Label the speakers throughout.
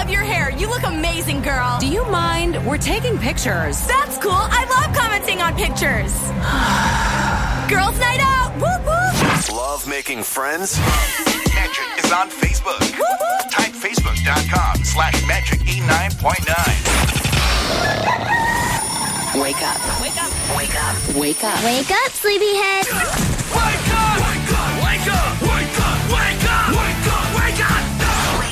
Speaker 1: love your hair. You look amazing, girl.
Speaker 2: Do you mind? We're taking pictures.
Speaker 1: That's cool. I love commenting on pictures. Girls' night out. Whoop whoop.
Speaker 3: Love making friends?
Speaker 4: Magic is on Facebook. Type facebook.com slash magic 89.9.
Speaker 2: Wake up. Wake up. Wake up. Wake up.
Speaker 5: Wake up, sleepyhead.
Speaker 6: Wake up. Wake up. Wake up. Wake up. Wake up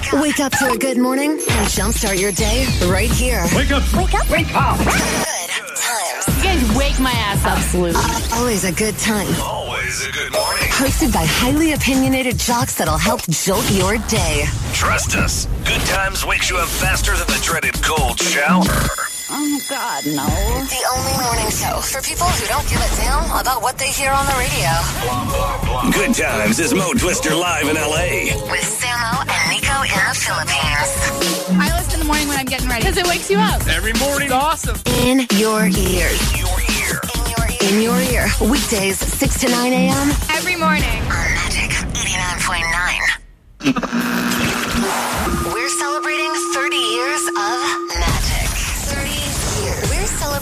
Speaker 6: to a good morning and jumpstart your day right here.
Speaker 7: Wake up.
Speaker 5: Wake up. Wake up.
Speaker 6: Good times.
Speaker 2: You guys wake my ass up, Sloop.
Speaker 6: Always a good time.
Speaker 4: Always a good morning.
Speaker 6: Hosted by highly opinionated jocks that'll help jolt your day.
Speaker 4: Trust us. Good times wakes you up faster than the dreaded cold shower.
Speaker 2: Oh, God, no.
Speaker 6: The only morning show for people who don't give a damn about what they hear on the radio.
Speaker 4: Good times is Mo Twister live in LA.
Speaker 6: With Samo and Nico in the Philippines.
Speaker 1: I listen in the morning when I'm getting ready.
Speaker 2: Because it wakes you up.
Speaker 7: Every morning. Awesome.
Speaker 6: In your ears.
Speaker 4: Your ear.
Speaker 6: In your ear. In your ear. Weekdays, 6 to 9 a.m.
Speaker 1: Every morning.
Speaker 6: on Magic 89.9. We're celebrating 30 years of magic.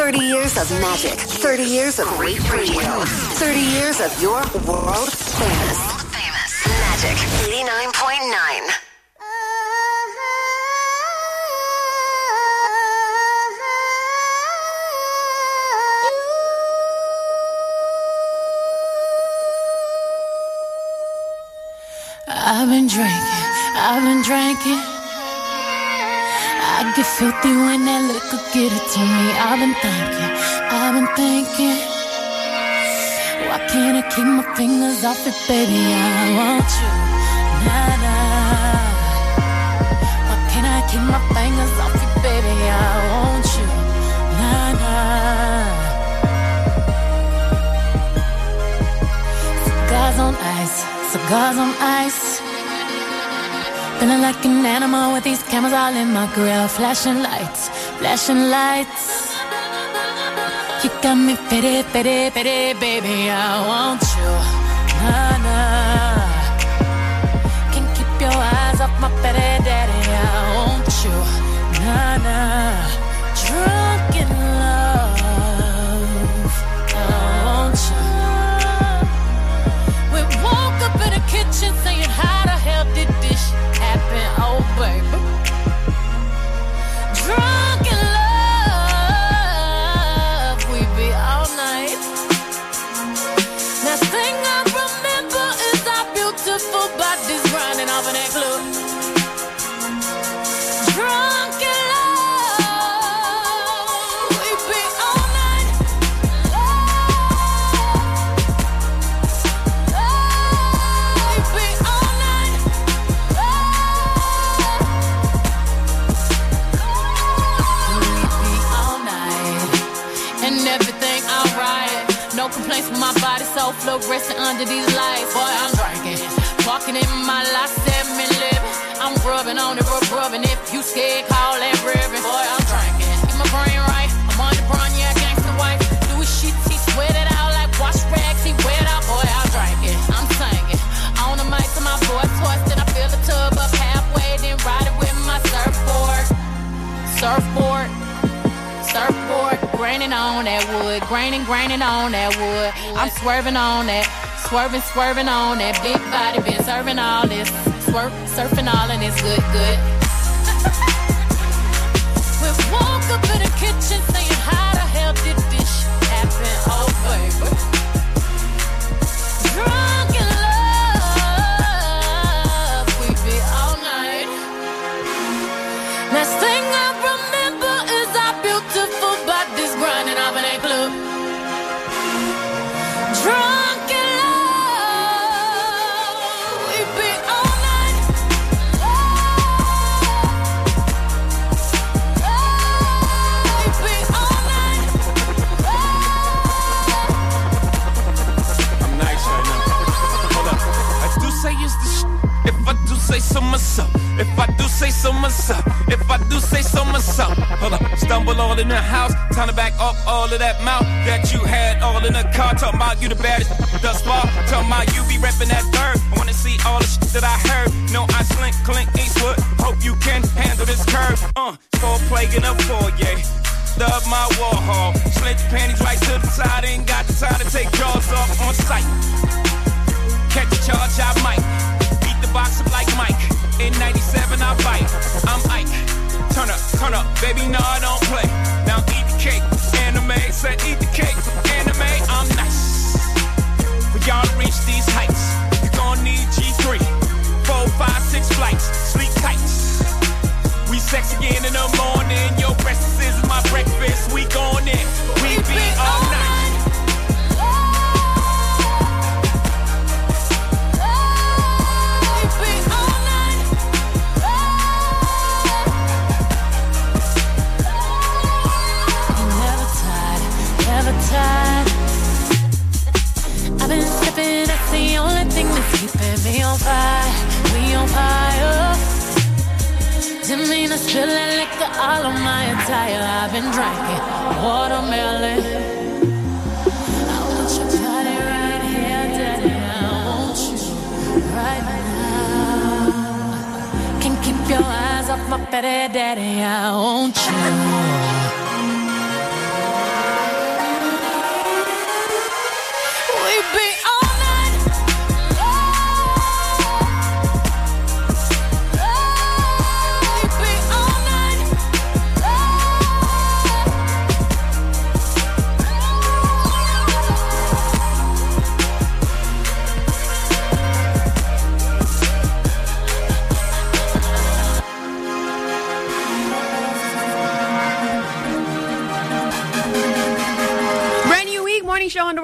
Speaker 6: 30. 30 years of magic. 30 years of great radio. 30 years of your world famous. famous. Magic 89.9.
Speaker 8: I've been drinking, I've been drinking. I get filthy when that liquor get it to me. I've been thinking, I've been thinking. Why can't I keep my fingers off it, baby? I want you, nah nah. Why can't I keep my fingers off it, baby? I want you, nah nah. Cigars on ice, cigars on ice. Feeling like an animal with these cameras all in my grill. Flashing lights, flashing lights. You got me pity, pity, pity, baby. I want you. Nah, nah. Can't keep your eyes off my pity, daddy. I want you. Nah, nah. Drunk in love. I want you. We woke up in the kitchen saying, baby. So fluorescent under these lights. Boy, I'm drinking. Walking in my life, seven living. I'm rubbing on it, rub rubbing. If you scared, call that ribbon. Boy, I'm drinking. Get my brain right. I'm on the brawn, yeah, gangsta wife. Do his shit, he sweat it out like wash rags. He wet out, boy, I'm drinking. I'm singing. On the mic to my voice, twisted. I fill the tub up halfway, then ride it with my surfboard. Surfboard. Graining on that wood, graining, graining on that wood. I'm swerving on that, swerving, swerving on that big body, been serving all this, swerp, surfing all and it's good, good. we woke up in the kitchen so myself. If I do say
Speaker 3: so myself. If I do say so myself. Hold up, stumble all in the house. Time to back up all of that mouth that you had all in the car. Talking about you the baddest thus far. Talking about you be repping that third. I wanna see all the shit that I heard. No, I slink, clink, Eastwood. Hope you can handle this curve. Uh, score plague in a foyer. Stub my Warhol. Slit your panties right to the side. Ain't got the time to take jaws off on sight. Catch a charge, I might. Box up like Mike. In 97, I bite. I'm Ike. Turn up, turn up, baby, no, I don't play. Now eat the cake, Anna Mae. Said eat the cake, Anna Mae. I'm nice. For y'all reach these heights, you gon' need G3. Four, five, six flights, sleep tight. We sex again in the morning. Your breakfast is my breakfast. We going in. We be all night.
Speaker 8: I've been sipping, that's the only thing that's keeping me on fire, me on fire. Didn't mean to spill that liquor all on my attire. I've been drinking watermelon. Keep your eyes off my fatty daddy. I want you.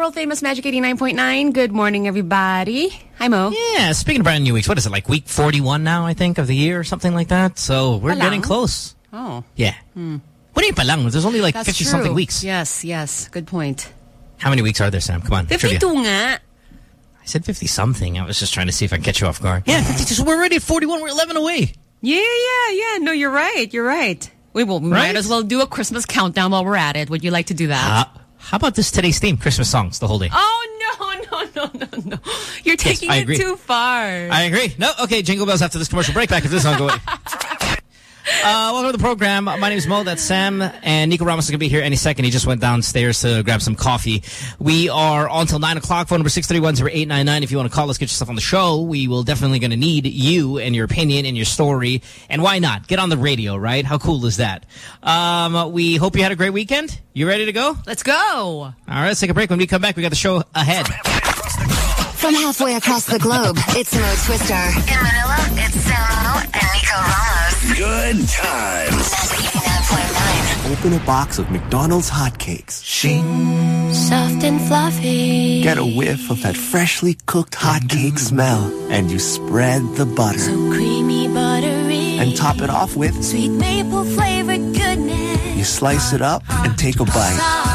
Speaker 1: World famous Magic 89.9. Good morning, everybody. Hi, Mo.
Speaker 5: Yeah, speaking of brand new weeks, what is it, like week 41 now, I think, of the year or something like that? So we're
Speaker 1: Palang?
Speaker 5: getting close.
Speaker 1: Oh,
Speaker 5: Yeah. What are you palang? There's only like 50-something weeks.
Speaker 1: Yes, yes. Good point.
Speaker 5: How many weeks are there, Sam? Come on.
Speaker 1: 52
Speaker 5: trivia.
Speaker 1: nga.
Speaker 5: I said 50 something. I was just trying to see if I can catch you off guard. Yeah, 52. So we're already at 41. We're 11 away.
Speaker 1: Yeah, yeah, yeah. No, you're right. You're right. We will might
Speaker 5: Right?
Speaker 1: as well do a Christmas countdown while we're at it. Would you like to do that?
Speaker 5: Uh, how about this today's theme? Christmas songs the whole day.
Speaker 1: oh, no, no, no, no, no. You're taking
Speaker 5: I
Speaker 1: it
Speaker 5: agree.
Speaker 1: too far.
Speaker 5: I agree. No, okay, jingle bells after this commercial break. Back if this song go away. Uh, welcome to the program. My name is Mo. That's Sam. And Nico Ramos is going to be here any second. He just went downstairs to grab some coffee. We are on until 9 o'clock. Phone number 631-0899. If you want to call us, get yourself on the show. We will definitely going to need you and your opinion and your story. And why not? Get on the radio, right? How cool is that? Um, we hope you had a great weekend. You ready to go?
Speaker 1: Let's go.
Speaker 5: All right, let's take a break. When we come back, we got the show ahead.
Speaker 6: From halfway across the globe, it's Mo Twister. In Manila, it's Samo and Nico Ramos.
Speaker 4: Good times.
Speaker 7: Open a box of McDonald's hotcakes. Shing.
Speaker 8: Soft and fluffy.
Speaker 7: Get a whiff of that freshly cooked hotcake smell. And you spread the butter.
Speaker 8: So creamy, buttery.
Speaker 7: And top it off with,
Speaker 8: sweet maple flavored goodness.
Speaker 7: you slice it up and take a bite.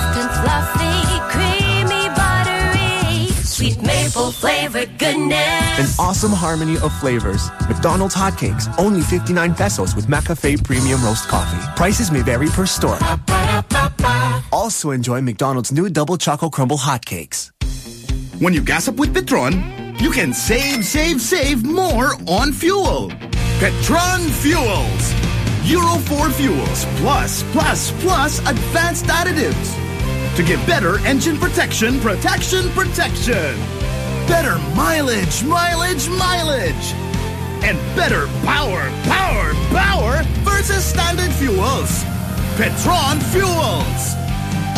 Speaker 8: Sweet maple flavored goodness.
Speaker 7: An awesome harmony of flavors. McDonald's hotcakes, only 59 pesos with McCafe Premium Roast Coffee. Prices may vary per store. Also enjoy McDonald's new Double Choco Crumble hotcakes.
Speaker 9: When you gas up with Petron, you can save, save, save more on fuel. Petron Fuels. Euro 4 fuels plus, plus, plus advanced additives. To give better engine protection, protection, protection. Better mileage, mileage, mileage. And better power, power, power versus standard fuels. Petron Fuels.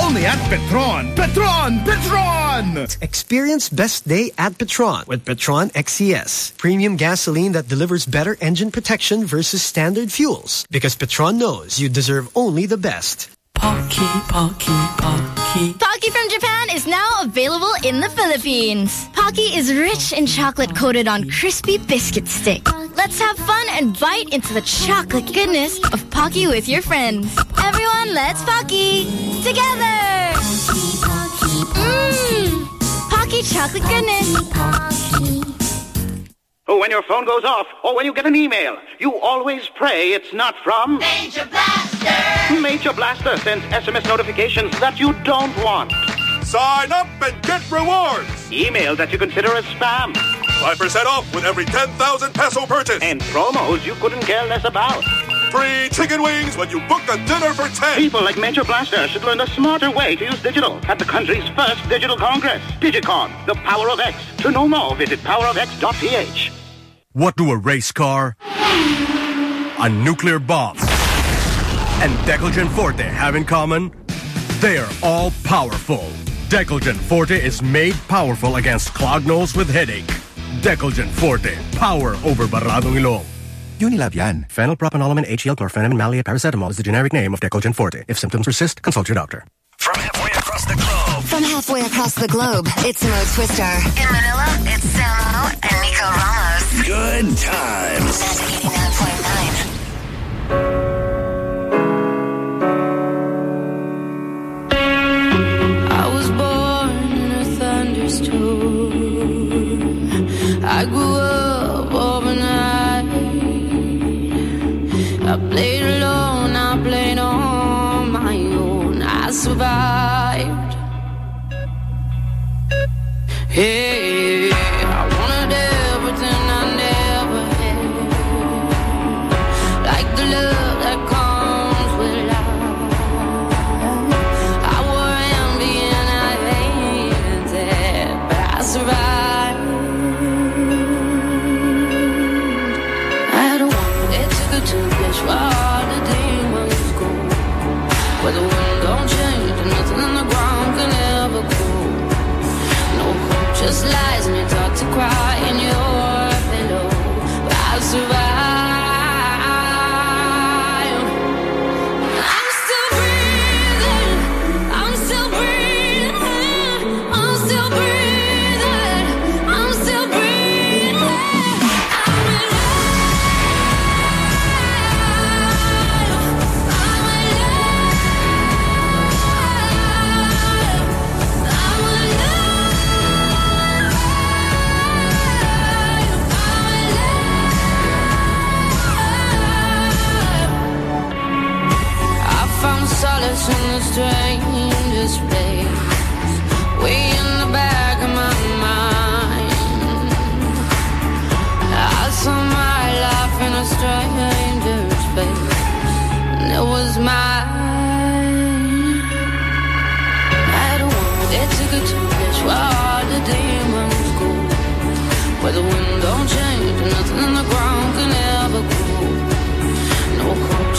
Speaker 9: Only at Petron. Petron, Petron!
Speaker 10: Experience best day at Petron with Petron XCS. Premium gasoline that delivers better engine protection versus standard fuels. Because Petron knows you deserve only the best.
Speaker 2: Pocky, Pocky, Pocky.
Speaker 11: Pocky from Japan is now available in the Philippines. Pocky is rich in chocolate coated on crispy biscuit stick. Let's have fun and bite into the chocolate goodness of Pocky with your friends. Everyone, let's Pocky together. Mmm, Pocky chocolate goodness.
Speaker 12: Oh, when your phone goes off or when you get an email, you always pray it's not from
Speaker 13: Major Blaster!
Speaker 12: Major Blaster sends SMS notifications that you don't want.
Speaker 14: Sign up and get rewards!
Speaker 12: Email that you consider as spam.
Speaker 14: 5% off with every 10,000 peso purchase.
Speaker 12: And promos you couldn't care less about.
Speaker 14: Free chicken wings when you book a dinner for 10.
Speaker 12: People like Major Blaster should learn the smarter way to use digital at the country's first digital congress, Digicon, the power of X. To know more, visit powerofx.ph.
Speaker 9: What do a race car, a nuclear bomb, and Decolgen Forte have in common? They are all powerful. Decolgen Forte is made powerful against clogged nose with headache. Decolgen Forte, power over barradong ilong.
Speaker 15: Unilab Yan.
Speaker 9: Phenylpropanolamine and HCl chlorphenamine maleate paracetamol is the generic name of Decolgen Forte. If symptoms persist, consult your doctor.
Speaker 16: From halfway across the globe.
Speaker 6: From halfway across the globe, it's Mo Twister. In Manila, it's Samo and Nico Ramos.
Speaker 16: Good times.
Speaker 6: 89.9.
Speaker 17: Hey,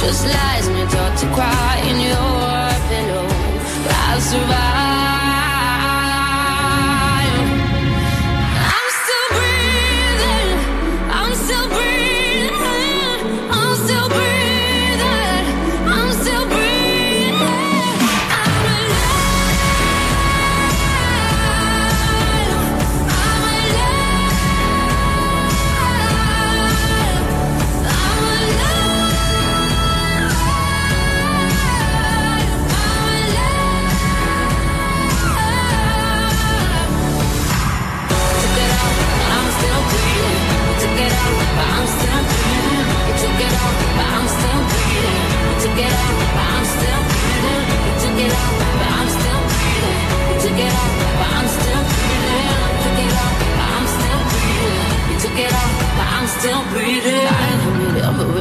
Speaker 17: just lies you're taught to cry in your pillow. But I survive.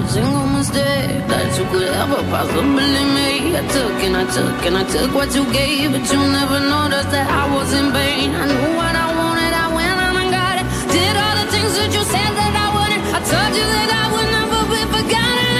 Speaker 17: Single mistake that you could ever possibly make. I took and I took and I took what you gave, but you never noticed that I was in vain. I knew what I wanted, I went and I got it. Did all the things that you said that I wouldn't. I told you that I would never be forgotten.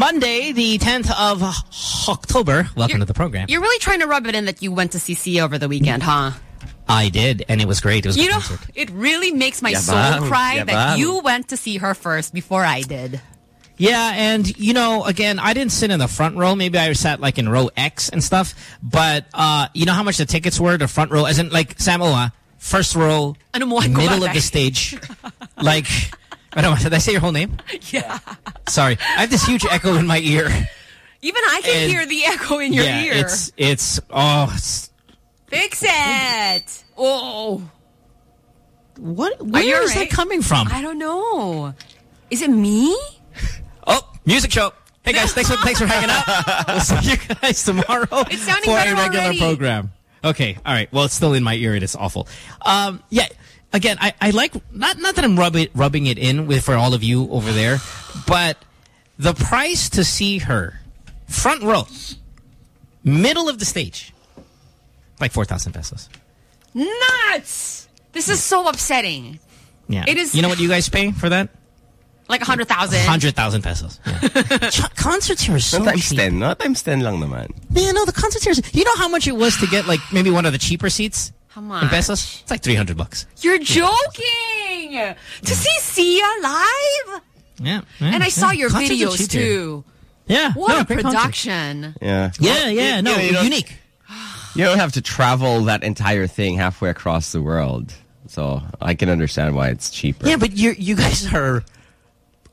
Speaker 5: Monday, the 10th of October. Welcome to the program.
Speaker 18: You're really trying to rub it in that you went to see Sia over the weekend, huh?
Speaker 5: I did, and it was great. It was
Speaker 18: You know,
Speaker 5: concert.
Speaker 18: it really makes my soul
Speaker 5: Yabang.
Speaker 18: cry that
Speaker 5: Yabang.
Speaker 18: you went to see her first before I did.
Speaker 5: Yeah, and you know, again, I didn't sit in the front row. Maybe I sat like in row X and stuff. But uh, you know how much the tickets were? The front row, as in like Samoa, first row,
Speaker 18: Ano mo, ko
Speaker 5: middle of the stage. like, I don't know. Did I say your whole name?
Speaker 18: Yeah.
Speaker 5: Sorry, I have this huge echo in my ear.
Speaker 18: Even I can
Speaker 5: And-
Speaker 18: hear the echo in your
Speaker 5: yeah,
Speaker 18: ear.
Speaker 5: it's it's oh, it's,
Speaker 18: Fix it. Oh.
Speaker 5: what?
Speaker 18: Are
Speaker 5: Where
Speaker 18: you
Speaker 5: is that coming from?
Speaker 18: I don't know. Is it me?
Speaker 5: Oh, music show. Hey guys, thanks for thanks for hanging out. We'll see you guys tomorrow
Speaker 18: It's sounding
Speaker 5: for
Speaker 18: better
Speaker 5: a regular
Speaker 18: already.
Speaker 5: program. Okay, all right. Well, it's still in my ear. It is awful. Um, yeah. Again, I, I like not not that I'm rubbing rubbing it in with for all of you over there, but the price to see her front row, middle of the stage, like four thousand pesos.
Speaker 18: Nuts. This is so upsetting.
Speaker 5: Yeah.
Speaker 18: It is-
Speaker 5: You know what you guys pay for that?
Speaker 18: Like a hundred thousand.
Speaker 5: Hundred thousand pesos. Yeah. Concerts here are so
Speaker 19: No times
Speaker 5: cheap.
Speaker 19: 10, no? Times 10 lang naman.
Speaker 5: Man, no, the concert tiers. You know how much it was to get like maybe one of the cheaper seats
Speaker 18: How
Speaker 5: in
Speaker 18: much?
Speaker 5: pesos? It's like 300 bucks.
Speaker 18: You're joking. To see Sia live?
Speaker 5: Yeah.
Speaker 18: and I saw your
Speaker 5: Concerts
Speaker 18: videos too.
Speaker 5: Yeah.
Speaker 18: What
Speaker 5: no,
Speaker 18: a
Speaker 5: great concert.
Speaker 18: production.
Speaker 19: Yeah.
Speaker 5: Yeah, yeah, no,
Speaker 19: you don't-
Speaker 5: unique.
Speaker 19: You don't have to travel that entire thing halfway across the world. So I can understand why it's cheaper.
Speaker 5: Yeah, but you you guys are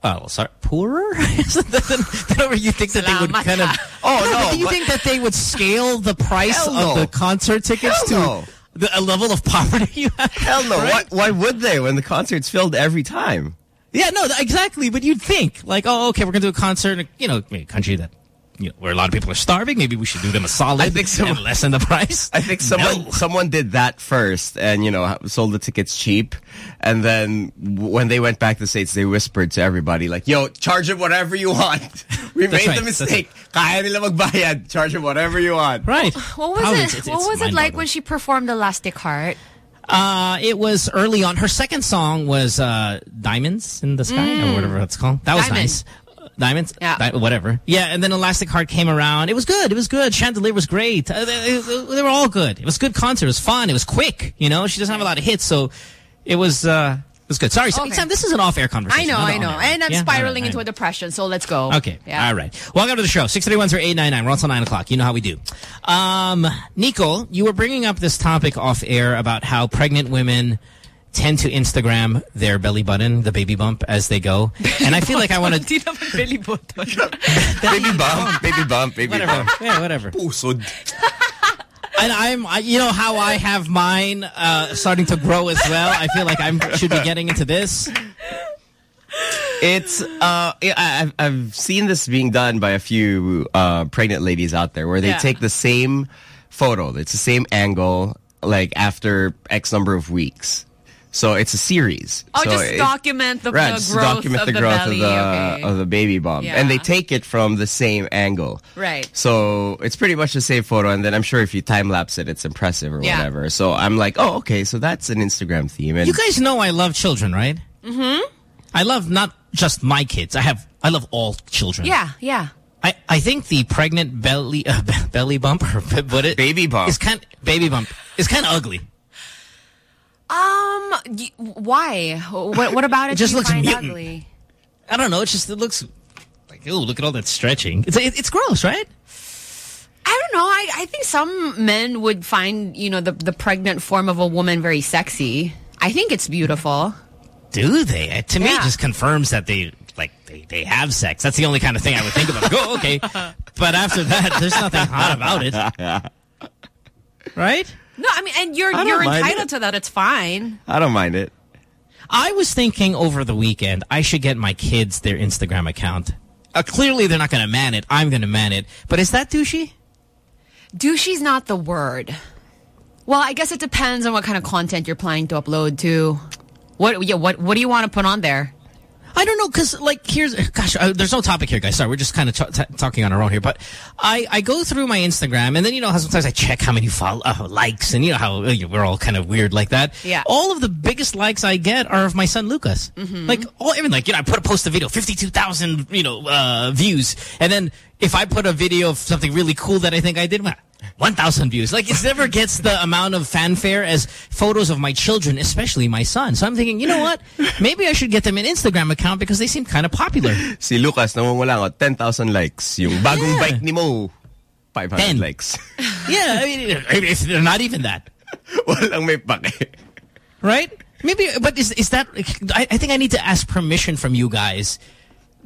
Speaker 5: oh, sorry, poorer? Whatever you think that they would kind of.
Speaker 19: Oh,
Speaker 5: but
Speaker 19: no,
Speaker 5: Do you
Speaker 19: but-
Speaker 5: think that they would scale the price
Speaker 19: Hell
Speaker 5: of
Speaker 19: no.
Speaker 5: the concert tickets
Speaker 19: Hell no.
Speaker 5: The, a level of poverty you have?
Speaker 19: Hell no.
Speaker 5: Right?
Speaker 19: Why, why would they when the concert's filled every time?
Speaker 5: Yeah, no, exactly. But you'd think, like, oh, okay, we're going to do a concert in, a, you know, a country that, you know, where a lot of people are starving. Maybe we should do them a solid
Speaker 19: I think so.
Speaker 5: and lessen the price.
Speaker 19: I think someone
Speaker 5: No.
Speaker 19: someone did that first and, you know, sold the tickets cheap. And then when they went back to the States, they whispered to everybody, like, yo, charge them whatever you want. We made
Speaker 5: right.
Speaker 19: the mistake. Kaya nila magbayad. Charge them whatever you want.
Speaker 5: Right.
Speaker 18: What was
Speaker 5: Probably
Speaker 18: it?
Speaker 5: it's- it's-
Speaker 18: what
Speaker 5: it's
Speaker 18: was it like when she performed Elastic Heart?
Speaker 5: Uh, it was early on. Her second song was uh, Diamonds in the Sky or whatever it's called. That was
Speaker 18: Mm. Diamond.
Speaker 5: nice. Diamonds?
Speaker 18: Yeah.
Speaker 5: Di- whatever. Yeah, and then Elastic Heart came around. It was good. It was good. Chandelier was great. Uh, they, they- were all good. It was a good concert. It was fun. It was quick. You know, she doesn't have a lot of hits, so it was uh, it was good. Sorry,
Speaker 18: Okay.
Speaker 5: Sam, this is an off-air conversation.
Speaker 18: I
Speaker 5: know,
Speaker 18: I know. And I'm
Speaker 5: Yeah?
Speaker 18: spiraling
Speaker 5: right,
Speaker 18: into a depression, so let's go.
Speaker 5: Okay.
Speaker 18: Yeah.
Speaker 5: All right. Welcome to the show. 631-0899. We're on till 9 o'clock. You know how we do. Um, Nico, you were bringing up this topic off air about how pregnant women tend to Instagram their belly button, the baby bump, as they go. And I feel like I want to...
Speaker 18: Di naman belly button.
Speaker 19: Baby bump, baby bump, baby
Speaker 5: Whatever.
Speaker 19: bump.
Speaker 5: Yeah, whatever.
Speaker 19: Pusod.
Speaker 5: And I'm, I, you know how I have mine uh, starting to grow as well. I feel like I should be getting into this.
Speaker 19: It's uh, I- I've I've seen this being done by a few uh, pregnant ladies out there, where they
Speaker 18: Yeah.
Speaker 19: take the same photo, it's the same angle, like after X number of weeks. So it's a series.
Speaker 18: Oh,
Speaker 19: so
Speaker 18: just
Speaker 19: it-
Speaker 18: document the,
Speaker 19: right,
Speaker 18: the
Speaker 19: just
Speaker 18: growth
Speaker 19: document
Speaker 18: of
Speaker 19: the
Speaker 18: the,
Speaker 19: growth
Speaker 18: belly.
Speaker 19: of the
Speaker 18: okay.
Speaker 19: of the baby bump,
Speaker 18: Yeah.
Speaker 19: and they take it from the same angle.
Speaker 18: Right.
Speaker 19: So it's pretty much the same photo, and then I'm sure if you time lapse it, it's impressive or
Speaker 18: Yeah.
Speaker 19: whatever. So I'm like, oh, okay, so that's an Instagram theme, and
Speaker 5: You guys know I love children, right?
Speaker 18: Mm-hmm.
Speaker 5: I love not just my kids. I have, I love all children.
Speaker 18: Yeah, yeah.
Speaker 5: I, I think the pregnant belly uh, belly bump or what it
Speaker 19: baby bump
Speaker 5: is kind baby bump is kind of ugly.
Speaker 18: Um, y- why? What, what about it?
Speaker 5: It just looks
Speaker 18: ugly?
Speaker 5: I don't know. It just it looks like oh look at all that stretching. It's it, it's gross, right?
Speaker 18: I don't know. I, I think some men would find, you know, the, the pregnant form of a woman very sexy. I think it's beautiful.
Speaker 5: Do they? Uh, To me, it just confirms that they like they, they have sex. That's the only kind of thing I would think about. Go okay, but after that, there's nothing hot about it, right?
Speaker 18: No, I mean, and you're you're
Speaker 19: mind
Speaker 18: entitled to that. It's fine.
Speaker 19: I don't mind it.
Speaker 5: I was thinking over the weekend I should get my kids their Instagram account. Uh, clearly, they're not going to man it. I'm going to man it. But is that douchey?
Speaker 18: Douchey's not the word. Well, I guess it depends on what kind of content you're planning to upload to. What yeah, what what do you want to put on there?
Speaker 5: I don't know, because, like, here's, gosh, uh, there's no topic here, guys. Sorry, we're just kind of talking on our own here. But I, I go through my Instagram, and then, you know, how sometimes I check how many follow uh, likes, and you know how uh, we're all kind of weird like that.
Speaker 18: Yeah.
Speaker 5: All of the biggest likes I get are of my son, Lucas.
Speaker 18: Mm -hmm.
Speaker 5: Like, all, even like, you know, I put a post a video, 52,000, you know, uh, views. And then if I put a video of something really cool that I think I did, 1,000 views. Like, it never gets the amount of fanfare as photos of my children, especially my son. So I'm thinking, you know what? Maybe I should get them an Instagram account because they seem kind of popular.
Speaker 19: Si Lucas, namumula ko, 10,000 likes. Yung bagong
Speaker 5: Yeah.
Speaker 19: bike ni Mo, 500
Speaker 5: 10.
Speaker 19: likes.
Speaker 5: yeah, I mean, they're not even that.
Speaker 19: Walang may pake.
Speaker 5: Right? Maybe, but is, is that, I, I think I need to ask permission from you guys.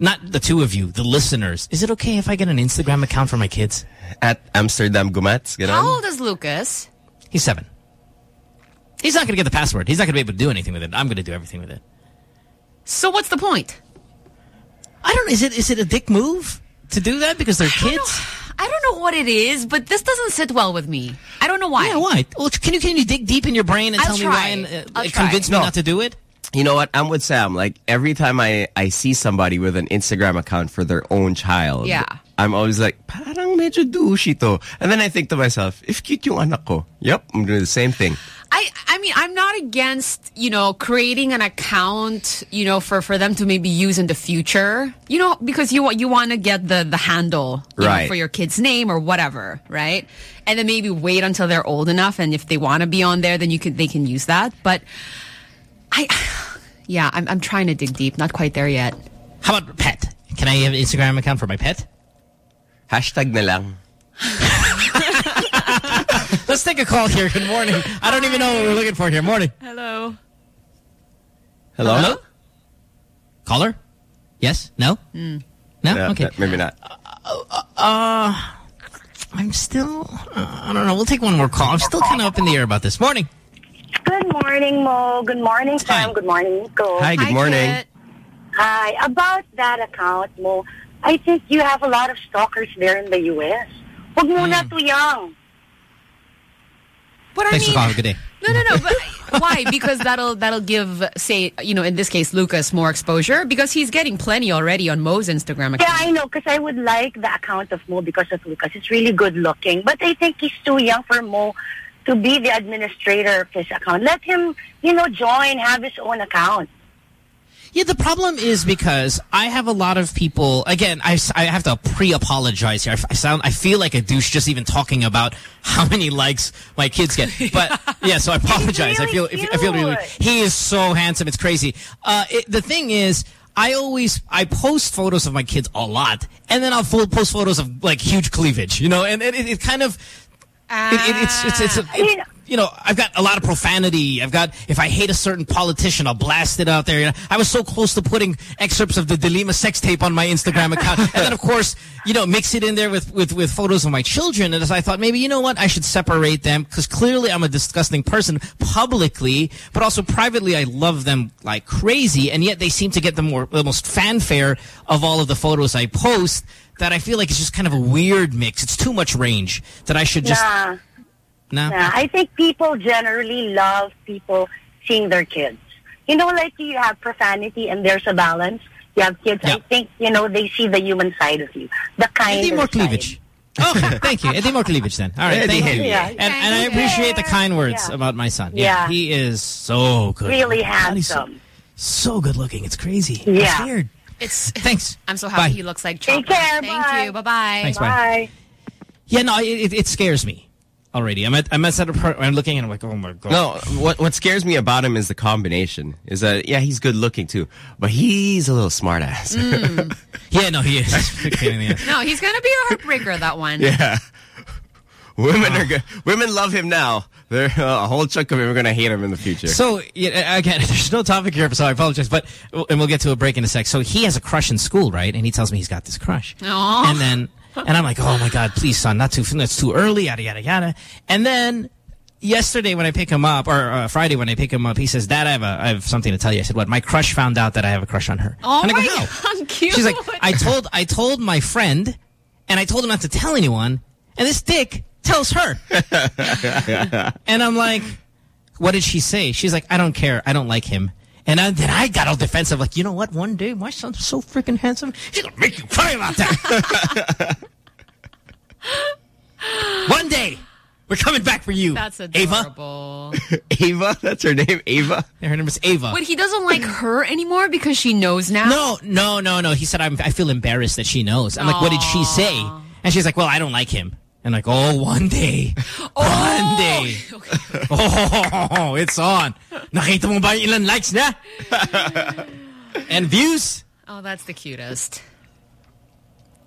Speaker 5: Not the two of you, the listeners. Is it okay if I get an Instagram account for my kids?
Speaker 19: At Amsterdam Gumats, ganon?
Speaker 18: How old is Lucas?
Speaker 5: He's seven. He's not going to get the password. He's not going to be able to do anything with it. I'm going to do everything with it.
Speaker 18: So what's the point?
Speaker 5: I don't. Is it is it a dick move to do that because they're kids?
Speaker 18: I don't know what it is, but this doesn't sit well with me. I don't know why.
Speaker 5: Yeah, why? Well, can you can you dig deep in your brain and
Speaker 18: I'll
Speaker 5: tell me why and uh,
Speaker 18: I'll
Speaker 5: like,
Speaker 18: try.
Speaker 5: convince me
Speaker 19: No.
Speaker 5: not to do it?
Speaker 19: You know what? I'm with Sam. Like, every time I, I see somebody with an Instagram account for their own child,
Speaker 18: Yeah.
Speaker 19: I'm always like, parang medyo douchey to. And then I think to myself, if cute yung anak ko, yep, I'm doing the same thing.
Speaker 18: I I mean I'm not against you know creating an account you know for for them to maybe use in the future you know because you want you want to get the the handle you know,
Speaker 19: Right.
Speaker 18: for your kid's name or whatever right and then maybe wait until they're old enough and if they want to be on there then you can they can use that but I yeah I'm I'm trying to dig deep not quite there yet
Speaker 5: How about pet? Can I have an Instagram account for my pet?
Speaker 19: Hashtag na lang.
Speaker 5: Let's take a call here. Good morning. I don't even know what we're looking for here. Morning.
Speaker 18: hello
Speaker 19: Hello?
Speaker 5: Hello? Caller? Yes? No?
Speaker 18: Hmm.
Speaker 5: No?
Speaker 19: Yeah,
Speaker 5: okay.
Speaker 19: that- maybe not.
Speaker 5: Uh, I'm still, uh, I don't know. We'll take one more call. I'm still kind of up in the air about this. Morning.
Speaker 20: Good morning, Mo. Good morning, Sam. Good morning, Nico.
Speaker 5: Hi, good Hi, morning. Kit.
Speaker 20: Hi. About that account, Mo, I think you have a lot of stalkers there in the U.S. Huwag mo na
Speaker 5: hmm.
Speaker 20: too young.
Speaker 18: But I
Speaker 5: Thanks
Speaker 18: mean,
Speaker 5: for calling. Good day.
Speaker 18: No, no, no. But why? Because that'll that'll give, say, you know, in this case, Lucas more exposure because he's getting plenty already on Mo's Instagram account.
Speaker 20: Yeah, I know, because I would like the account of Mo because of Lucas. It's really good looking. But I think he's too young for Mo to be the administrator of his account. Let him, you know, join, have his own account.
Speaker 5: Yeah, the problem is because I have a lot of people. Again, I, I have to pre-apologize here. I, I sound, I feel like a douche just even talking about how many likes my kids get. But yeah, so I apologize. I feel, I feel really. He is so handsome. It's crazy. Uh, it, the thing is. I always I post photos of my kids a lot, and then I'll post photos of like huge cleavage, you know, and, and it, it kind of it, it, it's it's it's a, it- ah. you know I've got a lot of profanity. I've got if I hate a certain politician, I'll blast it out there. You know, I was so close to putting excerpts of the De Lima sex tape on my Instagram account, and then of course you know mix it in there with with with photos of my children. And as I thought maybe you know what I should separate them because clearly I'm a disgusting person publicly, but also privately I love them like crazy, and yet they seem to get the more the most fanfare of all of the photos I post. That I feel like it's just kind of a weird mix. It's too much range that I should just
Speaker 20: Nah.
Speaker 5: no.
Speaker 20: Nah, I think people generally love people seeing their kids. You know, like you have profanity and there's a balance. You have kids. I think, you know, they see the human side of you. The kind
Speaker 5: Eddie more cleavage. Oh, thank you. Eddie more cleavage then. All right,
Speaker 20: Eddie
Speaker 5: thank you.
Speaker 20: Yeah.
Speaker 5: And, and I appreciate the kind words
Speaker 20: Yeah.
Speaker 5: about my son.
Speaker 20: Yeah.
Speaker 5: He is so good.
Speaker 20: Really
Speaker 5: God, so-
Speaker 20: handsome.
Speaker 5: So good looking. It's crazy.
Speaker 20: Yeah.
Speaker 5: I'm scared.
Speaker 18: It's
Speaker 5: Thanks.
Speaker 18: I'm so happy
Speaker 5: Bye.
Speaker 18: he looks like
Speaker 20: Take care.
Speaker 18: Thank
Speaker 20: bye.
Speaker 18: you. Bye bye.
Speaker 5: Thanks, bye. Yeah, no, it, it, it scares me already. I'm at, I'm at a part I'm looking and I'm like, oh my God.
Speaker 19: No, what what scares me about him is the combination. Is that yeah, he's good looking too, but he's a little smart ass.
Speaker 18: Mm.
Speaker 5: Yeah, no, he is. Big pain in the ass.
Speaker 18: No, he's gonna be a heartbreaker. That one.
Speaker 19: yeah. Women are good. Women love him now. There, a whole chunk of them are going to hate him in the future.
Speaker 5: So, yeah, again, there's no topic here, so I apologize. But and we'll get to a break in a sec. So he has a crush in school, right? And he tells me he's got this crush.
Speaker 18: Aw.
Speaker 5: And then, and I'm like, oh my God, please, son, not too, that's too early, yada, yada, yada. And then yesterday when I pick him up, or uh, Friday when I pick him up, he says, Dad, I have, a, I have something to tell you. I said, what? My crush found out that I have a crush on her.
Speaker 18: Oh
Speaker 5: and I
Speaker 18: my
Speaker 5: go, how?
Speaker 18: God, cute.
Speaker 5: She's like, I told, I told my friend, and I told him not to tell anyone, and this dick tells her. And I'm like, what did she say? She's like, I don't care. I don't like him. And then, then I got all defensive, like, you know what? One day, my son's so freaking handsome. He's going to make you cry about that. One day, we're coming back for you.
Speaker 18: That's
Speaker 5: Ava.
Speaker 18: adorable.
Speaker 19: Ava? Ava? That's her name, Ava?
Speaker 5: Her name is Ava.
Speaker 18: But he doesn't like her anymore because she knows now?
Speaker 5: No, no, no, no. He said, I'm, I feel embarrassed that she knows. I'm like, what did she say? And she's like, well, I don't like him. And like, oh, one day. One oh! day. Oh, it's on. Nakita mo ba ilan likes na? and views?
Speaker 18: Oh, that's the cutest.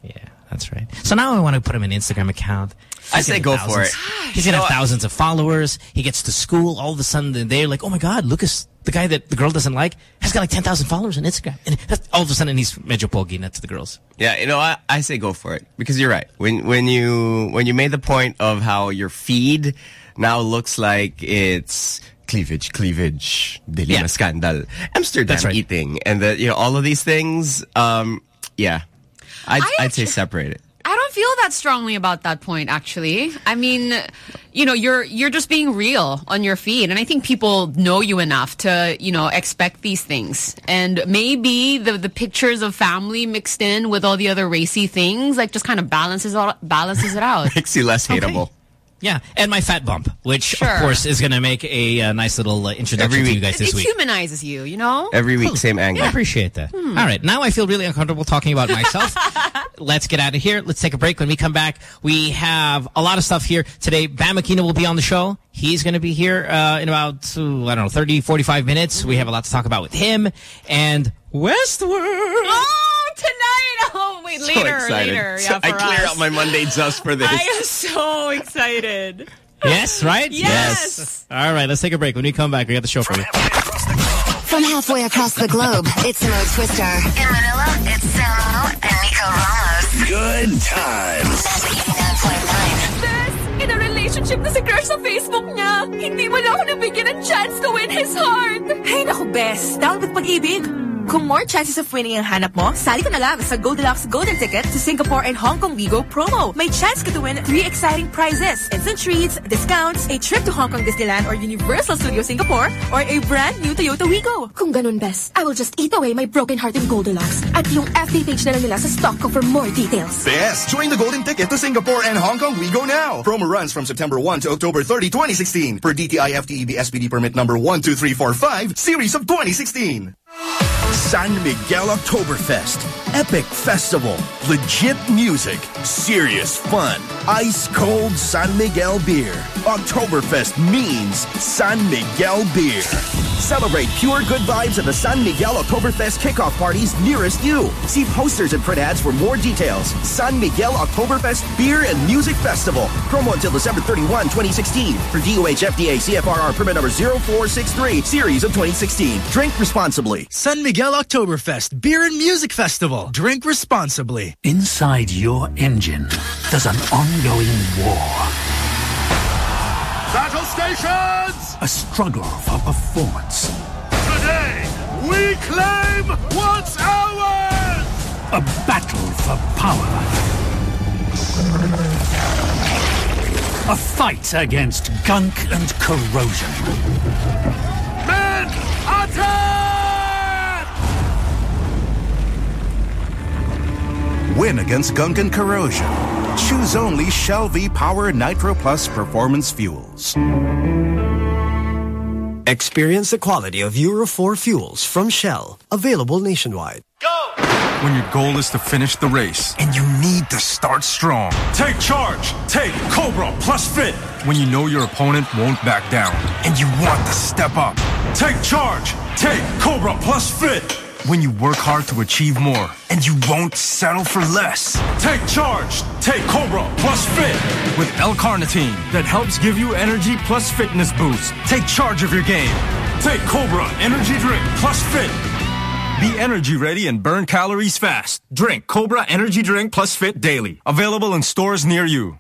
Speaker 5: Yeah, that's right. So now I want to put him an Instagram account.
Speaker 19: I say go
Speaker 5: have
Speaker 19: for it.
Speaker 5: He's going to have thousands of followers. He gets to school. All of a sudden, they're like, oh my God, Lucas, the guy that the girl doesn't like, has got like 10,000 followers on Instagram. And that's- all of a sudden, he's medyo pogi na to the girls.
Speaker 19: Yeah, you know, I, I say go for it because you're right. When when you when you made the point of how your feed now looks like it's cleavage, cleavage, De Lima scandal, Amsterdam
Speaker 5: right.
Speaker 19: eating, and the you know all of these things. Um, yeah, I'd I'd say separate it.
Speaker 18: I don't feel that strongly about that point, actually. I mean, you know, you're you're just being real on your feed, and I think people know you enough to, you know, expect these things. And maybe the the pictures of family mixed in with all the other racy things, like, just kind of balances out balances it out.
Speaker 19: Makes you less hateable.
Speaker 5: Yeah, and my fat bump, which
Speaker 18: Sure.
Speaker 5: of course is going to make a, uh nice little uh, introduction
Speaker 19: Every
Speaker 5: to you guys
Speaker 18: It,
Speaker 5: this
Speaker 18: it
Speaker 5: week.
Speaker 18: humanizes you, you know.
Speaker 19: Every week, same angle.
Speaker 5: I appreciate that.
Speaker 18: Hmm.
Speaker 5: All right, now I feel really uncomfortable talking about myself. Let's get out of here. Let's take a break. When we come back, we have a lot of stuff here today. Bam Aquino will be on the show. He's going to be here uh, in about, uh, I don't know, 30, 45 minutes. We have a lot to talk about with him and Westworld.
Speaker 18: Oh, tonight! Oh, wait,
Speaker 19: So
Speaker 18: later,
Speaker 19: excited.
Speaker 18: later.
Speaker 19: So
Speaker 18: Yeah,
Speaker 19: I clear
Speaker 18: us.
Speaker 19: out my Monday just for this.
Speaker 18: I am so excited.
Speaker 5: Yes, right?
Speaker 18: Yes.
Speaker 5: All right, let's take a break. When we come back, we got the show for you.
Speaker 6: From halfway across the globe, it's Mo Twister. In Manila, it's Samo and Nico Ramos.
Speaker 4: Good times.
Speaker 1: Bes, in a relationship na si crush sa Facebook niya, hindi mo lang ako nabigyan ng chance to win his heart. Hey, naku, best. Down with pag-ibig. Kung more chances of winning ang hanap mo, sali ka na lang sa Goldilocks Golden Ticket to Singapore and Hong Kong Wigo promo. May chance ka to win three exciting prizes. Instant treats, discounts, a trip to Hong Kong Disneyland or Universal Studio Singapore, or a brand new Toyota Wigo.
Speaker 21: Kung ganun, Bes, I will just eat away my broken heart in Goldilocks. At yung FB page na lang nila sa stock ko for more details.
Speaker 9: Best! Join the golden ticket to Singapore and Hong Kong. We go now. Promo runs from September 1 to October 30, 2016. Per DTI FTEB SPD permit number 12345, series of 2016. San Miguel Oktoberfest. Epic festival. Legit music. Serious fun. Ice cold San Miguel beer. Oktoberfest means San Miguel beer. Celebrate pure good vibes at the San Miguel Oktoberfest kickoff parties nearest you. See posters and print ads for more details. San Miguel Oktoberfest Beer and Music Festival. Promo until December 31, 2016. For DOH FDA CFRR permit number 0463, series of 2016. Drink responsibly.
Speaker 22: San Miguel Oktoberfest Beer and Music Festival. Drink responsibly.
Speaker 23: Inside your engine, there's an ongoing war.
Speaker 24: Battle stations!
Speaker 23: A struggle for performance.
Speaker 24: Today, we claim what's ours!
Speaker 23: A battle for power. A fight against gunk and corrosion.
Speaker 24: Men, attack!
Speaker 25: Win against gunk and corrosion. Choose only Shell V Power Nitro Plus Performance Fuels.
Speaker 10: Experience the quality of Euro 4 fuels from Shell. Available nationwide. Go!
Speaker 14: When your goal is to finish the race and you need to start strong. Take charge. Take Cobra Plus Fit. When you know your opponent won't back down and you want to step up. Take charge. Take Cobra Plus Fit. When you work hard to achieve more and you won't settle for less. Take charge. Take Cobra Plus Fit with L-carnitine that helps give you energy plus fitness boost. Take charge of your game. Take Cobra Energy Drink Plus Fit. Be energy ready and burn calories fast. Drink Cobra Energy Drink Plus Fit daily. Available in stores near you.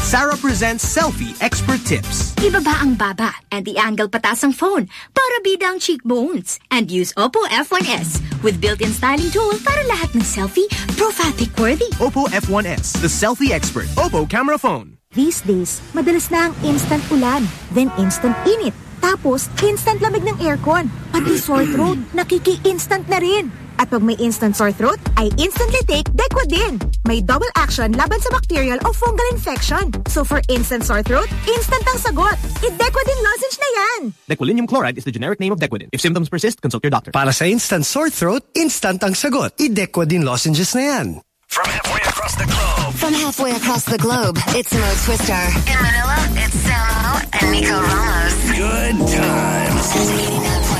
Speaker 26: Sarah presents Selfie Expert Tips.
Speaker 11: Ibaba ang baba and the angle patas ang phone para bida ang cheekbones. And use Oppo F1S with built-in styling tool para lahat ng selfie pro-fatic worthy.
Speaker 26: Oppo F1S, the selfie expert. Oppo camera phone.
Speaker 27: These days, madalas na ang instant ulan, then instant init.
Speaker 28: Tapos, instant lamig ng aircon. Pati sore throat, nakiki-instant na rin. At pag may instant sore throat, ay instantly take Dequadin. May double action laban sa bacterial o fungal infection. So for instant sore throat, instant ang sagot. I-Dequadin lozenge na yan.
Speaker 26: Dequalinium chloride is the generic name of Dequadin. If symptoms persist, consult your doctor.
Speaker 10: Para sa instant sore throat, instant ang sagot. I-Dequadin lozenges na yan.
Speaker 4: From halfway across the globe.
Speaker 6: From halfway across the globe, it's Mo Twister. In Manila, it's Samo and Nico Ramos.
Speaker 4: Good times.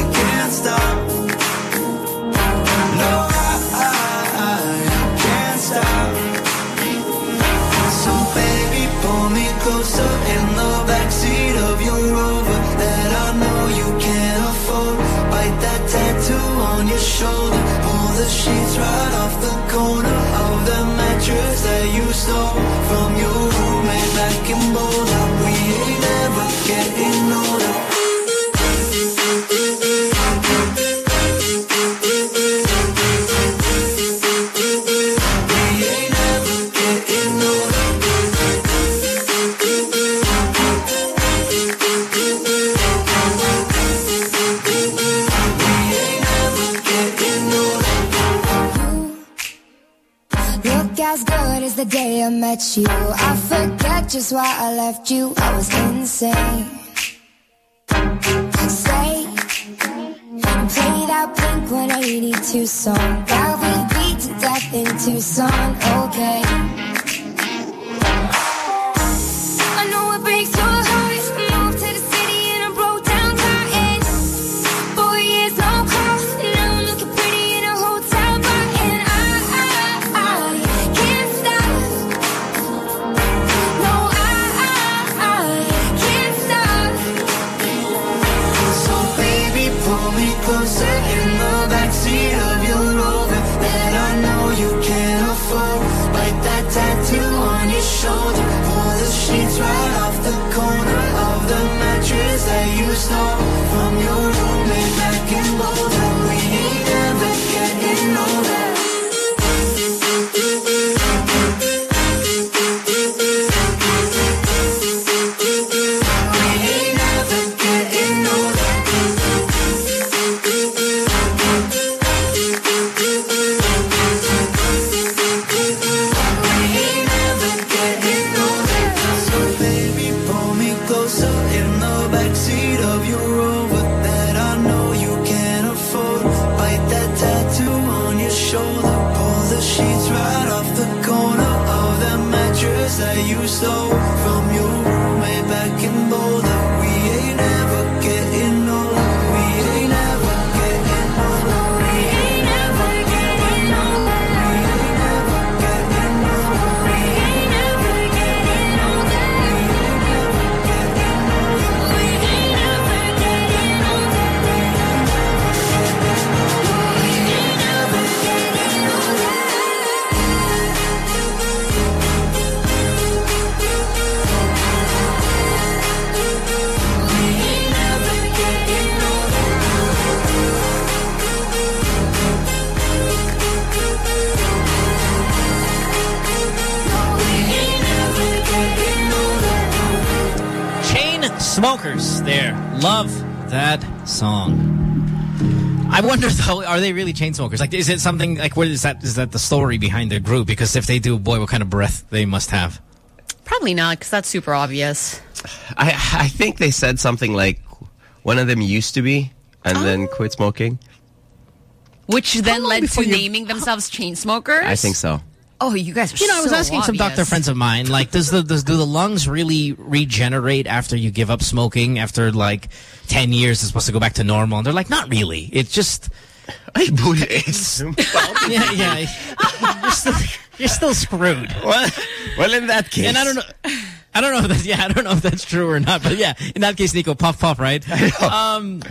Speaker 29: stop.
Speaker 30: As good as the day I met you. I forget just why I left you. I was insane. Say, play that Blink 182 song. That we beat to death in Tucson. Okay.
Speaker 5: They really chain smokers? Like, is it something like what is that? Is that the story behind their group? Because if they do, boy, what kind of breath they must have.
Speaker 18: Probably not, because that's super obvious.
Speaker 19: I I think they said something like one of them used to be and
Speaker 18: Oh.
Speaker 19: then quit smoking.
Speaker 18: Which then led to
Speaker 5: you-
Speaker 18: naming themselves chain smokers?
Speaker 19: I think so.
Speaker 18: Oh, you guys are
Speaker 5: You know, I was
Speaker 18: so
Speaker 5: asking some doctor friends of mine, like, does the does do the lungs really regenerate after you give up smoking? After like ten years, it's supposed to go back to normal, and they're like, not really. It's just
Speaker 19: Ay, bulis.
Speaker 5: yeah, yeah. You're still, you're still screwed.
Speaker 19: Well, well, in that case.
Speaker 5: And I don't know. I don't know if that's, yeah, I don't know if that's true or not, but yeah, in that case, Nico, puff, puff, right? Um,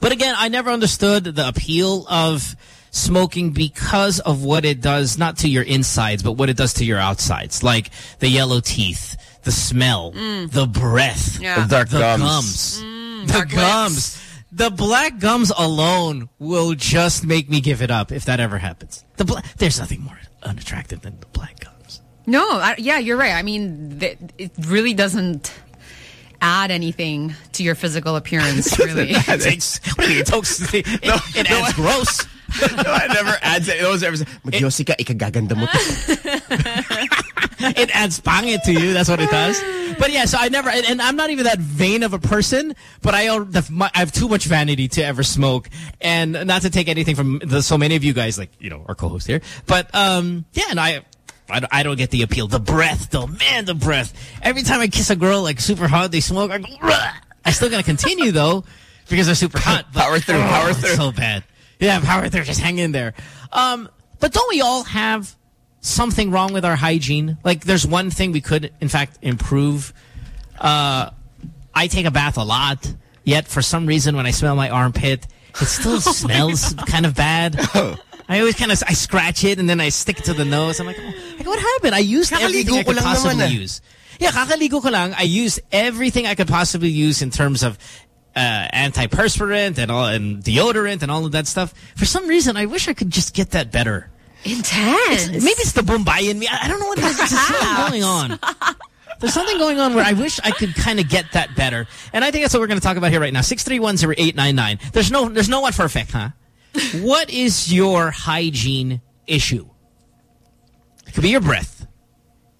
Speaker 5: but again, I never understood the appeal of smoking because of what it does, not to your insides, but what it does to your outsides. Like the yellow teeth, the smell,
Speaker 18: Mm.
Speaker 5: the breath,
Speaker 18: Yeah.
Speaker 19: The dark
Speaker 5: the
Speaker 19: gums.
Speaker 5: gums,
Speaker 18: Mm,
Speaker 5: the
Speaker 18: dark
Speaker 5: gums. The black gums alone will just make me give it up if that ever happens. The There's nothing more unattractive than the black gums.
Speaker 18: No, I, yeah, you're right. I mean, it really doesn't add anything to your physical appearance, really.
Speaker 5: It takes, what do you mean? It, takes, it, it adds gross.
Speaker 19: no, I never adds it. Those ever say, Magyosi ka, ikagaganda mo to.
Speaker 5: it adds pangit to you. That's what it does. But yeah, so I never, and, and I'm not even that vain of a person, but I, I have too much vanity to ever smoke. And not to take anything from the, so many of you guys, like, you know, our co-host here. But, um, yeah, and I, I, don't- I don't get the appeal. The breath, though, man, the breath. Every time I kiss a girl, like, super hot, they smoke, I go, "Rah!" I still gotta continue, though, because they're super hot. But,
Speaker 19: Power through, power
Speaker 5: it's
Speaker 19: through.
Speaker 5: So bad. Yeah, power through, just hang in there. Um, but don't we all have something wrong with our hygiene? Like, there's one thing we could, in fact, improve. Uh, I take a bath a lot, yet for some reason when I smell my armpit, it still smells kind of bad. I always kind of I scratch it and then I stick it to the nose. I'm like, oh, like, what happened? I used everything I could possibly
Speaker 19: naman, ah.
Speaker 5: use. Yeah, kakaligo ko lang. I used everything I could possibly use in terms of uh, antiperspirant and all and deodorant and all of that stuff. For some reason, I wish I could just get that better.
Speaker 18: Intense.
Speaker 5: It's- maybe it's the Bombay in me. I I don't know what it is. There's something going on. There's something going on where I wish I could kind of get that better. And I think that's what we're going to talk about here right now. 6310899. There's no there's no one perfect, huh? what is your hygiene issue? It could be your breath.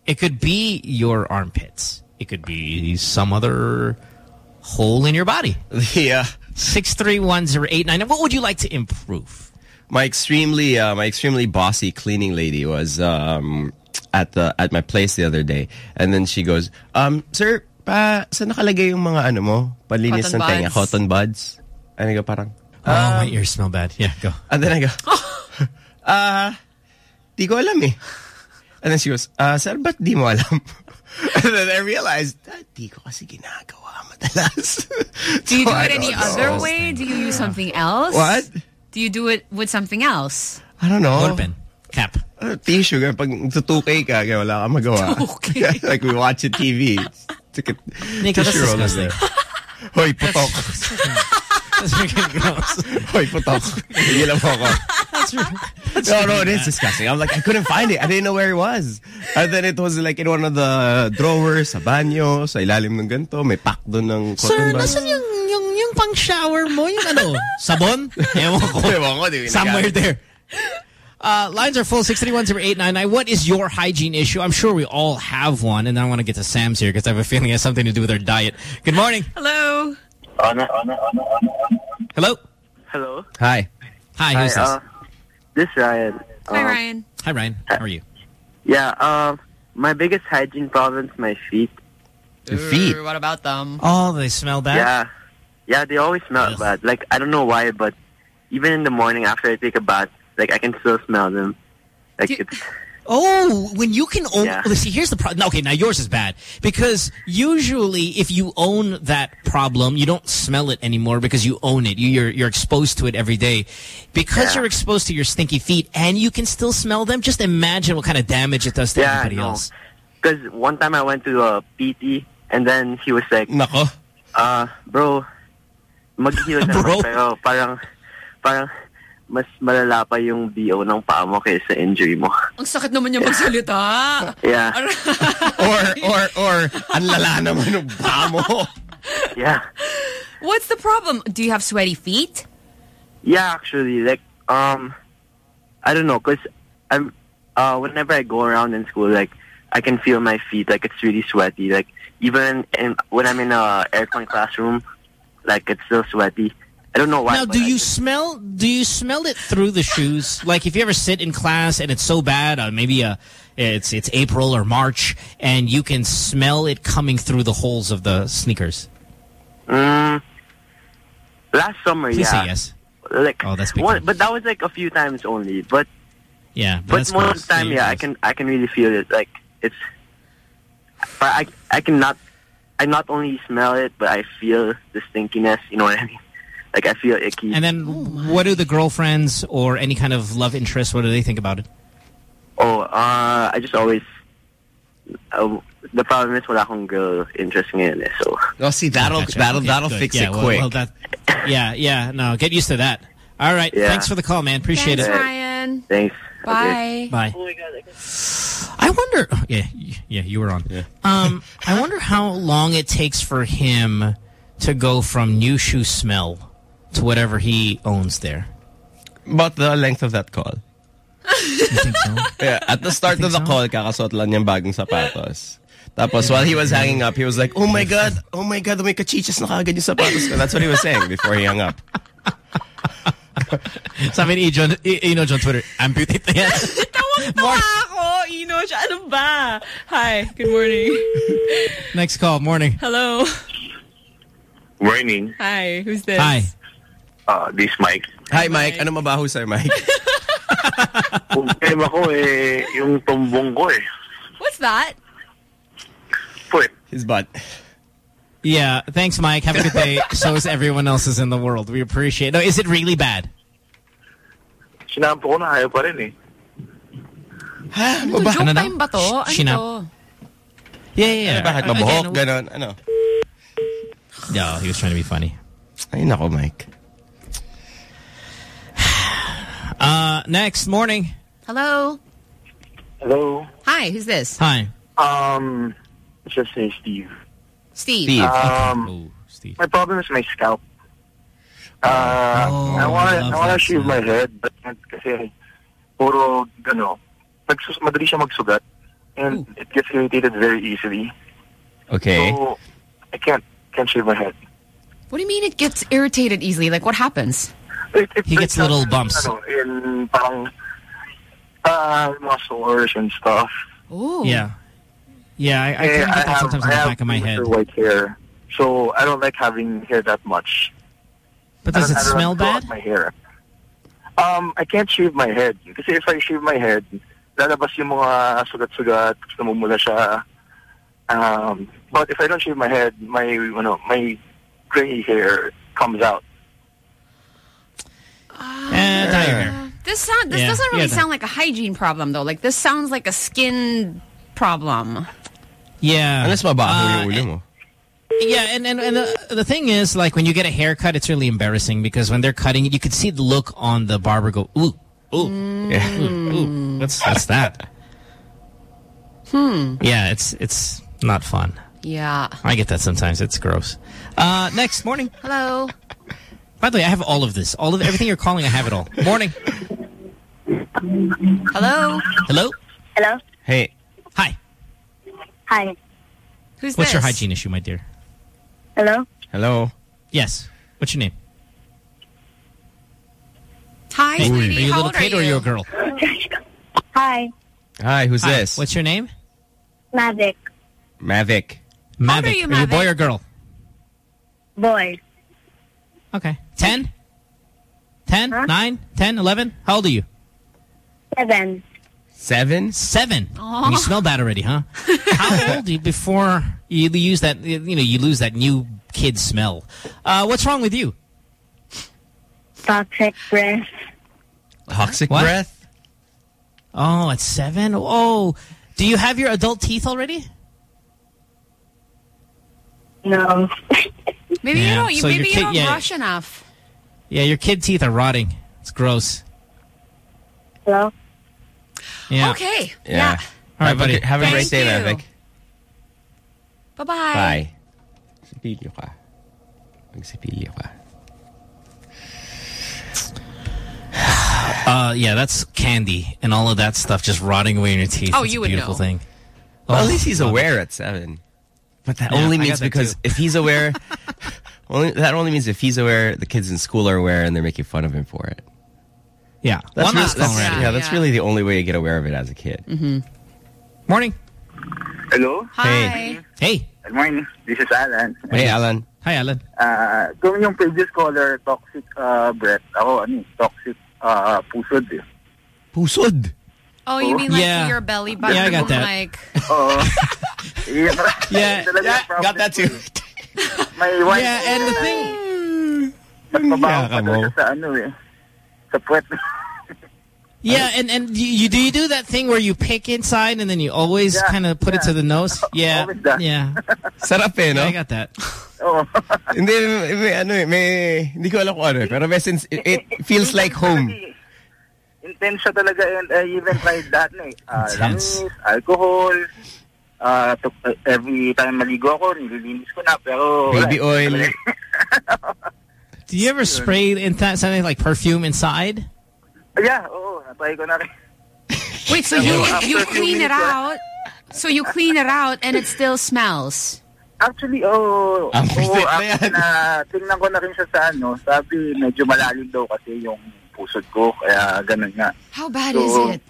Speaker 5: It could be your armpits. It could be some other hole in your body.
Speaker 19: Yeah.
Speaker 5: 6310899. What would you like to improve?
Speaker 19: My extremely, uh, my extremely bossy cleaning lady was um, at the at my place the other day, and then she goes, um, "Sir, pa, saan nakalagay yung mga ano mo? Palinis
Speaker 5: Cotton
Speaker 19: ng tenga, cotton buds?" And I go, "Parang."
Speaker 5: Oh, my ears smell bad. Yeah, go.
Speaker 19: And then I go, ah, di ko alam eh. And then she goes, ah, sir, ba't di mo alam? and then I realized, ah, di ko kasi ginagawa madalas.
Speaker 18: Do you
Speaker 19: So
Speaker 18: do
Speaker 19: I
Speaker 18: it any
Speaker 19: know.
Speaker 18: other way? Do you use something else?
Speaker 19: What?
Speaker 18: Do you do it with something else?
Speaker 19: I don't know.
Speaker 5: Ballpen. Cap.
Speaker 19: Uh, tissue. Kaya pag tutukay ka, kaya wala kang magawa. like we watch a TV. Take a
Speaker 5: Nico, that's
Speaker 19: tissue roll in
Speaker 5: disgusting.
Speaker 19: there. Hoy, putok.
Speaker 5: That's freaking gross.
Speaker 19: Hoy, putok. Hindi lang po ako.
Speaker 5: That's
Speaker 19: No, no, it is disgusting. I'm like, I couldn't find it. I didn't know where it was. And then it was like in one of the drawers, sa banyo, sa ilalim ng ganito, may pack doon ng
Speaker 5: Sir,
Speaker 19: cotton buds.
Speaker 5: nasan yung, yung, yung pang shower mo? Yung ano? Sabon? Ewan ko.
Speaker 19: Ewan ko,
Speaker 5: Somewhere there. Uh, lines are full, 6310899. What is your hygiene issue? I'm sure we all have one, and I want to get to Sam's here because I have a feeling it has something to do with our diet. Good morning.
Speaker 18: Hello.
Speaker 5: Hello.
Speaker 31: Hello.
Speaker 5: Hi. Hi, who's this?
Speaker 31: Uh, this Ryan.
Speaker 18: Hi,
Speaker 31: Um,
Speaker 18: Ryan.
Speaker 5: Hi, Ryan. How are you?
Speaker 31: Yeah. Um, my biggest hygiene problem is my feet.
Speaker 5: Your feet?
Speaker 18: What about them?
Speaker 5: Oh, they smell bad?
Speaker 31: Yeah. Yeah, they always smell bad. Like I don't know why, but even in the morning after I take a bath, like I can still smell them. Like it's
Speaker 5: Oh, when you can own.
Speaker 31: Yeah.
Speaker 5: See, here's the problem. Okay, now yours is bad because usually if you own that problem, you don't smell it anymore because you own it. You, you're you're exposed to it every day. Because
Speaker 31: Yeah.
Speaker 5: you're exposed to your stinky feet and you can still smell them. Just imagine what kind of damage it does to
Speaker 31: yeah,
Speaker 5: everybody else.
Speaker 31: Because one time I went to a PT and then he was like,
Speaker 19: Nako.
Speaker 31: uh, bro, mag-heal na naman pero parang, parang mas malala pa yung BO ng paa mo kaysa injury mo.
Speaker 18: Ang sakit naman niya magsalita.
Speaker 31: Yeah.
Speaker 19: or, or, or, ang lala naman ng paa mo.
Speaker 31: Yeah.
Speaker 18: What's the problem? Do you have sweaty feet?
Speaker 31: Yeah, actually, like, um, I don't know, cause I'm, uh, whenever I go around in school, like, I can feel my feet, like, it's really sweaty. Like, even in, when I'm in a aircon classroom, like, it's still sweaty. I don't know why.
Speaker 5: Now, do you
Speaker 31: just-
Speaker 5: smell? Do you smell it through the shoes? Like if you ever sit in class and it's so bad, uh, maybe uh, it's it's April or March, and you can smell it coming through the holes of the sneakers.
Speaker 31: Mm, last summer,
Speaker 5: Please
Speaker 31: yeah.
Speaker 5: say yes.
Speaker 31: like
Speaker 5: Oh, that's
Speaker 31: one, but that was like a few times only. But
Speaker 5: Yeah, but,
Speaker 31: but most of the time, yeah, I can I can really feel it. Like it's, but I I can not I not only smell it, but I feel the stinkiness. You know what I mean? Like I feel icky.
Speaker 5: And then, what do the girlfriends or any kind of love interest? What do they think about it?
Speaker 31: oh, uh, I just always. Uh, the problem is wala akong girl interest ngayon eh, so.
Speaker 19: Oh, see, that'll
Speaker 5: Gotcha.
Speaker 19: that'll
Speaker 5: Okay,
Speaker 19: that'll
Speaker 5: good.
Speaker 19: fix
Speaker 5: yeah,
Speaker 19: it
Speaker 5: well-
Speaker 19: quick.
Speaker 5: well, that, yeah, yeah. No, get used to that. All right.
Speaker 31: Yeah.
Speaker 5: Thanks for the call, man. Appreciate
Speaker 18: Thanks,
Speaker 5: it.
Speaker 18: Ryan.
Speaker 31: Thanks.
Speaker 18: Bye.
Speaker 5: Bye. I wonder. Yeah, yeah, you were on. Um, I wonder how long it takes for him to go from new shoe smell to whatever he owns there.
Speaker 19: About the length of that call. Yeah, at the start of the call, kakasuot lang niyang bagong sapatos. Tapos while he was hanging up, he was like, oh my God, oh my God, may kachichas na kagad yung sapatos ko. That's what he was saying before he hung up.
Speaker 5: Sabi ni John, you know, John Twitter, amputate na yan.
Speaker 18: Tawa ako. Ino siya. Ano ba? Hi. Good morning.
Speaker 5: Next call, morning.
Speaker 18: Hello.
Speaker 32: Morning.
Speaker 18: Hi. Who's this?
Speaker 5: Hi.
Speaker 32: Uh, this Mike.
Speaker 19: Hi, Mike. Ano mabaho sir, Mike?
Speaker 32: Problema ko eh, yung tumbong ko eh.
Speaker 18: What's that?
Speaker 32: Foot.
Speaker 19: His butt.
Speaker 5: Yeah, thanks, Mike. Have a good day. so is everyone else's in the world. We appreciate. it. No, is it really bad?
Speaker 32: Sinampo ko na ayaw pa rin eh.
Speaker 18: Ano, joke
Speaker 5: Ano
Speaker 18: time ba to? Ano
Speaker 5: Shinap.
Speaker 18: to?
Speaker 5: Yeah, yeah, yeah.
Speaker 19: Ano, bakit
Speaker 5: Uh,
Speaker 19: mabuhok?
Speaker 5: again,
Speaker 19: Ganon. Ano?
Speaker 5: No, he was trying to be funny.
Speaker 19: Ay, nako, Mike.
Speaker 5: Uh, next, morning.
Speaker 18: Hello.
Speaker 32: Hello.
Speaker 18: Hi. Who's this?
Speaker 5: Hi.
Speaker 32: Um, let's just say Steve.
Speaker 18: Steve.
Speaker 32: Um, my problem is my scalp. Uh, I want
Speaker 5: I
Speaker 32: I want to
Speaker 5: that
Speaker 32: shave my head, but kasi puro gano, nagsus madali siya magsugat, and it gets irritated very easily.
Speaker 19: Okay.
Speaker 32: So I can't can't shave my head.
Speaker 18: What do you mean it gets irritated easily? Like what happens?
Speaker 32: It, it
Speaker 5: He gets
Speaker 32: breaks
Speaker 5: little
Speaker 32: out in,
Speaker 5: bumps.
Speaker 32: Ano, in parang uh, muscles and stuff.
Speaker 18: Oh.
Speaker 5: Yeah. Yeah, I, I
Speaker 32: Eh,
Speaker 5: can get that
Speaker 32: have-
Speaker 5: sometimes on
Speaker 32: I
Speaker 5: the back of my head.
Speaker 32: white hair, so I don't like having hair that much.
Speaker 5: But does it smell
Speaker 32: grow
Speaker 5: bad?
Speaker 32: My hair. Um, I can't shave my head. Kasi if I shave my head, lalabas yung mga sugat-sugat, namumula siya. Um, but if I don't shave my head, my, you know, my gray hair comes out.
Speaker 5: Eh, dye your hair.
Speaker 18: This sound this
Speaker 5: Yeah,
Speaker 18: doesn't really
Speaker 5: yeah,
Speaker 18: sound like a hygiene problem though. Like this sounds like a skin problem.
Speaker 5: Yeah.
Speaker 19: Unless mabaho
Speaker 5: Uh,
Speaker 19: yung ulo mo.
Speaker 5: Yeah, and, and, and the, the thing is, like, when you get a haircut, it's really embarrassing because when they're cutting it, you could see the look on the barber go, ooh, ooh, yeah, ooh, ooh, what's, what's that?
Speaker 18: Hmm.
Speaker 5: Yeah, it's it's not fun.
Speaker 18: Yeah.
Speaker 5: I get that sometimes. It's gross. Uh, next, morning.
Speaker 18: Hello.
Speaker 5: By the way, I have all of this. All of everything you're calling, I have it all. Morning.
Speaker 18: Hello.
Speaker 5: Hello?
Speaker 33: Hello?
Speaker 19: Hey.
Speaker 5: Hi.
Speaker 33: Hi.
Speaker 18: Who's
Speaker 5: What's your hygiene issue, my dear?
Speaker 33: Hello?
Speaker 19: Hello.
Speaker 5: Yes. What's your name?
Speaker 18: Hi,
Speaker 5: Hey,
Speaker 18: sweetie.
Speaker 5: Are you a little
Speaker 18: old are
Speaker 5: kid or are you
Speaker 18: you?
Speaker 5: a girl?
Speaker 33: Hi.
Speaker 19: Hi, who's
Speaker 5: Hi.
Speaker 19: this?
Speaker 5: What's your name?
Speaker 33: Mavic.
Speaker 19: Mavic.
Speaker 5: Mavic.
Speaker 33: you,
Speaker 5: Are you a boy or girl?
Speaker 33: Boy.
Speaker 5: Okay. 10? 10? 9? 10? 11? How old are you?
Speaker 33: Seven.
Speaker 19: Seven?
Speaker 5: Seven. You smell bad already, huh? How old are you before you use that, you know, you lose that new kid smell? Uh, what's wrong with you?
Speaker 33: Toxic breath.
Speaker 19: Toxic
Speaker 5: What?
Speaker 19: breath?
Speaker 5: Oh, at seven? Oh, do you have your adult teeth already?
Speaker 33: No.
Speaker 18: Maybe
Speaker 5: Yeah,
Speaker 18: you don't. You,
Speaker 5: so your
Speaker 18: maybe you
Speaker 5: kid-
Speaker 18: don't
Speaker 5: yeah.
Speaker 18: brush enough.
Speaker 5: Yeah, your kid teeth are rotting. It's gross.
Speaker 33: Hello?
Speaker 5: Yeah.
Speaker 18: Okay.
Speaker 19: Yeah.
Speaker 5: All right, buddy.
Speaker 19: good- Have a great day,
Speaker 18: you.
Speaker 19: Mavic.
Speaker 18: Bye bye.
Speaker 19: Bye. Sipilyo ka. Magsipilyo ka.
Speaker 5: Uh, yeah, that's candy and all of that stuff just rotting away in your teeth.
Speaker 18: Oh,
Speaker 5: It's
Speaker 18: you
Speaker 5: a
Speaker 18: would
Speaker 5: beautiful
Speaker 18: know.
Speaker 5: thing.
Speaker 19: Well,
Speaker 5: Oh,
Speaker 19: at least he's aware at seven. But that
Speaker 5: Yeah,
Speaker 19: only means
Speaker 5: that
Speaker 19: because
Speaker 5: too.
Speaker 19: if he's aware, only that only means if he's aware, the kids in school are aware, and they're making fun of him for it.
Speaker 5: Yeah.
Speaker 19: That's
Speaker 5: One
Speaker 19: really,
Speaker 5: last
Speaker 19: that's,
Speaker 5: call,
Speaker 19: yeah, that's
Speaker 18: Yeah.
Speaker 19: really the only way you get aware of it as a kid.
Speaker 18: Mm-hmm.
Speaker 5: Morning.
Speaker 32: Hello?
Speaker 18: Hi.
Speaker 5: Hey.
Speaker 32: Good morning. This is Alan.
Speaker 19: Hey, Alan.
Speaker 5: Hi, Alan.
Speaker 32: Ah, kung yung previous caller, toxic uh, breath, ako, ano, toxic uh, pusod eh.
Speaker 19: Pusod?
Speaker 18: Oh, you mean like
Speaker 5: Yeah.
Speaker 18: your belly button?
Speaker 5: Yeah, I got that.
Speaker 18: Like,
Speaker 32: Oo. Yun,
Speaker 5: Yeah, yeah,
Speaker 19: got that too.
Speaker 32: ko. May one
Speaker 5: Yeah, and the thing...
Speaker 32: Mas mabaho
Speaker 5: Yeah,
Speaker 32: pa
Speaker 5: come
Speaker 32: daw
Speaker 5: on.
Speaker 32: siya sa ano eh. Sa puwet.
Speaker 5: Yeah, and and you, you do you do that thing where you pick inside and then you always
Speaker 32: Yeah,
Speaker 5: kind of put it to the nose? Yeah,
Speaker 32: Always that.
Speaker 5: yeah.
Speaker 19: Sarap eh, no?
Speaker 5: I got that.
Speaker 32: Oo.
Speaker 19: Hindi, may, ano eh, may, hindi ko alam kung ano eh. Pero may sense, it, it feels like home.
Speaker 32: Intense siya talaga and I even tried that na eh. Uh,
Speaker 5: Intense.
Speaker 32: langis, alcohol, uh, to, uh, every time maligo ako, nililinis ko na, pero...
Speaker 19: Baby
Speaker 32: eh.
Speaker 19: oil.
Speaker 5: Do you ever spray in something like perfume inside?
Speaker 32: Yeah, oo, natry ko na rin.
Speaker 18: wait, so you you clean it out? So you clean it out and it still smells?
Speaker 32: Actually, oh,
Speaker 19: Ang
Speaker 32: oh,
Speaker 19: pusit na
Speaker 32: actually
Speaker 19: yan.
Speaker 32: na, tingnan ko na rin siya sa ano, sabi medyo malalim daw kasi yung pusod ko, kaya ganun nga.
Speaker 18: How bad
Speaker 32: So,
Speaker 18: is it?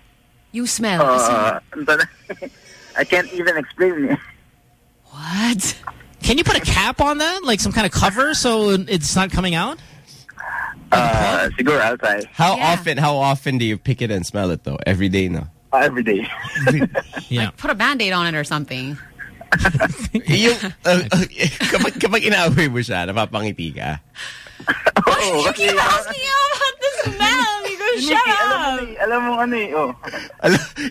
Speaker 18: You smell.
Speaker 32: Uh, I can't even explain eh.
Speaker 18: what?
Speaker 5: Can you put a cap on that, like some kind of cover, so it's not coming out?
Speaker 32: Uh, siguro I'll try.
Speaker 19: How
Speaker 18: Yeah.
Speaker 19: often, how often do you pick it and smell it though? Every day, now.
Speaker 32: Uh, every day.
Speaker 5: Yeah.
Speaker 18: Put a band-aid on it or something.
Speaker 19: yung, uh, uh, kapag, kapag inaaway mo siya, napapangiti ka.
Speaker 32: Oo, kasi...
Speaker 18: asking you about the smell. You go,
Speaker 32: Hindi, alam mo, alam mo ano eh, oh.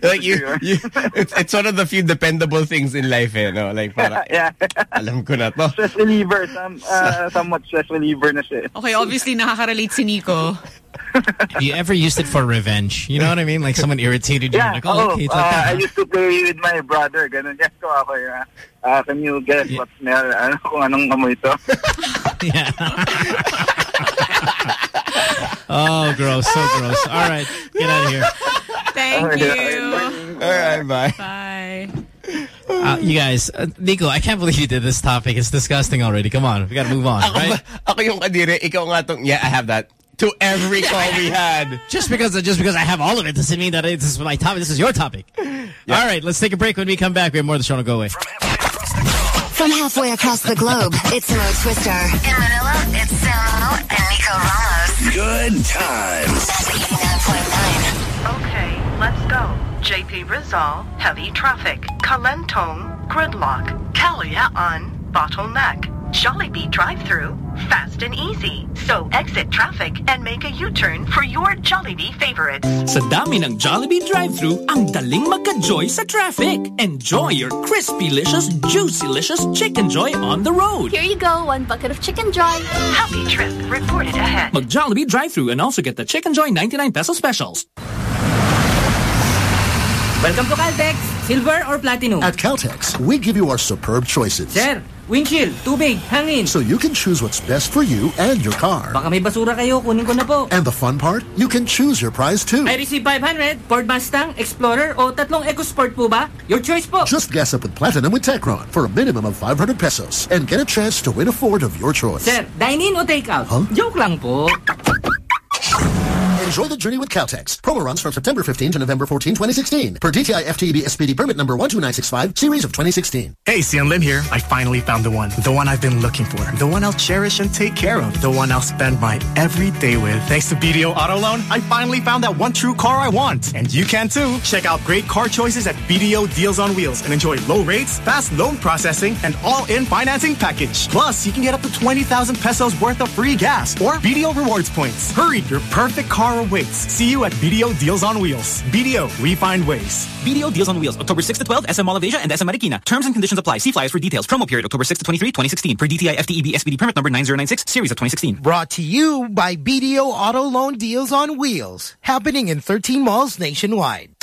Speaker 19: Like you, you it's, it's one of the few dependable things in life, eh, no? Like, para,
Speaker 32: yeah.
Speaker 19: alam ko na to.
Speaker 32: Stress reliever, some, uh, somewhat stress reliever na siya.
Speaker 18: Okay, obviously nakaka-relate si Nico.
Speaker 5: You ever used it for revenge? You know what I mean? Like someone irritated you.
Speaker 32: Yeah,
Speaker 5: Like, oh,
Speaker 32: oh,
Speaker 5: okay, it's
Speaker 32: uh,
Speaker 5: like that.
Speaker 32: I
Speaker 5: huh?
Speaker 32: used to play with my brother, ganun yan ko ako. Uh, uh, can you guess what smell, ano, kung anong amoy ito?
Speaker 5: Yeah. Oh, gross. So gross. All right. Get out of here.
Speaker 18: Thank you.
Speaker 19: All right, bye.
Speaker 18: Bye.
Speaker 5: Uh, you guys, uh, Nico, I can't believe you did this topic. It's disgusting already. Come on. We got to move on,
Speaker 19: Ako,
Speaker 5: right?
Speaker 19: ba- ako yung kadire, ikaw nga tong, yeah, I have that. To every call we had.
Speaker 5: Just because just because I have all of it doesn't mean that this is my topic. This is your topic. All right, let's take a break. When we come back, we have more of the show to go away.
Speaker 6: From halfway across the globe, it's Mo Twister. In Manila, it's Samo and Nico Ramos.
Speaker 16: Good times.
Speaker 34: Okay, let's go. JP Rizal, heavy traffic. Kalentong, gridlock. Kalayaan, bottleneck. Jollibee drive-through, fast and easy. So exit traffic and make a U-turn for your Jollibee favorites.
Speaker 35: Sa dami ng Jollibee drive-through, ang daling magka-joy sa traffic. Enjoy your crispy-licious, juicy-licious Chicken Joy on the road.
Speaker 11: Here you go, one bucket of Chicken Joy.
Speaker 34: Happy trip reported ahead.
Speaker 35: Mag Jollibee drive-through and also get the Chicken Joy 99 peso specials.
Speaker 36: Welcome to Caltex. Silver or platinum?
Speaker 37: At Caltex, we give you our superb choices.
Speaker 36: Sir, windshield, tubig, hangin.
Speaker 37: So you can choose what's best for you and your car.
Speaker 36: Baka may basura kayo, kunin ko na po.
Speaker 37: And the fun part, you can choose your prize too.
Speaker 36: I receive 500, Ford Mustang, Explorer, o tatlong EcoSport po ba? Your choice po.
Speaker 37: Just gas up with Platinum with Techron for a minimum of 500 pesos and get a chance to win a Ford of your choice.
Speaker 36: Sir, dine-in o take-out?
Speaker 37: Huh?
Speaker 36: Joke lang po.
Speaker 37: Enjoy the journey with Caltex. Promo runs from September 15 to November 14, 2016. Per DTI FTEB SPD permit number 12965, series of 2016.
Speaker 38: Hey, Sian Lim here. I finally found the one. The one I've been looking for. The one I'll cherish and take care of. The one I'll spend my every day with. Thanks to BDO Auto Loan, I finally found that one true car I want. And you can too. Check out great car choices at BDO Deals on Wheels and enjoy low rates, fast loan processing, and all-in financing package. Plus, you can get up to 20,000 pesos worth of free gas or BDO rewards points. Hurry, your perfect car awaits. See you at BDO Deals on Wheels. BDO, we find ways.
Speaker 39: BDO Deals on Wheels, October 6 to 12, SM Mall of Asia and SM Marikina. Terms and conditions apply. See flyers for details. Promo period October 6 to 23, 2016. Per DTI FTEB SPD permit number 9096, series of 2016.
Speaker 40: Brought to you by BDO Auto Loan Deals on Wheels. Happening in 13 malls nationwide.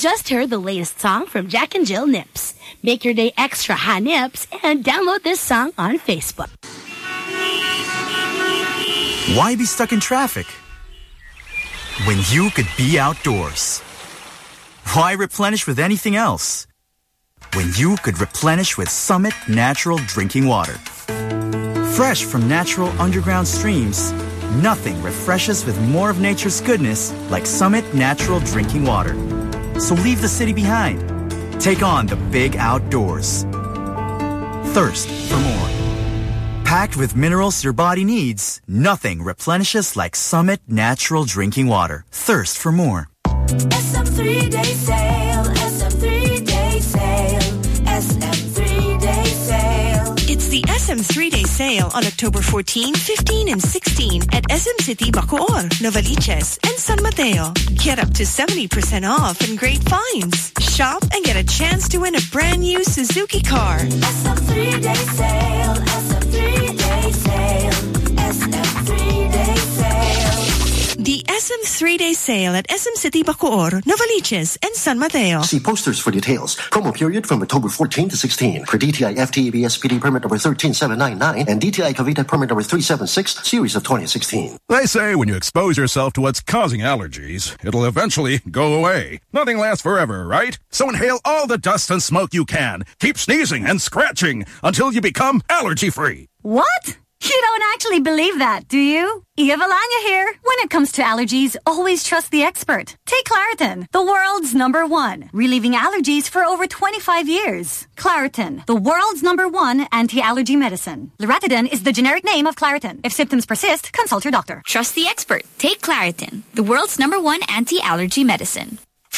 Speaker 11: Just heard the latest song from Jack and Jill Nips. Make your day extra high nips and download this song on Facebook.
Speaker 39: Why be stuck in traffic? When you could be outdoors. Why replenish with anything else? When you could replenish with Summit Natural Drinking Water. Fresh from natural underground streams, nothing refreshes with more of nature's goodness like Summit Natural Drinking Water so leave the city behind. Take on the big outdoors. Thirst for more. Packed with minerals your body needs, nothing replenishes like Summit Natural Drinking Water. Thirst for more.
Speaker 41: SM3 Day Sale, SM3 Day Sale,
Speaker 34: SM3 the SM three-day sale on October 14, 15, and 16 at SM City Bacoor, Novaliches, and San Mateo. Get up to 70% off and great finds. Shop and get a chance to win a brand new Suzuki car.
Speaker 41: SM three day sale. SM three day sale. SM three day sale.
Speaker 34: The SM three-day sale at SM City Bacoor, Novaliches, and San Mateo.
Speaker 37: See posters for details. Promo period from October 14 to 16 for DTI FTEB SPD permit number 13799 and DTI Cavite permit number 376, series of 2016.
Speaker 9: They say when you expose yourself to what's causing allergies, it'll eventually go away. Nothing lasts forever, right? So inhale all the dust and smoke you can. Keep sneezing and scratching until you become allergy free.
Speaker 42: What? You don't actually believe that, do you? Eva Valanya here. When it comes to allergies, always trust the expert. Take Claritin, the world's number one, relieving allergies for over 25 years. Claritin, the world's number one anti-allergy medicine. Loratadine is the generic name of Claritin. If symptoms persist, consult your doctor.
Speaker 11: Trust the expert. Take Claritin, the world's number one anti-allergy medicine.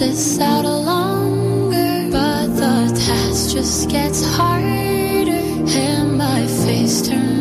Speaker 43: last this out longer. But the task just gets harder, and my face turned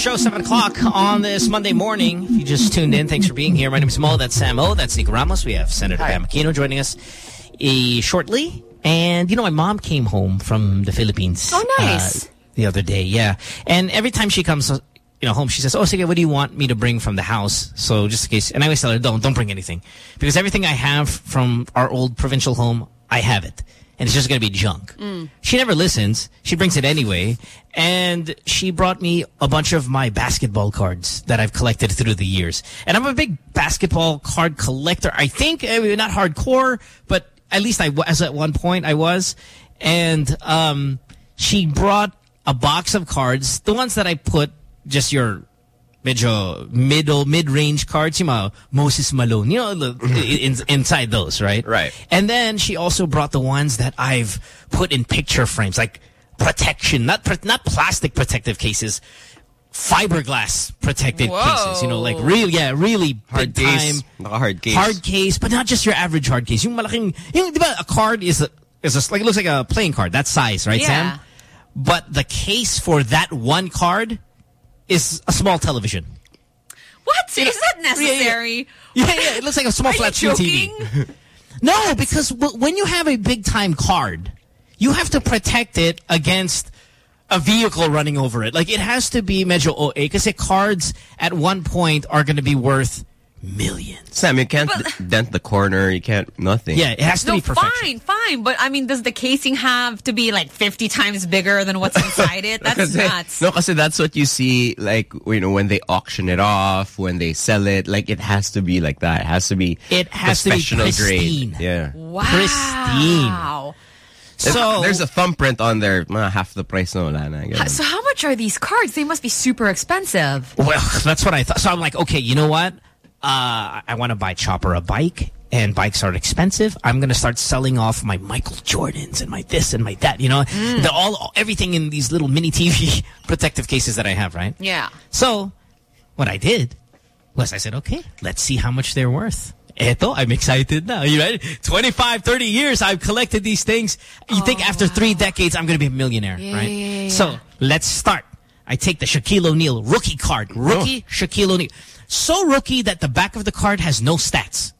Speaker 5: show, 7 o'clock on this Monday morning. If you just tuned in, thanks for being here. My name is Mo. That's Sam O. That's Nico Ramos. We have Senator Bam Aquino joining us uh, shortly. And, you know, my mom came home from the Philippines.
Speaker 18: Oh, nice.
Speaker 5: uh, the other day, yeah. And every time she comes, uh, you know, home, she says, oh, sige, what do you want me to bring from the house? So just in case, and I always tell her, don't, don't bring anything. Because everything I have from our old provincial home, I have it. And it's just going to be junk. She never listens. She brings it anyway. And she brought me a bunch of my basketball cards that I've collected through the years. And I'm a big basketball card collector. I think, I mean, not hardcore, but at least I was at one point I was. And um, she brought a box of cards, the ones that I put just your medyo middle mid-range cards, yung mga Moses Malone, you know, in, inside those, right?
Speaker 19: Right.
Speaker 5: And then she also brought the ones that I've put in picture frames, like protection, not not plastic protective cases, fiberglass protected cases. You know, like real, yeah, really
Speaker 19: Hard
Speaker 5: big
Speaker 19: case.
Speaker 5: time
Speaker 19: Naka hard case.
Speaker 5: hard case, but not just your average hard case. Yung malaking, yung, di ba, a card is a, is a, like, it looks like a playing card, that size, right,
Speaker 18: Yeah.
Speaker 5: Sam? But the case for that one card is a small television.
Speaker 18: What? Is that necessary?
Speaker 5: Yeah, yeah, it looks like a small flat screen? TV. No, because when you have a big time card, you have to protect it against a vehicle running over it. Like it has to be medyo OA because cards at one point are going to be worth millions.
Speaker 19: Sam, you can't dent the corner. You can't nothing.
Speaker 5: Yeah, it has to
Speaker 18: No,
Speaker 5: be perfection.
Speaker 18: fine, fine. But I mean, does the casing have to be like 50 times bigger than what's inside it? That's
Speaker 19: Kasi-
Speaker 18: nuts.
Speaker 19: No, because that's what you see, like, you know, when they auction it off, when they sell it, like, it has to be like that. It has to be
Speaker 5: It has to be
Speaker 19: professional
Speaker 5: pristine.
Speaker 19: grade. Yeah.
Speaker 18: Wow.
Speaker 5: Pristine.
Speaker 19: There's,
Speaker 5: So-
Speaker 19: there's a thumbprint on there, uh, half the price no, wala na.
Speaker 18: Ha-
Speaker 19: ganun.
Speaker 18: So how much are these cards? They must be super expensive.
Speaker 5: Well, that's what I thought. So I'm like, okay, you know what? Uh, I want to buy Chopper a bike, and bikes are expensive. I'm going to start selling off my Michael Jordans and my this and my that. You know,
Speaker 18: Mm.
Speaker 5: the all everything in these little mini TV protective cases that I have, right?
Speaker 18: Yeah.
Speaker 5: So what I did was I said, okay, let's see how much they're worth. Eto, I'm excited now. You ready? 25, 30 years I've collected these things. You think after three decades I'm going to be a millionaire,
Speaker 18: Yeah,
Speaker 5: right?
Speaker 18: yeah, yeah.
Speaker 5: So let's start. I take the Shaquille O'Neal rookie card. Rookie Shaquille O'Neal. So rookie that the back of the card has no stats.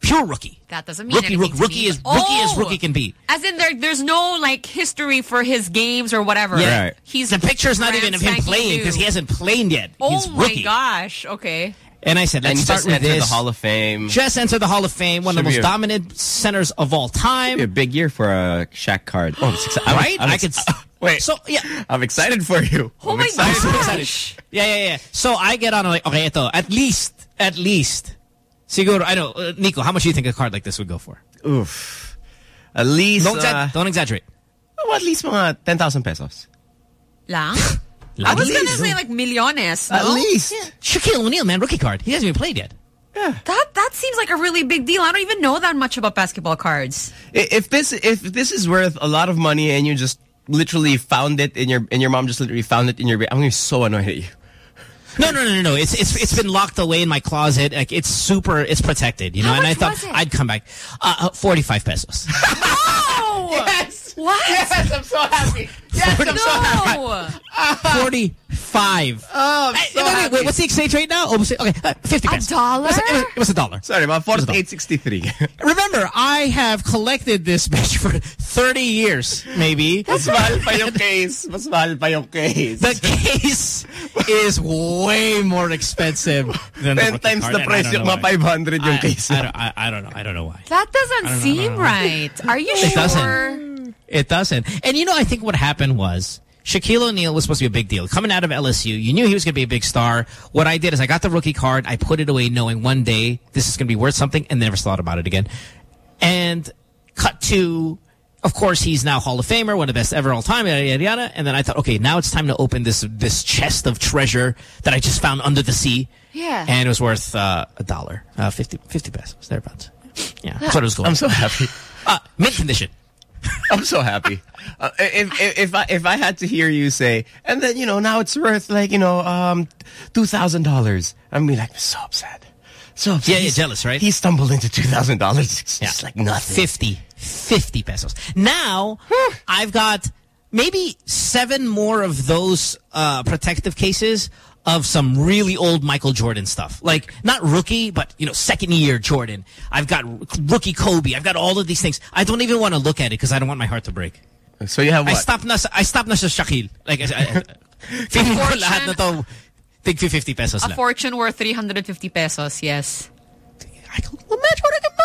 Speaker 5: Pure rookie.
Speaker 18: That doesn't mean
Speaker 5: Rookie,
Speaker 18: anything
Speaker 5: rookie,
Speaker 18: to
Speaker 5: rookie
Speaker 18: me.
Speaker 5: is rookie as
Speaker 18: Oh!
Speaker 5: rookie can be.
Speaker 18: As in there, there's no like history for his games or whatever.
Speaker 5: Yeah. Right.
Speaker 18: He's
Speaker 5: The picture's not even of him playing because he hasn't played yet.
Speaker 18: Oh
Speaker 5: He's
Speaker 18: my gosh. Okay.
Speaker 5: And I said, let's
Speaker 19: and you
Speaker 5: start
Speaker 19: just
Speaker 5: with
Speaker 19: enter
Speaker 5: this.
Speaker 19: the Hall of Fame.
Speaker 5: Just entered the Hall of Fame, one of the most
Speaker 19: a-
Speaker 5: dominant centers of all time.
Speaker 19: Be a big year for a Shaq card. Oh, I'm exci- I'm-
Speaker 5: right?
Speaker 19: I'm
Speaker 5: I
Speaker 19: ex-
Speaker 5: could. Wait. So yeah.
Speaker 19: I'm excited for you.
Speaker 18: Oh
Speaker 19: I'm
Speaker 18: my
Speaker 19: excited.
Speaker 18: gosh.
Speaker 5: Yeah, yeah, yeah. So I get on I'm like, okay, ito, at least, at least. Siguro, I know, uh, Nico, how much do you think a card like this would go for?
Speaker 19: Oof. At least,
Speaker 5: Don't,
Speaker 19: uh,
Speaker 5: don't exaggerate.
Speaker 19: well, at least mga 10,000 pesos.
Speaker 18: Lang?
Speaker 5: At
Speaker 18: I was
Speaker 5: least.
Speaker 18: gonna say like millones.
Speaker 19: At
Speaker 18: no?
Speaker 19: least.
Speaker 5: Shaquille O'Neal, man, rookie card. He hasn't even played yet. Yeah.
Speaker 18: That that seems like a really big deal. I don't even know that much about basketball cards.
Speaker 19: If this if this is worth a lot of money and you just literally found it in your and your mom just literally found it in your bed, I'm gonna be so annoyed at you.
Speaker 5: No, no, no, no, no. It's it's it's been locked away in my closet. Like it's super. It's protected, you know.
Speaker 18: How
Speaker 5: and I thought? I'd come back. Uh, uh, Forty-five pesos.
Speaker 19: Yes.
Speaker 18: What?
Speaker 19: Yes, I'm so happy. Yes, I'm so happy.
Speaker 18: No.
Speaker 5: Forty-five.
Speaker 19: Oh, I'm so
Speaker 5: wait, wait,
Speaker 19: happy.
Speaker 5: wait, what's the exchange rate now? Oh, okay, uh, fifty
Speaker 18: A dollar?
Speaker 5: It was, it was- it was a dollar.
Speaker 19: Sorry, about
Speaker 5: It was a dollar.
Speaker 19: 4863.
Speaker 5: Remember, I have collected this bitch for 30 years, maybe.
Speaker 19: Mas mahal pa yung case. Mas mahal pa yung case.
Speaker 5: The case is way more expensive than
Speaker 19: 10
Speaker 5: rookie
Speaker 19: times
Speaker 5: card,
Speaker 19: the price
Speaker 5: don't
Speaker 19: yung mga 500 yung
Speaker 5: I,
Speaker 19: case.
Speaker 5: I, don't, I, I don't know. I don't know why.
Speaker 18: That doesn't
Speaker 5: don't know, I
Speaker 18: seem
Speaker 5: know.
Speaker 18: right. Are you
Speaker 5: It
Speaker 18: sure?
Speaker 5: doesn't. It doesn't. And you know, I think what happened was Shaquille O'Neal was supposed to be a big deal. Coming out of LSU, you knew he was going to be a big star. What I did is I got the rookie card, I put it away knowing one day this is going to be worth something and never thought about it again. And cut to, of course, he's now Hall of Famer, one of the best ever all time, yada, yada, yada. And then I thought, okay, now it's time to open this this chest of treasure that I just found under the sea.
Speaker 18: Yeah.
Speaker 5: And it was worth uh, a dollar, uh, 50, 50 pesos, thereabouts. Yeah, that's what it was going
Speaker 19: I'm so happy.
Speaker 5: uh, mint condition.
Speaker 19: I'm so happy. Uh, if, if if I if I had to hear you say, and then you know now it's worth like you know um two thousand dollars, I'm be like so upset, so upset.
Speaker 5: Yeah, yeah,
Speaker 19: He's-
Speaker 5: jealous, right?
Speaker 19: He stumbled into two thousand dollars. It's just like nothing.
Speaker 5: 50, 50 pesos. Now, I've got maybe seven more of those uh, protective cases of some really old Michael Jordan stuff. Like, not rookie, but, you know, second year Jordan. I've got rookie Kobe. I've got all of these things. I don't even want to look at it because I don't want my heart to break.
Speaker 19: So you have what?
Speaker 5: I
Speaker 19: what?
Speaker 5: stopped na I stopped na sa Shaquille. Like, I, I, feeling ko
Speaker 18: fortune.
Speaker 5: lahat na to, tig 50 pesos
Speaker 18: A
Speaker 5: lang.
Speaker 18: fortune worth 350 pesos, yes.
Speaker 5: Imagine what I can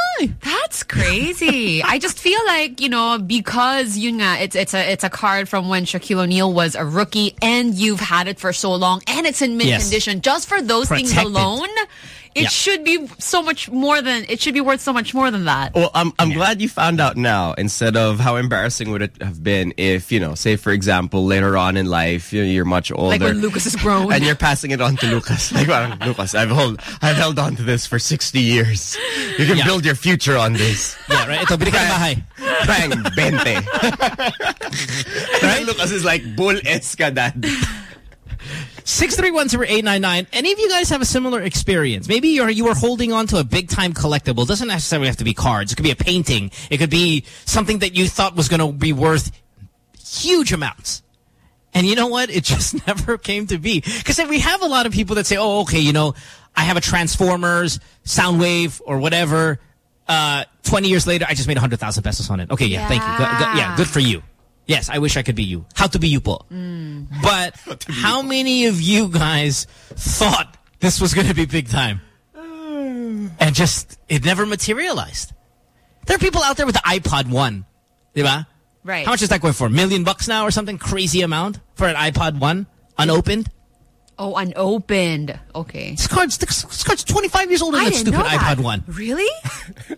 Speaker 18: That's crazy. I just feel like, you know, because you know, it's it's a it's a card from when Shaquille O'Neal was a rookie and you've had it for so long and it's in mint
Speaker 5: Yes.
Speaker 18: condition. Just for those things alone, it
Speaker 19: Yeah.
Speaker 18: should be so much more than it should be worth so much more than that.
Speaker 19: Well, I'm I'm glad you found out now instead of how embarrassing would it have been if you know, say for example, later on in life you know, you're much older,
Speaker 18: Like when Lucas is grown.
Speaker 19: and you're passing it on to Lucas. Like, well, Lucas, I've hold I've held on to this for 60 years. You can
Speaker 5: Yeah.
Speaker 19: build your future on this.
Speaker 5: Yeah, right? Ito, bili ka ng bahay.
Speaker 19: Bang, 20. right? Lucas is like bull eska dad.
Speaker 5: 631-0899. Any of you guys have a similar experience? Maybe you're you were holding on to a big time collectible. It doesn't necessarily have to be cards. It could be a painting. It could be something that you thought was going to be worth huge amounts. And you know what? It just never came to be. Because we have a lot of people that say, oh, okay, you know, I have a Transformers, Soundwave, or whatever. Uh, 20 years later, I just made 100,000 pesos on it. Okay, yeah, thank you. Go- go- yeah, good for you. Yes, I wish I could be you. How to be you po. Mm. But how many of you guys thought this was going to be big time? And just, it never materialized. There are people out there with the iPod 1. Diba?
Speaker 18: Right.
Speaker 5: How much is that going for? A million bucks now or something crazy amount for an iPod 1 unopened?
Speaker 18: Oh, unopened. Okay.
Speaker 5: This card's, this card's 25 years older
Speaker 18: I
Speaker 5: than
Speaker 18: didn't
Speaker 5: stupid iPod 1.
Speaker 18: Really?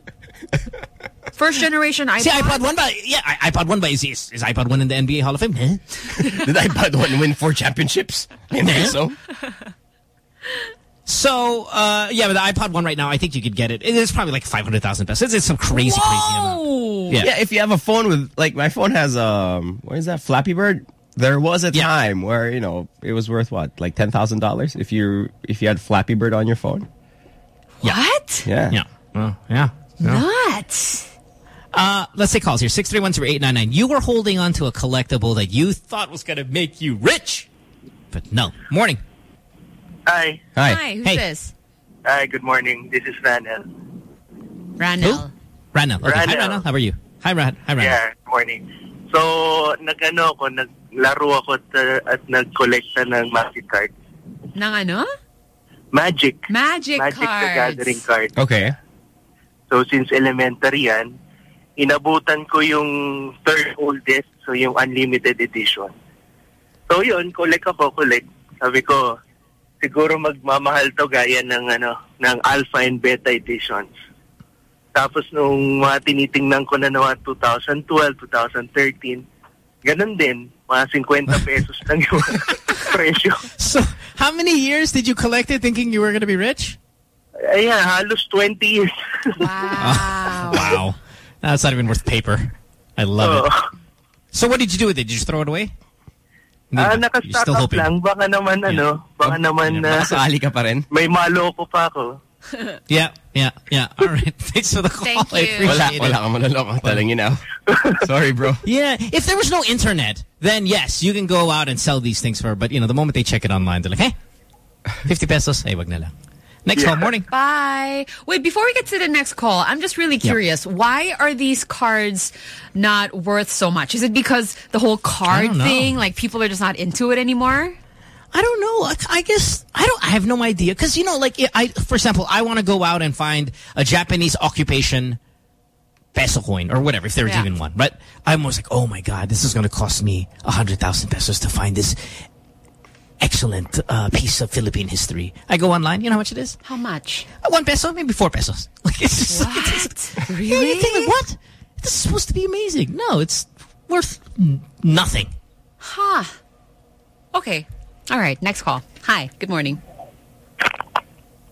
Speaker 18: First generation iPod.
Speaker 5: See, iPod 1 by, yeah, i- iPod 1 by, is, is, is iPod 1 in the NBA Hall of Fame? Huh?
Speaker 19: Did iPod 1 win four championships? I didn't think so.
Speaker 5: So, uh, yeah, but the iPod 1 right now, I think you could get it. It's probably like 500,000 pesos. It's, it's some crazy, crazy amount.
Speaker 19: Yeah.
Speaker 5: Yeah.
Speaker 19: if you have a phone with like my phone has um what is that Flappy Bird? There was a time where you know it was worth what like ten thousand dollars if you if you had Flappy Bird on your phone.
Speaker 18: What?
Speaker 19: Yeah,
Speaker 5: Yeah. Well, yeah.
Speaker 18: Nuts.
Speaker 5: Uh, let's say calls here. 631-0899. You were holding on to a collectible that you thought was going to make you rich. But no. Morning.
Speaker 44: Hi.
Speaker 19: Hi.
Speaker 18: Hi, who's
Speaker 5: Hey.
Speaker 18: this?
Speaker 44: Hi, good morning. This is Ranel.
Speaker 18: Ranel.
Speaker 5: Ranel. Okay. Hi,
Speaker 44: Ranel.
Speaker 5: Ranel. How are you? Hi, Ran. Hi, Ranel.
Speaker 44: Yeah, good morning. So, nag-ano ako, naglaro ako at, uh, at nag-collecta ng Magic card.
Speaker 18: Nang ano?
Speaker 44: Magic.
Speaker 18: Magic,
Speaker 44: Magic the. Gathering card.
Speaker 19: Okay.
Speaker 44: So, since elementary yan, inabutan ko yung third oldest, so yung unlimited edition. So, yun, collect ako, collect. Sabi ko, siguro magmamahal to gaya ng, ano, ng alpha and beta editions. Tapos nung mga tinitingnan ko na naman 2012, 2013, ganun din, mga 50 pesos lang yung presyo.
Speaker 5: So, how many years did you collect it thinking you were going to be rich?
Speaker 44: Ayan, halos 20 years.
Speaker 5: Wow. That's not even worth paper. I love it. So what did you do with it? Did you just throw it away?
Speaker 44: Ah,
Speaker 5: You're
Speaker 44: naka-stock
Speaker 5: still
Speaker 44: up
Speaker 5: hoping.
Speaker 44: lang. Baka naman, ano, baka naman na
Speaker 19: Nakasali ka pa rin?
Speaker 44: may maloko pa ako.
Speaker 5: Yeah, yeah, yeah. All right. Thanks for the call.
Speaker 18: Thank
Speaker 5: I
Speaker 18: you.
Speaker 5: appreciate
Speaker 19: Wala,
Speaker 5: it.
Speaker 19: wala ka manalok. I'm telling you now. Sorry, bro.
Speaker 5: Yeah, if there was no internet, then yes, you can go out and sell these things for, but you know, the moment they check it online, they're like, hey, 50 pesos, hey, wag na lang. Next call, morning.
Speaker 18: Bye. Wait, before we get to the next call, I'm just really curious. Why are these cards not worth so much? Is it because the whole card thing, like people are just not into it anymore?
Speaker 5: I don't know. I, I guess I don't. I have no idea because you know, like I, for example, I want to go out and find a Japanese occupation peso coin or whatever, if there's
Speaker 18: Yeah.
Speaker 5: even one. But I'm always like, oh my god, this is going to cost me a hundred thousand pesos to find this excellent uh, piece of Philippine history. I go online. You know how much it is?
Speaker 18: How much?
Speaker 5: Uh, One peso, maybe four pesos. Like it's just like, it's, it's,
Speaker 18: Really?
Speaker 5: You think like, what? This is supposed to be amazing. No, it's worth n- nothing.
Speaker 18: Huh. Okay. All right. Next call. Hi. Good morning.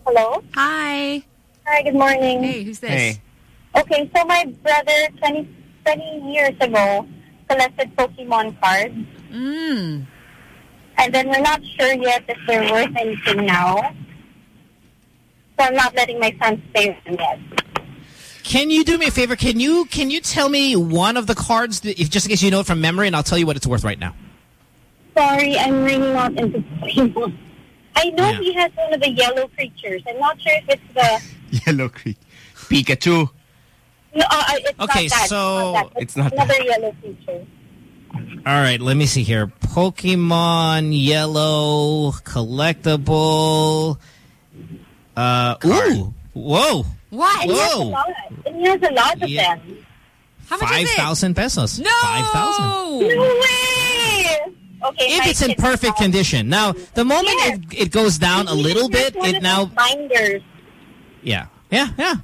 Speaker 45: Hello?
Speaker 18: Hi.
Speaker 45: Hi, good morning.
Speaker 18: Hey, who's this?
Speaker 19: Hey.
Speaker 45: Okay, so my brother, 20, 20 years ago, collected Pokemon cards.
Speaker 18: Mm.
Speaker 45: And then we're not sure yet if they're worth anything now. So I'm not letting my son stay with them yet.
Speaker 5: Can you do me a favor? Can you can you tell me one of the cards, that, if just in case you know it from memory, and I'll tell you what it's worth right now.
Speaker 45: Sorry, I'm really not into Pokemon. I know
Speaker 5: Yeah.
Speaker 45: he has one of the yellow creatures. I'm not sure if it's the...
Speaker 19: Yellow Creek. Pikachu.
Speaker 45: No, uh, it's
Speaker 5: Okay,
Speaker 45: not that.
Speaker 5: so-
Speaker 45: it's not, that.
Speaker 19: It's not
Speaker 45: another
Speaker 19: that.
Speaker 45: yellow creature.
Speaker 5: All right, let me see here. Pokemon Yellow collectible. Uh, ooh, whoa,
Speaker 18: What?
Speaker 45: And he has a
Speaker 5: Whoa.
Speaker 45: lot. And he has a lot of
Speaker 5: Yeah.
Speaker 45: them.
Speaker 18: How much
Speaker 5: five
Speaker 18: is it?
Speaker 5: thousand pesos.
Speaker 18: No.
Speaker 5: five thousand.
Speaker 45: No way! Okay,
Speaker 5: If it's in
Speaker 45: kid-
Speaker 5: perfect condition. Now, the moment
Speaker 45: Yes.
Speaker 5: it, it goes down a little bit, it now,
Speaker 45: binders.
Speaker 5: yeah, yeah, yeah,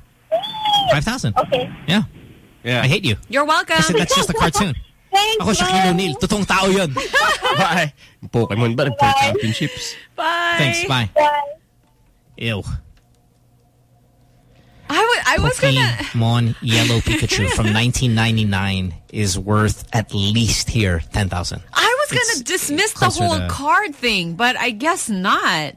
Speaker 5: five thousand.
Speaker 45: Okay.
Speaker 5: Yeah,
Speaker 19: Yeah.
Speaker 5: I hate you.
Speaker 18: You're welcome.
Speaker 5: Said that's just a cartoon.
Speaker 45: Thanks,
Speaker 5: Ako Shaquille
Speaker 45: Mom.
Speaker 5: O'Neal. Totoong tao yun.
Speaker 19: Bye. Pokemon ba nagpa championships?
Speaker 18: Bye.
Speaker 5: Thanks, bye.
Speaker 45: Bye.
Speaker 5: Ew.
Speaker 18: I was, gonna.
Speaker 5: Pokemon Yellow Pikachu from 1999 is worth at least here 10,000.
Speaker 18: I was
Speaker 5: It's
Speaker 18: gonna dismiss the whole
Speaker 5: to-
Speaker 18: card thing, but I guess not.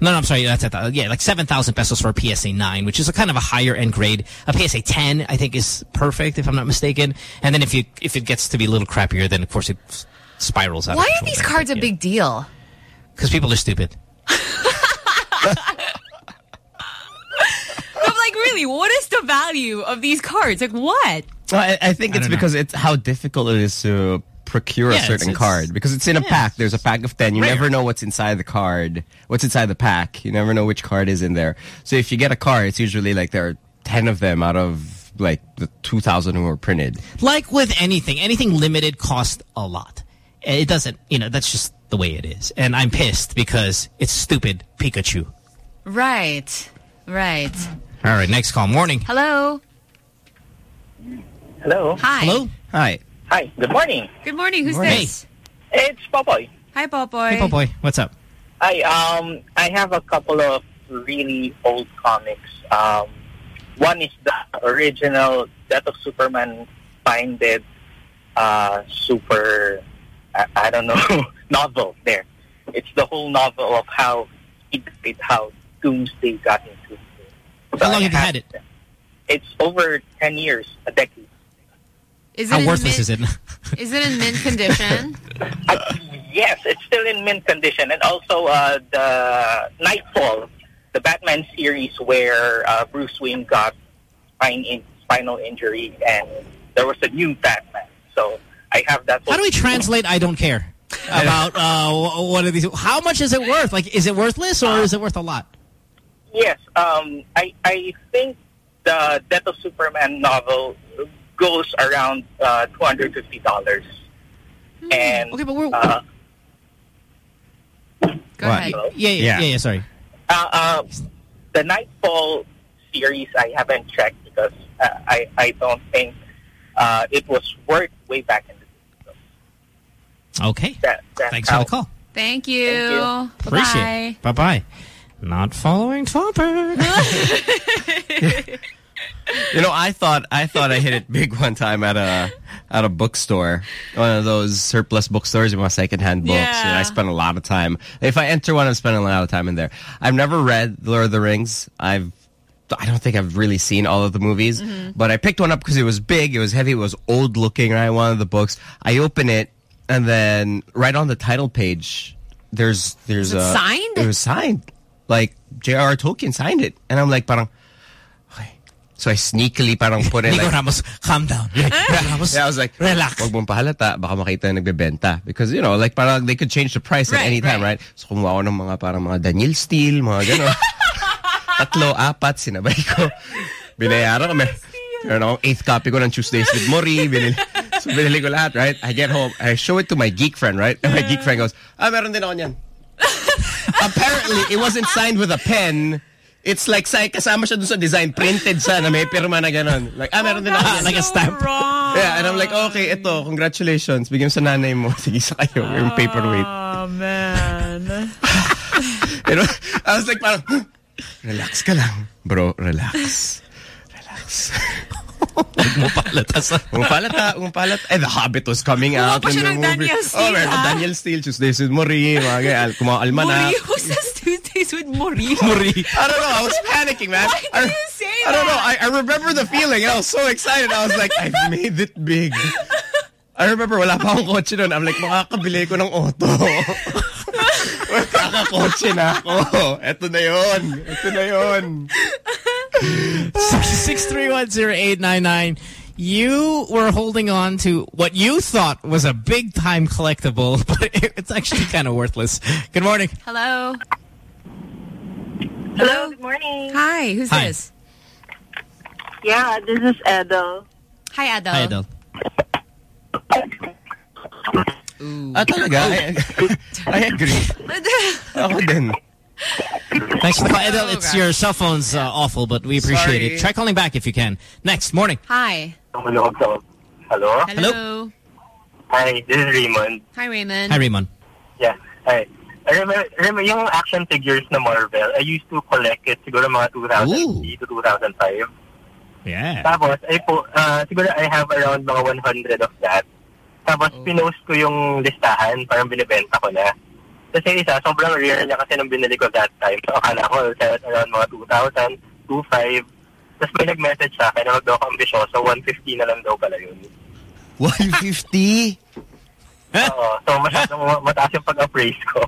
Speaker 5: No, no, I'm sorry. That's at the, uh, yeah, like 7,000 pesos for a PSA 9, which is a kind of a higher end grade. A PSA 10, I think, is perfect, if I'm not mistaken. And then if you if it gets to be a little crappier, then of course it spirals out.
Speaker 18: Why are these cards a big deal?
Speaker 5: Because people are stupid.
Speaker 18: I'm like, really, what is the value of these cards? Like, what?
Speaker 19: Well, I, I think
Speaker 5: I
Speaker 19: it's
Speaker 5: don't know.
Speaker 19: because it's how difficult it is to procure
Speaker 5: Yeah,
Speaker 19: a
Speaker 5: it's-
Speaker 19: certain
Speaker 5: it's-
Speaker 19: card because it's in a
Speaker 5: yeah,
Speaker 19: pack. There's a pack of 10. You
Speaker 5: rare.
Speaker 19: never know what's inside the card, what's inside the pack. You never know which card is in there. So if you get a card, it's usually like there are 10 of them out of like the 2,000 who were printed.
Speaker 5: Like with anything, anything limited costs a lot. It doesn't, you know, that's just the way it is. And I'm pissed because it's stupid Pikachu.
Speaker 18: Right. Right.
Speaker 5: All right, next call. Morning.
Speaker 18: Hello.
Speaker 46: Hello.
Speaker 18: Hi.
Speaker 5: Hello?
Speaker 19: Hi.
Speaker 46: Hi. Good morning.
Speaker 18: Good morning. Who's
Speaker 5: Morning.
Speaker 18: this?
Speaker 46: It's Popoy.
Speaker 18: Hi, Popoy.
Speaker 5: Hey, boy. What's up?
Speaker 46: Hi. Um, I have a couple of really old comics. Um, one is the original Death of Superman binded uh, super, I, I don't know, novel there. It's the whole novel of how he did how Doomsday got into. So
Speaker 5: How long
Speaker 46: I
Speaker 5: have you had it?
Speaker 46: It's over 10 years, a decade.
Speaker 18: Is it
Speaker 5: How
Speaker 18: in
Speaker 5: worthless
Speaker 18: mint,
Speaker 5: is it?
Speaker 18: Is it in mint condition?
Speaker 46: Yes, it's still in mint condition. And also uh, the Knightfall, the Batman series where uh, Bruce Wayne got spine in, spinal injury and there was a new Batman. So I have that.
Speaker 5: How do we translate I don't care about uh, one of these? How much is it worth? Like, is it worthless or is it worth a lot?
Speaker 46: Yes, um, I, I think the Death of Superman novel goes around uh, $250. And
Speaker 5: Okay, but we're...
Speaker 46: uh,
Speaker 18: Go ahead.
Speaker 5: yeah, yeah,
Speaker 19: yeah.
Speaker 5: yeah, yeah, sorry.
Speaker 46: Uh, uh, the Knightfall series, I haven't checked because uh, I I don't think uh, it was worth way back in the day. So
Speaker 5: Okay.
Speaker 46: that, that's
Speaker 5: Thanks
Speaker 46: how,
Speaker 5: for the call.
Speaker 18: Thank you.
Speaker 46: Thank
Speaker 5: Appreciate
Speaker 18: Bye.
Speaker 5: it. Bye-bye. Not following topic.
Speaker 19: You know, I thought I thought I hit it big one time at a at a bookstore, one of those surplus bookstores with my secondhand books.
Speaker 18: Yeah.
Speaker 19: And I spent a lot of time. If I enter one, I'm spending a lot of time in there. I've never read Lord of the Rings. I've I don't think I've really seen all of the movies, mm-hmm. but I picked one up because it was big, it was heavy, it was old looking. Right, one of the books. I open it, and then right on the title page, there's there's
Speaker 18: it
Speaker 19: a
Speaker 18: signed?
Speaker 19: It was signed, like J.R.R. Tolkien signed it, and I'm like, parang. Okay. So I sneakily parang put it
Speaker 5: Nico
Speaker 19: like,
Speaker 5: Ramos, calm down. Nico Ramos,
Speaker 19: yeah, I was like,
Speaker 5: relax.
Speaker 19: Wag mong pahalata, baka makita na nagbebenta. Because, you know, like parang they could change the price
Speaker 18: Right,
Speaker 19: at any time,
Speaker 18: right.
Speaker 19: right? So kumuha ako ng mga parang mga Danielle Steel, mga gano'n. Tatlo, apat, sinabay ko. Binayaran ko. Mer meron akong eighth copy ko ng Tuesdays with Mori. Binili, so binili ko lahat, right? I get home, I show it to my geek friend, right? And my geek friend goes, ah, meron din ako niyan. Apparently, it wasn't signed with a pen. It's like, say, kasama siya dun sa design, printed sa na may pirma na gano'n. Like, ah, meron din ako niyan.
Speaker 5: like a stamp.
Speaker 19: Yeah, and I'm like, okay, ito, congratulations. Bigyan mo sa nanay mo. Sige sa kayo, yung paperweight.
Speaker 18: Oh, man.
Speaker 19: You know, I was like, parang, relax ka lang. Bro, relax. Relax.
Speaker 5: Huwag mo palata sa...
Speaker 19: Umapalata, umapalata. Eh, The Hobbit was coming out
Speaker 18: pa
Speaker 19: in
Speaker 18: siya
Speaker 19: the
Speaker 18: ng
Speaker 19: movie.
Speaker 18: Danielle Steel,
Speaker 19: oh, meron. Danielle Steel, Tuesdays with Mori, mga ganyan, al- mga almanak.
Speaker 18: Mori? Who says Tuesdays with Mori?
Speaker 19: Mori. I don't know, I was panicking, man.
Speaker 18: Why
Speaker 19: I,
Speaker 18: do you say
Speaker 19: I don't know. I, I remember the feeling. And I was so excited. I was like, I've made it big. I remember wala pa akong kotse nun. I'm like, makakabili ko ng auto. Makakakotse na ako. Eto na yun. Eto na yun.
Speaker 5: 6310899. You were holding on to what you thought was a big time collectible, but it's actually kind of worthless. Good morning.
Speaker 18: Hello.
Speaker 20: Hello, good morning.
Speaker 18: Hi, who's
Speaker 5: Hi.
Speaker 18: this?
Speaker 20: Yeah, this is Edel.
Speaker 18: Hi, Adel.
Speaker 5: Hi, Adel.
Speaker 19: Ah, talaga? I, I agree. Ako din.
Speaker 5: Thanks for the call. Adel, it's your cell phone's uh, awful, but we appreciate
Speaker 19: Sorry.
Speaker 5: it. Try calling back if you can. Next, morning.
Speaker 18: Hi.
Speaker 46: Hello?
Speaker 18: Hello.
Speaker 5: Hello.
Speaker 46: Hi, this is Raymond.
Speaker 18: Hi, Raymond.
Speaker 5: Hi, Raymond.
Speaker 46: Yeah. Hi. I remember, yung action figures na Marvel, I used to collect it siguro mga 2003 to 2005.
Speaker 5: Yeah.
Speaker 46: Tapos, ay po, ah, siguro I have around mga 100 of that. Tapos, pinost ko yung listahan, parang binibenta ko na. Kasi isa, sobrang rare niya kasi nung binili ko that time. So, akala ko, around mga 2,000, 2,500. Tapos may nag-message sa akin na daw ako ambisyoso, 150 na lang daw pala yun.
Speaker 19: 150?
Speaker 46: Oo, so masyadong ma- mataas yung pag-appraise ko.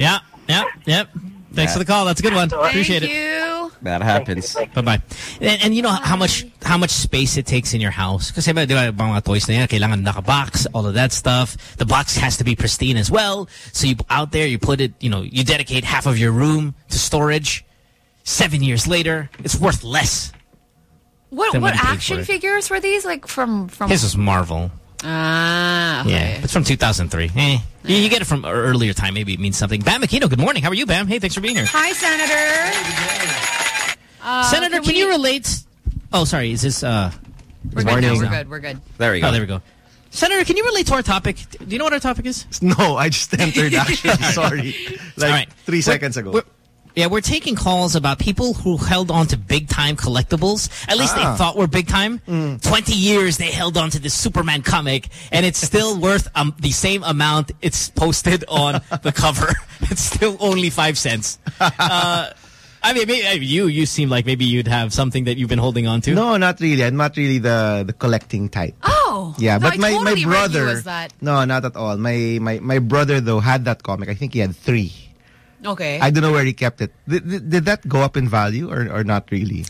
Speaker 5: Yeah, yeah, yep. Thanks for the call. That's a good one. Appreciate it.
Speaker 18: you.
Speaker 19: That happens.
Speaker 5: Bye bye. And, and you know how much how much space it takes in your house? Kasi ba, di ba, mga toys na yan, kailangan naka-box, all of that stuff. The box has to be pristine as well. So you out there, you put it, you know, you dedicate half of your room to storage. Seven years later, it's worth less.
Speaker 18: What what
Speaker 5: what he paid
Speaker 18: action figures were these? Like from from
Speaker 5: His was Marvel.
Speaker 18: Ah, okay.
Speaker 5: Yeah, it's from 2003. Eh, you, you get it from earlier time. Maybe it means something. Bam Aquino, good morning. How are you, Bam? Hey, thanks for being here.
Speaker 18: Hi, Senator. Uh,
Speaker 5: Senator, can,
Speaker 18: we-
Speaker 5: you relate? Oh, sorry. Is this uh?
Speaker 18: We're good now. We're
Speaker 5: now?
Speaker 18: good. We're good.
Speaker 19: There we go.
Speaker 5: Oh, there we go. Senator, can you relate to our topic? Do you know what our topic is?
Speaker 47: No, I just entered actually. Sorry. Like
Speaker 5: All right.
Speaker 47: three
Speaker 5: We're-
Speaker 47: seconds ago.
Speaker 5: We're- yeah, we're taking calls about people who held on to big time collectibles. At least
Speaker 47: Ah.
Speaker 5: they thought were big time. 20 years they held on to this Superman comic, and it's still worth um, the same amount it's posted on the cover. It's still only five cents. Uh, I mean, maybe, I mean, you you seem like maybe you'd have something that you've been holding on to.
Speaker 47: No, not really. I'm not really the the collecting type.
Speaker 18: Oh.
Speaker 47: Yeah,
Speaker 18: No,
Speaker 47: but
Speaker 18: I
Speaker 47: my,
Speaker 18: totally
Speaker 47: my brother.
Speaker 18: as that.
Speaker 47: No, not at all. My, my my brother though had that comic. I think he had three.
Speaker 18: Okay.
Speaker 47: I don't know where he kept it. Did, did, did that go up in value or, or not really?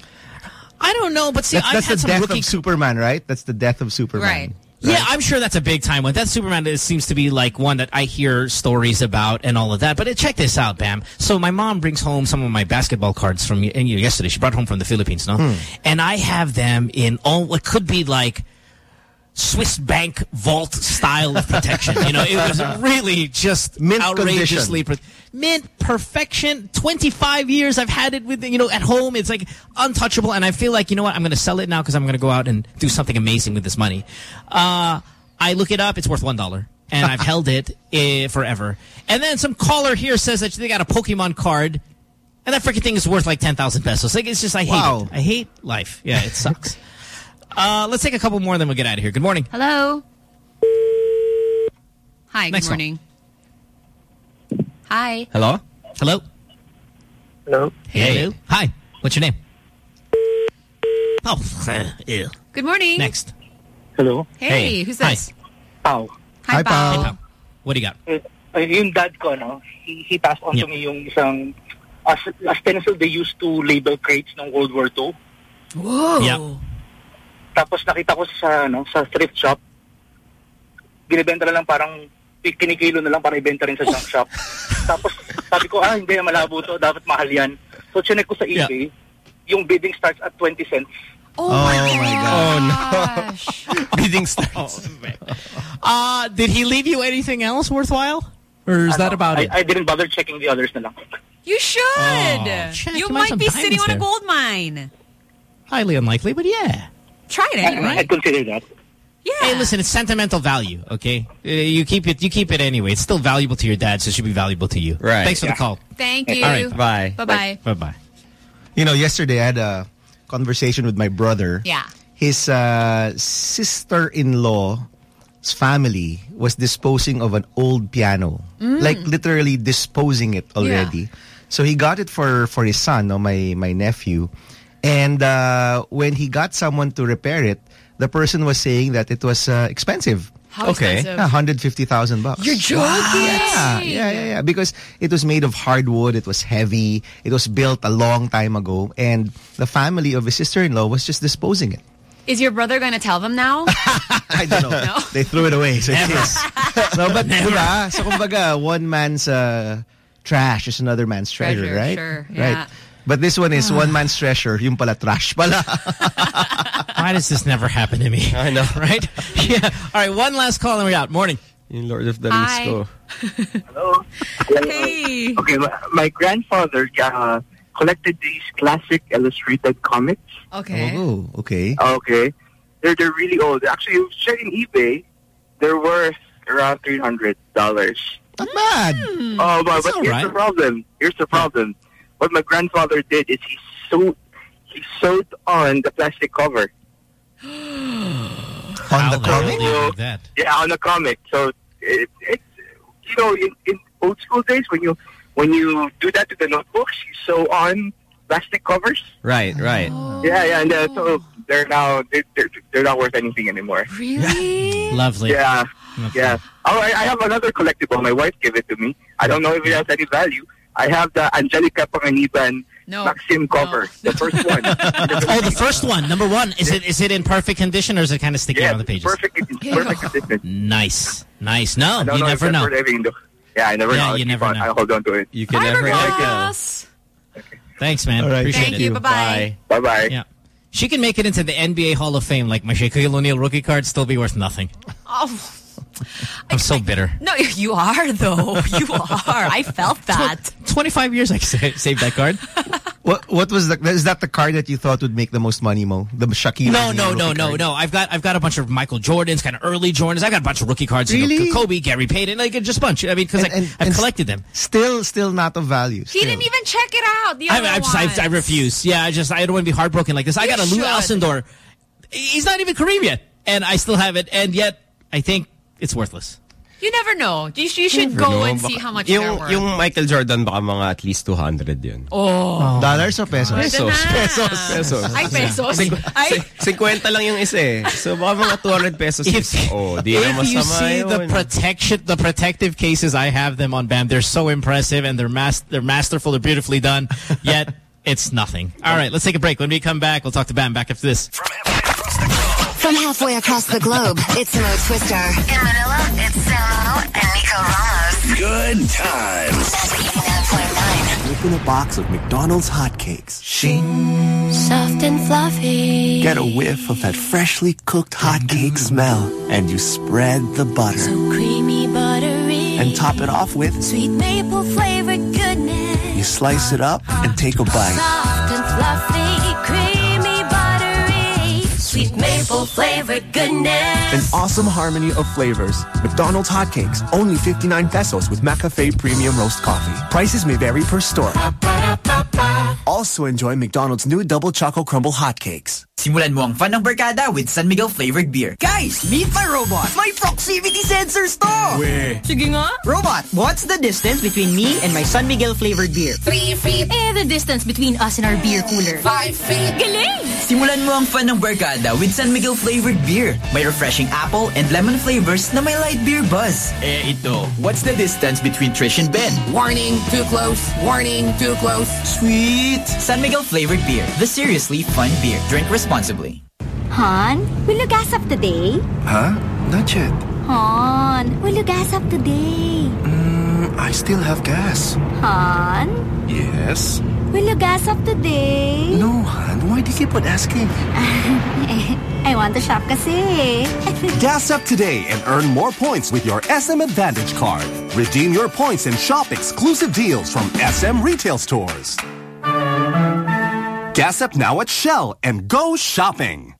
Speaker 5: I don't know, but see,
Speaker 47: that's
Speaker 5: I've
Speaker 47: that's
Speaker 5: had
Speaker 47: the
Speaker 5: some
Speaker 47: death
Speaker 5: rookie
Speaker 47: of Superman, right? That's the death of Superman.
Speaker 18: Right.
Speaker 5: Yeah, I'm sure that's a big time one. That Superman is, seems to be like one that I hear stories about and all of that. But uh, check this out, Bam. So my mom brings home some of my basketball cards from and, you know, yesterday. She brought home from the Philippines, no?
Speaker 47: Hmm.
Speaker 5: And I have them in all what could be like Swiss bank vault style of protection. you know, it was really just
Speaker 47: Mint
Speaker 5: outrageously mint perfection. 25 years I've had it with, you know, at home. It's like untouchable. And I feel like, you know what, I'm going to sell it now because I'm going to go out and do something amazing with this money. Uh, I look it up. It's worth $1. And I've held it eh, forever. And then some caller here says that they got a Pokemon card. And that freaking thing is worth like 10,000 pesos. Like, it's just, I hate
Speaker 47: Wow.
Speaker 5: it. I hate life. Yeah, it sucks. uh, let's take a couple more and then we'll get out of here. Good morning.
Speaker 18: Hello. Hi. Good
Speaker 5: morning. one.
Speaker 18: Morning. Hi.
Speaker 5: Hello? Hello?
Speaker 46: Hello?
Speaker 5: Hello? Hi. What's your name? Oh, ew.
Speaker 18: Good morning.
Speaker 5: Next.
Speaker 46: Hello?
Speaker 18: Hey,
Speaker 5: Hey.
Speaker 18: who's
Speaker 5: Hi.
Speaker 18: this?
Speaker 46: Pao.
Speaker 18: Hi,
Speaker 47: Hi,
Speaker 18: Pao.
Speaker 47: Pao.
Speaker 5: Hey, pal. What do you got?
Speaker 46: Uh, yung dad ko, no, he, he passed on
Speaker 5: Yeah.
Speaker 46: to me yung isang a, a stencil they used to label crates ng World War II.
Speaker 18: Whoa.
Speaker 5: Yeah.
Speaker 46: Tapos nakita ko sa ano, sa thrift shop. Binibenta lang parang kinikilo na lang para ibenta rin sa junk shop. Tapos sabi ko, ah, hindi, malabo to. Dapat mahal yan. So, chinek ko sa
Speaker 5: Yeah.
Speaker 46: Yung bidding starts at 20 cents.
Speaker 18: Oh,
Speaker 47: Oh
Speaker 18: my
Speaker 47: my
Speaker 18: God.
Speaker 19: Bidding starts.
Speaker 5: Uh, did he leave you anything else worthwhile? Or is that about
Speaker 46: I,
Speaker 5: it?
Speaker 46: I didn't bother checking the others na lang.
Speaker 18: You should.
Speaker 5: Oh, check.
Speaker 18: you
Speaker 5: You might
Speaker 18: might be sitting
Speaker 5: diamonds
Speaker 18: on a gold mine.
Speaker 5: Highly unlikely, but yeah.
Speaker 18: Try it
Speaker 46: I,
Speaker 18: anyway.
Speaker 46: I'd consider that.
Speaker 18: Yeah.
Speaker 5: Hey, listen, it's sentimental value, okay? Uh, you keep it you keep it anyway. It's still valuable to your dad, so it should be valuable to you.
Speaker 19: Right.
Speaker 5: Thanks for
Speaker 46: Yeah.
Speaker 5: the call.
Speaker 18: Thank you.
Speaker 19: All right. Bye.
Speaker 18: Bye-bye.
Speaker 5: Bye-bye.
Speaker 47: You know, yesterday I had a conversation with my brother.
Speaker 18: Yeah.
Speaker 47: His uh, sister-in-law's family was disposing of an old piano. Like literally disposing it already. Yeah. So he got it for, for his son, no, my, my nephew. And uh, when he got someone to repair it, the person was saying that it was uh, expensive.
Speaker 18: How Okay. expensive?
Speaker 47: Yeah, 150,000 bucks.
Speaker 18: You're joking.
Speaker 47: Yeah, yeah, yeah, yeah. Because it was made of hardwood. It was heavy. It was built a long time ago. And the family of his sister-in-law was just disposing it.
Speaker 18: Is your brother going to tell them now?
Speaker 47: I don't know. They threw it away. So
Speaker 18: Never.
Speaker 47: it's no, but diba? So kumbaga, one man's uh, trash is another man's treasure,
Speaker 18: Treasure,
Speaker 47: right?
Speaker 18: sure,
Speaker 47: Right.
Speaker 18: Yeah.
Speaker 47: But this one is one man's treasure. Yung pala trash pala.
Speaker 5: Why does this never happen to me?
Speaker 19: I know.
Speaker 5: Right? Yeah. All right, one last call and we're out. Morning.
Speaker 19: In Lord of the Rings ko.
Speaker 44: Hello.
Speaker 18: Hey.
Speaker 44: Okay, my, my grandfather uh, collected these classic illustrated comics.
Speaker 18: Okay.
Speaker 47: Oh, okay.
Speaker 44: Okay. They're they're really old. Actually, if you check in eBay, they're worth around three hundred dollars.
Speaker 47: Not bad.
Speaker 44: Oh, but,
Speaker 5: That's
Speaker 44: but
Speaker 5: all
Speaker 44: here's
Speaker 5: right.
Speaker 44: the problem. Here's the problem. What my grandfather did is he sewed he sewed on the plastic cover.
Speaker 47: On the comic?
Speaker 5: do that?
Speaker 44: Yeah, on the comic. So it, it's you know in, in old school days when you when you do that to the notebooks, you sew on plastic covers.
Speaker 19: Right, right.
Speaker 44: Yeah, yeah, and uh, so they're now they're, they're they're not worth anything anymore.
Speaker 18: Really?
Speaker 5: Lovely.
Speaker 44: Yeah, yeah. Oh, I, I have another collectible. My wife gave it to me. I don't know if it has any value. I have the Angelica Panganiban
Speaker 18: No.
Speaker 44: Maxim cover, the first one.
Speaker 5: Oh, the first one, number one. Is it is it in perfect condition or is it kind of sticking
Speaker 44: yeah,
Speaker 5: out on the pages?
Speaker 44: perfect, perfect condition.
Speaker 5: Nice, nice. No, you
Speaker 44: know
Speaker 5: never know.
Speaker 44: worth anything, though. Yeah, I never
Speaker 5: Yeah,
Speaker 44: know.
Speaker 5: You never
Speaker 44: on-
Speaker 5: know.
Speaker 44: I hold on to it.
Speaker 19: You can never know.
Speaker 5: Thanks, man.
Speaker 47: All right.
Speaker 5: Appreciate
Speaker 18: Thank
Speaker 5: it.
Speaker 18: you. Bye-bye.
Speaker 44: Bye bye.
Speaker 5: Yeah. She can make it into the NBA Hall of Fame like my Shaquille O'Neal rookie card, still be worth nothing.
Speaker 18: Oh,
Speaker 5: I'm so bitter.
Speaker 18: no, you are, though. You are. I felt that.
Speaker 5: 25 years I saved that card.
Speaker 47: What what was the is that the card that you thought would make the most money, Mo? The Shaquille
Speaker 5: No, no, no, no,
Speaker 47: card?
Speaker 5: no. I've got I've got a bunch of Michael Jordans, kind of early Jordans. I got a bunch of rookie cards. You know,
Speaker 47: Really?
Speaker 5: Kobe, Gary Payton, like just a bunch. I mean, because
Speaker 47: And- and-
Speaker 5: I've
Speaker 47: and
Speaker 5: collected them.
Speaker 47: Still still not of value.
Speaker 18: He didn't even check it out. The
Speaker 5: I,
Speaker 18: other
Speaker 5: I, just, I, I refuse. Yeah, I just I don't want to be heartbroken like this. I got a Lou
Speaker 18: should.
Speaker 5: Alcindor. He's not even Kareem yet, and I still have it, and yet I think it's worthless.
Speaker 18: You never know. You, you should go and see how much they're
Speaker 19: yung,
Speaker 18: worth.
Speaker 19: yung Michael Jordan baka mga at least 200 yun.
Speaker 18: oh.
Speaker 47: Dollars or pesos?
Speaker 19: Pesos.
Speaker 47: Pesos.
Speaker 19: Pesos.
Speaker 18: Ay, pesos. Ay,
Speaker 19: 50 lang yung isa eh. So baka mga 200 pesos.
Speaker 5: If,
Speaker 19: oh, di na
Speaker 5: if you
Speaker 19: masama
Speaker 5: see the
Speaker 19: yun.
Speaker 5: protection, the protective cases I have them on BAM, they're so impressive and they're mas they're masterful, they're beautifully done. Yet it's nothing. All right, let's take a break. When we come back, we'll talk to BAM back after this.
Speaker 6: From halfway across the globe, it's Mo Twister. In Manila, it's Samo and Nico Ramos.
Speaker 16: Good times.
Speaker 9: Open a box of McDonald's hotcakes. Shing.
Speaker 43: Soft and fluffy.
Speaker 9: Get a whiff of that freshly cooked hotcake smell. And you spread the butter.
Speaker 43: So creamy, buttery.
Speaker 9: And top it off with,
Speaker 43: Sweet maple flavored goodness.
Speaker 9: you slice it up and take a bite.
Speaker 43: Soft and fluffy. Sweet maple flavored goodness.
Speaker 9: An awesome harmony of flavors. McDonald's hotcakes, only 59 pesos with McCafe Premium Roast Coffee. Prices may vary per store. Also enjoy McDonald's new Double Choco Crumble hotcakes.
Speaker 48: Simulan mo ang fun ng barkada with San Miguel flavored beer. Guys, meet my robot. My proximity sensors to.
Speaker 9: Weh.
Speaker 48: Sige nga. Robot, what's the distance between me and my San Miguel flavored beer?
Speaker 49: Three feet. Eh, the distance between us and our beer cooler. Five feet. Galing!
Speaker 48: Simulan mo ang fun ng barkada with San Miguel flavored beer. May refreshing apple and lemon flavors na may light beer buzz.
Speaker 50: Eh, ito. What's the distance between Trish and Ben?
Speaker 48: Warning, too close. Warning, too close. Sweet. San Miguel flavored beer. The seriously fun beer. Drink responsibly.
Speaker 11: Han, will you gas up today?
Speaker 9: Huh? Not yet.
Speaker 11: Han, will you gas up today?
Speaker 9: Mm, I still have gas.
Speaker 11: Han,
Speaker 9: Yes.
Speaker 11: will you gas up today?
Speaker 9: No, Han. Why do you keep on asking?
Speaker 11: I want to shop kasi.
Speaker 51: Gas up today and earn more points with your SM Advantage card. Redeem your points and shop exclusive deals from SM retail stores. Gas up now at Shell and go shopping.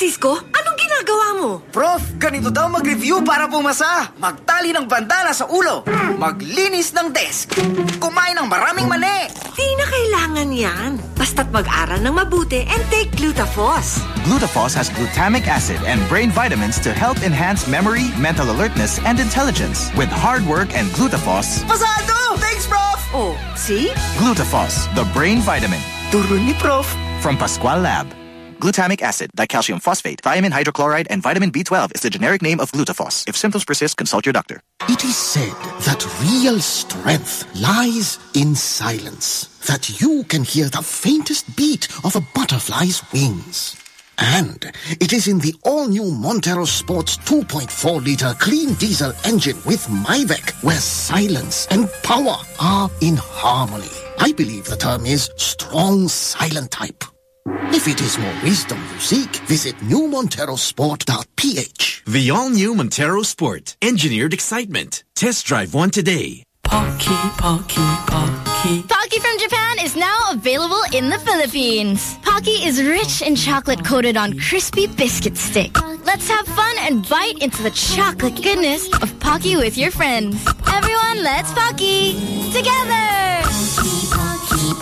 Speaker 52: Francisco, anong ginagawa mo? Prof, ganito daw mag-review para pumasa. Magtali ng bandana sa ulo. Maglinis ng desk. Kumain ng maraming mani.
Speaker 53: Di na kailangan yan. Basta't mag-aral ng mabuti and take Glutafos.
Speaker 54: Glutafos has glutamic acid and brain vitamins to help enhance memory, mental alertness, and intelligence. With hard work and Glutafos,
Speaker 52: Pasado! Thanks, Prof!
Speaker 53: Oh, see?
Speaker 54: Glutafos, the brain vitamin.
Speaker 52: Turo ni Prof.
Speaker 54: from Pascual Lab. Glutamic acid, dicalcium phosphate, thiamine hydrochloride, and vitamin B12 is the generic name of Glutafos. If symptoms persist, consult your doctor.
Speaker 55: It is said that real strength lies in silence. That you can hear the faintest beat of a butterfly's wings. And it is in the all-new Montero Sports 2.4-liter clean diesel engine with MIVEC where silence and power are in harmony. I believe the term is strong silent type. If it is more wisdom you seek, visit newmonterosport.ph.
Speaker 56: The all-new Montero Sport. Engineered excitement. Test drive one today.
Speaker 11: Pocky, Pocky, Pocky. Pocky from Japan is now available in the Philippines. Pocky is rich in chocolate coated on crispy biscuit stick. Let's have fun and bite into the chocolate goodness of Pocky with your friends. Everyone, let's Pocky! Together!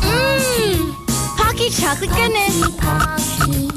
Speaker 11: Mmm! Pocky chocolate goodness.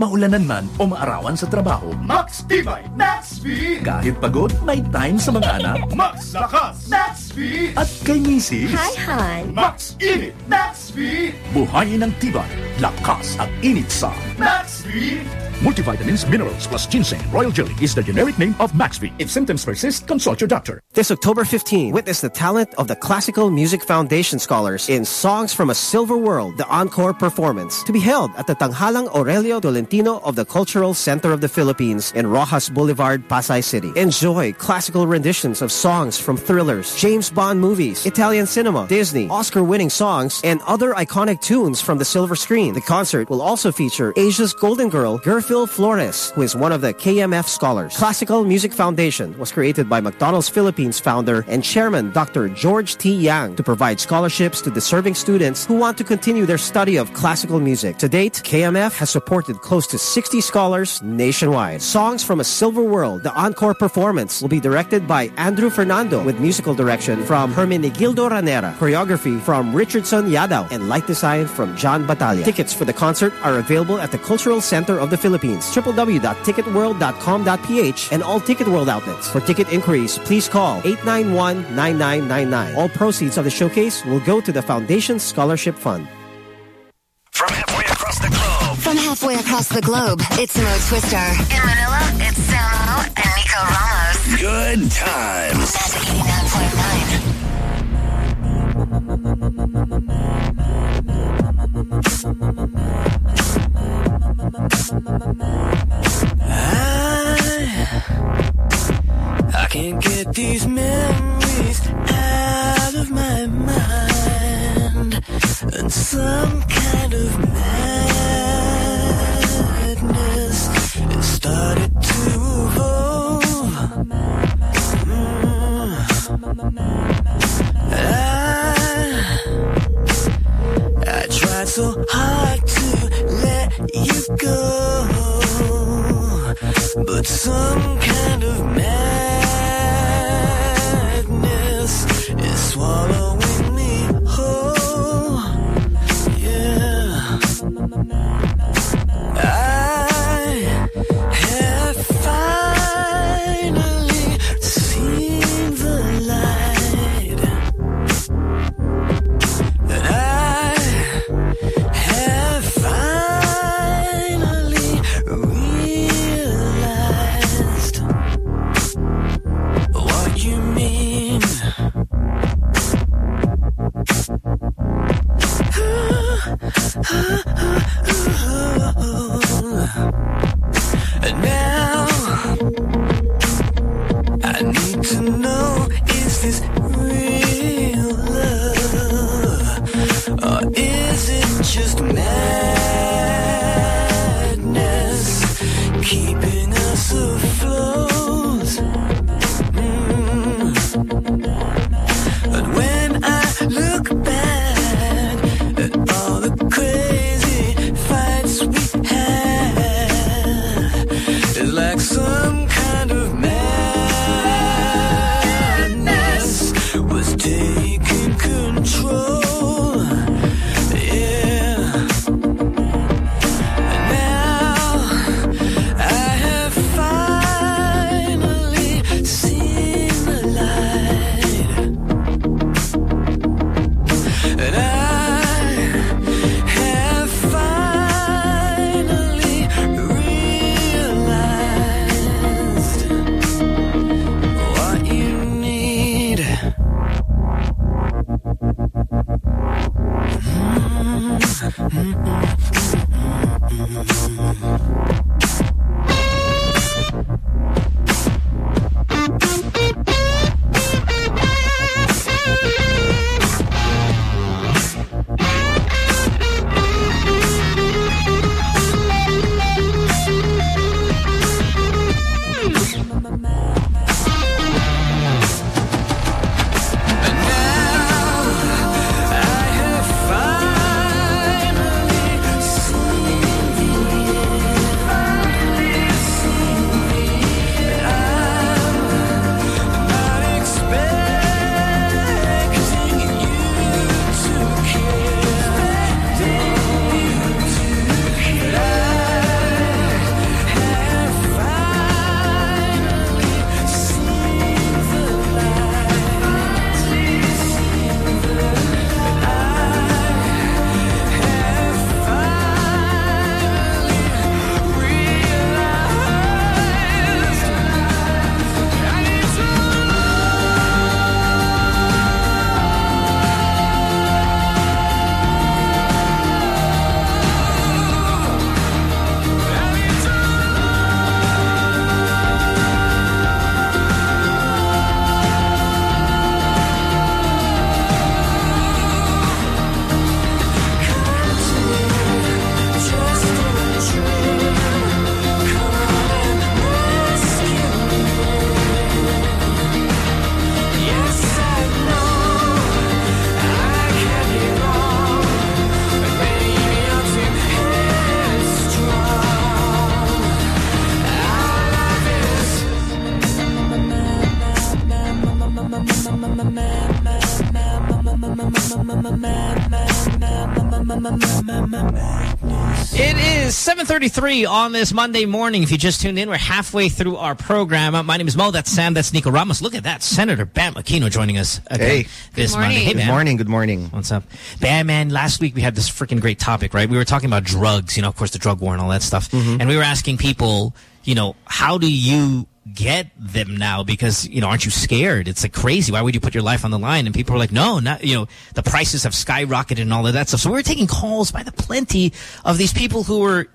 Speaker 57: Maulanan man o maarawan sa trabaho,
Speaker 58: Max Tibay, Max V!
Speaker 57: kahit pagod, may time sa mga anak.
Speaker 58: Max Lakas, Max V!
Speaker 57: At kay misis,
Speaker 58: Han! Max Init, Max V!
Speaker 57: buhayin ng tibay, lakas at init sa
Speaker 58: Max V!
Speaker 57: Multivitamins, minerals plus ginseng. Royal Jelly is the generic name of Maxvi. If symptoms persist, consult your doctor.
Speaker 59: This October 15, witness the talent of the Classical Music Foundation scholars in Songs from a Silver World, the encore performance, to be held at the Tanghalang Aurelio Tolentino of the Cultural Center of the Philippines in Roxas Boulevard, Pasay City. Enjoy classical renditions of songs from thrillers, James Bond movies, Italian cinema, Disney, Oscar-winning songs, and other iconic tunes from the silver screen. The concert will also feature Asia's Golden Girl, Gerphil Flores, who is one of the KMF scholars. Classical Music Foundation was created by McDonald's Philippines founder and chairman Dr. George T. Yang to provide scholarships to deserving students who want to continue their study of classical music. To date, KMF has supported close to 60 scholars nationwide. Songs from a Silver World, the encore performance, will be directed by Andrew Fernando with musical direction from Hermenegildo Ranera, choreography from Richardson Yadaw, and light design from John Batalla. Tickets for the concert are available at the Cultural Center of the Philippines, www.ticketworld.com.ph and all Ticket World outlets. For ticket inquiries, please call 891-9999. All proceeds of the showcase will go to the Foundation Scholarship Fund.
Speaker 6: Halfway across the globe, it's Mo Twister. In Manila, it's Samo and Nico Ramos.
Speaker 16: Good times.
Speaker 6: Magic 89.9.
Speaker 60: I can't get these memories out of my mind. And some kind of madness But some
Speaker 5: 7.33 on this Monday morning. If you just tuned in, we're halfway through our program. Uh, my name is Mo. That's Sam. That's Nico Ramos. Look at that. Senator Bam Aquino joining us again
Speaker 47: Hey.
Speaker 5: this
Speaker 47: Good morning.
Speaker 5: Monday. Hey,
Speaker 47: Good
Speaker 5: Bam.
Speaker 47: morning. Good morning.
Speaker 5: What's up? Bam, man, last week we had this freaking great topic, right? We were talking about drugs, you know, of course, the drug war and all that stuff.
Speaker 47: Mm-hmm.
Speaker 5: And we were asking people, you know, how do you get them now? Because, you know, aren't you scared? It's like crazy. Why would you put your life on the line? And people were like, no, not, you know, the prices have skyrocketed and all of that stuff. So we were taking calls by the plenty of these people who were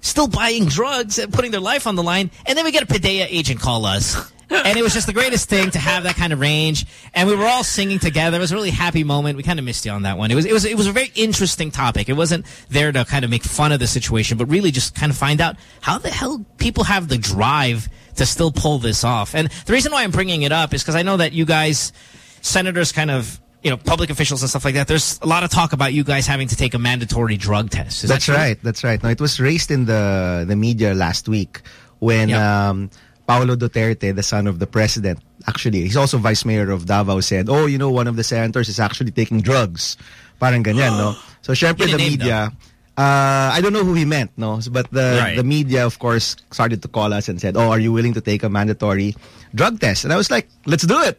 Speaker 5: still buying drugs and putting their life on the line. And then we get a PDEA agent call us. and it was just the greatest thing to have that kind of range. And we were all singing together. It was a really happy moment. We kind of missed you on that one. It was, it was, it was a very interesting topic. It wasn't there to kind of make fun of the situation, but really just kind of find out how the hell people have the drive to still pull this off. And the reason why I'm bringing it up is because I know that you guys, senators kind of, you know, public officials and stuff like that, there's a lot of talk about you guys having to take a mandatory drug test. Is
Speaker 47: That's
Speaker 5: that
Speaker 47: right. That's right. No, it was raised in the the media last week when um, Paolo Duterte, the son of the president, actually, he's also vice mayor of Davao, said, "Oh, you know, one of the senators is actually taking drugs." Parang ganyan, no? So, syempre, the media. Uh, I don't know who he meant, no, but the
Speaker 5: Right.
Speaker 47: the media, of course, started to call us and said, "Oh, are you willing to take a mandatory drug test?" And I was like, "Let's do it."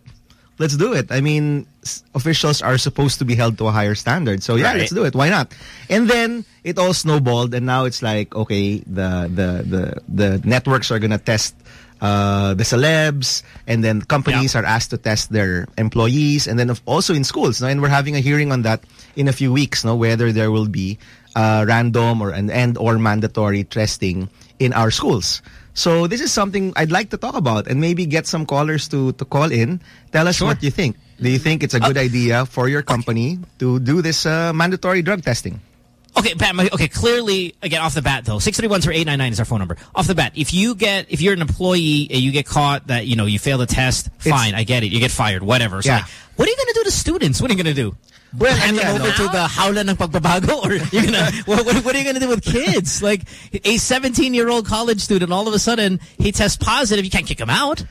Speaker 47: Let's do it. I mean, s- officials are supposed to be held to a higher standard. So yeah,
Speaker 5: Right.
Speaker 47: let's do it. Why not? And then it all snowballed, and now it's like, okay, the the the the networks are gonna test uh, the celebs, and then companies are asked to test their employees, and then of- also in schools. No? And we're having a hearing on that in a few weeks. No, whether there will be uh, random or and, and or mandatory testing in our schools. So this is something I'd like to talk about and maybe get some callers to to call in. Tell us what you think. Do you think it's a good idea for your company to do this uh, mandatory drug testing?
Speaker 5: Okay, Pat, okay, clearly, again, off the bat, though, 631-0899 is our phone number. Off the bat, if you get, if you're an employee and you get caught that, you know, you fail the test, fine, I get it. You get fired, whatever. So,
Speaker 47: Yeah.
Speaker 5: like, what are you going to do to students? What are you going to do?
Speaker 47: Well,
Speaker 5: hand them over to the howla ng pagbabago? Or you're gonna, what, what, what are you going to do with kids? Like, a 17-year-old college student, all of a sudden, he tests positive, you can't kick him out.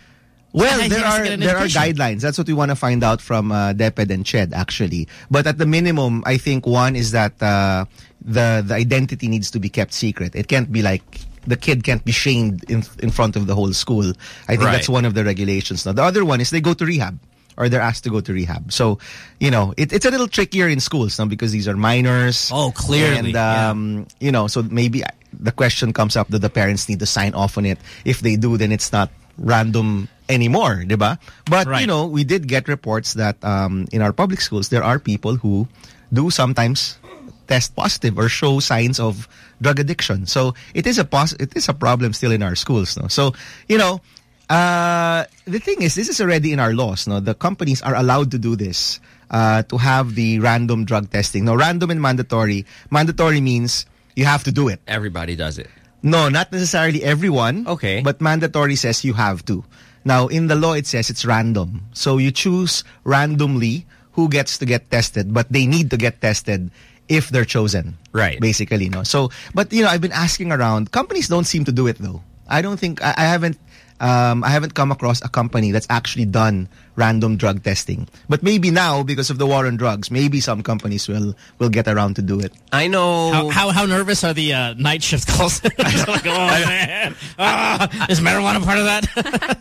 Speaker 47: Well,
Speaker 5: He
Speaker 47: there are there are guidelines. That's what we want to find out from uh, DepEd and CHED actually. But at the minimum, I think one is that uh, the the identity needs to be kept secret. It can't be like the kid can't be shamed in in front of the whole school. I think
Speaker 5: Right.
Speaker 47: that's one of the regulations. Now the other one is they go to rehab. Or they're asked to go to rehab. So, you know, it, it's a little trickier in schools now because these are minors.
Speaker 5: Oh, clearly,
Speaker 47: And, um, you know, so maybe the question comes up that the parents need to sign off on it. If they do, then it's not random anymore, diba? But, you know, we did get reports that um, in our public schools, there are people who do sometimes test positive or show signs of drug addiction. So it is a pos- it is a problem still in our schools. No? So, you know, uh, the thing is, this is already in our laws. No, the companies are allowed to do this uh, to have the random drug testing. No, random and mandatory. Mandatory means you have to do it.
Speaker 61: Everybody does it.
Speaker 47: No, not necessarily everyone.
Speaker 61: Okay.
Speaker 47: But mandatory says you have to. Now, in the law, it says it's random. So you choose randomly who gets to get tested, but they need to get tested if they're chosen.
Speaker 61: Right.
Speaker 47: Basically, no. So, but you know, I've been asking around. Companies don't seem to do it though. I don't think I, I haven't. Um, I haven't come across a company that's actually done random drug testing. But maybe now, because of the war on drugs, maybe some companies will will get around to do it.
Speaker 61: I know.
Speaker 5: How, how, how nervous are the uh, night shift calls? like, oh, man. Ah, is marijuana part of that?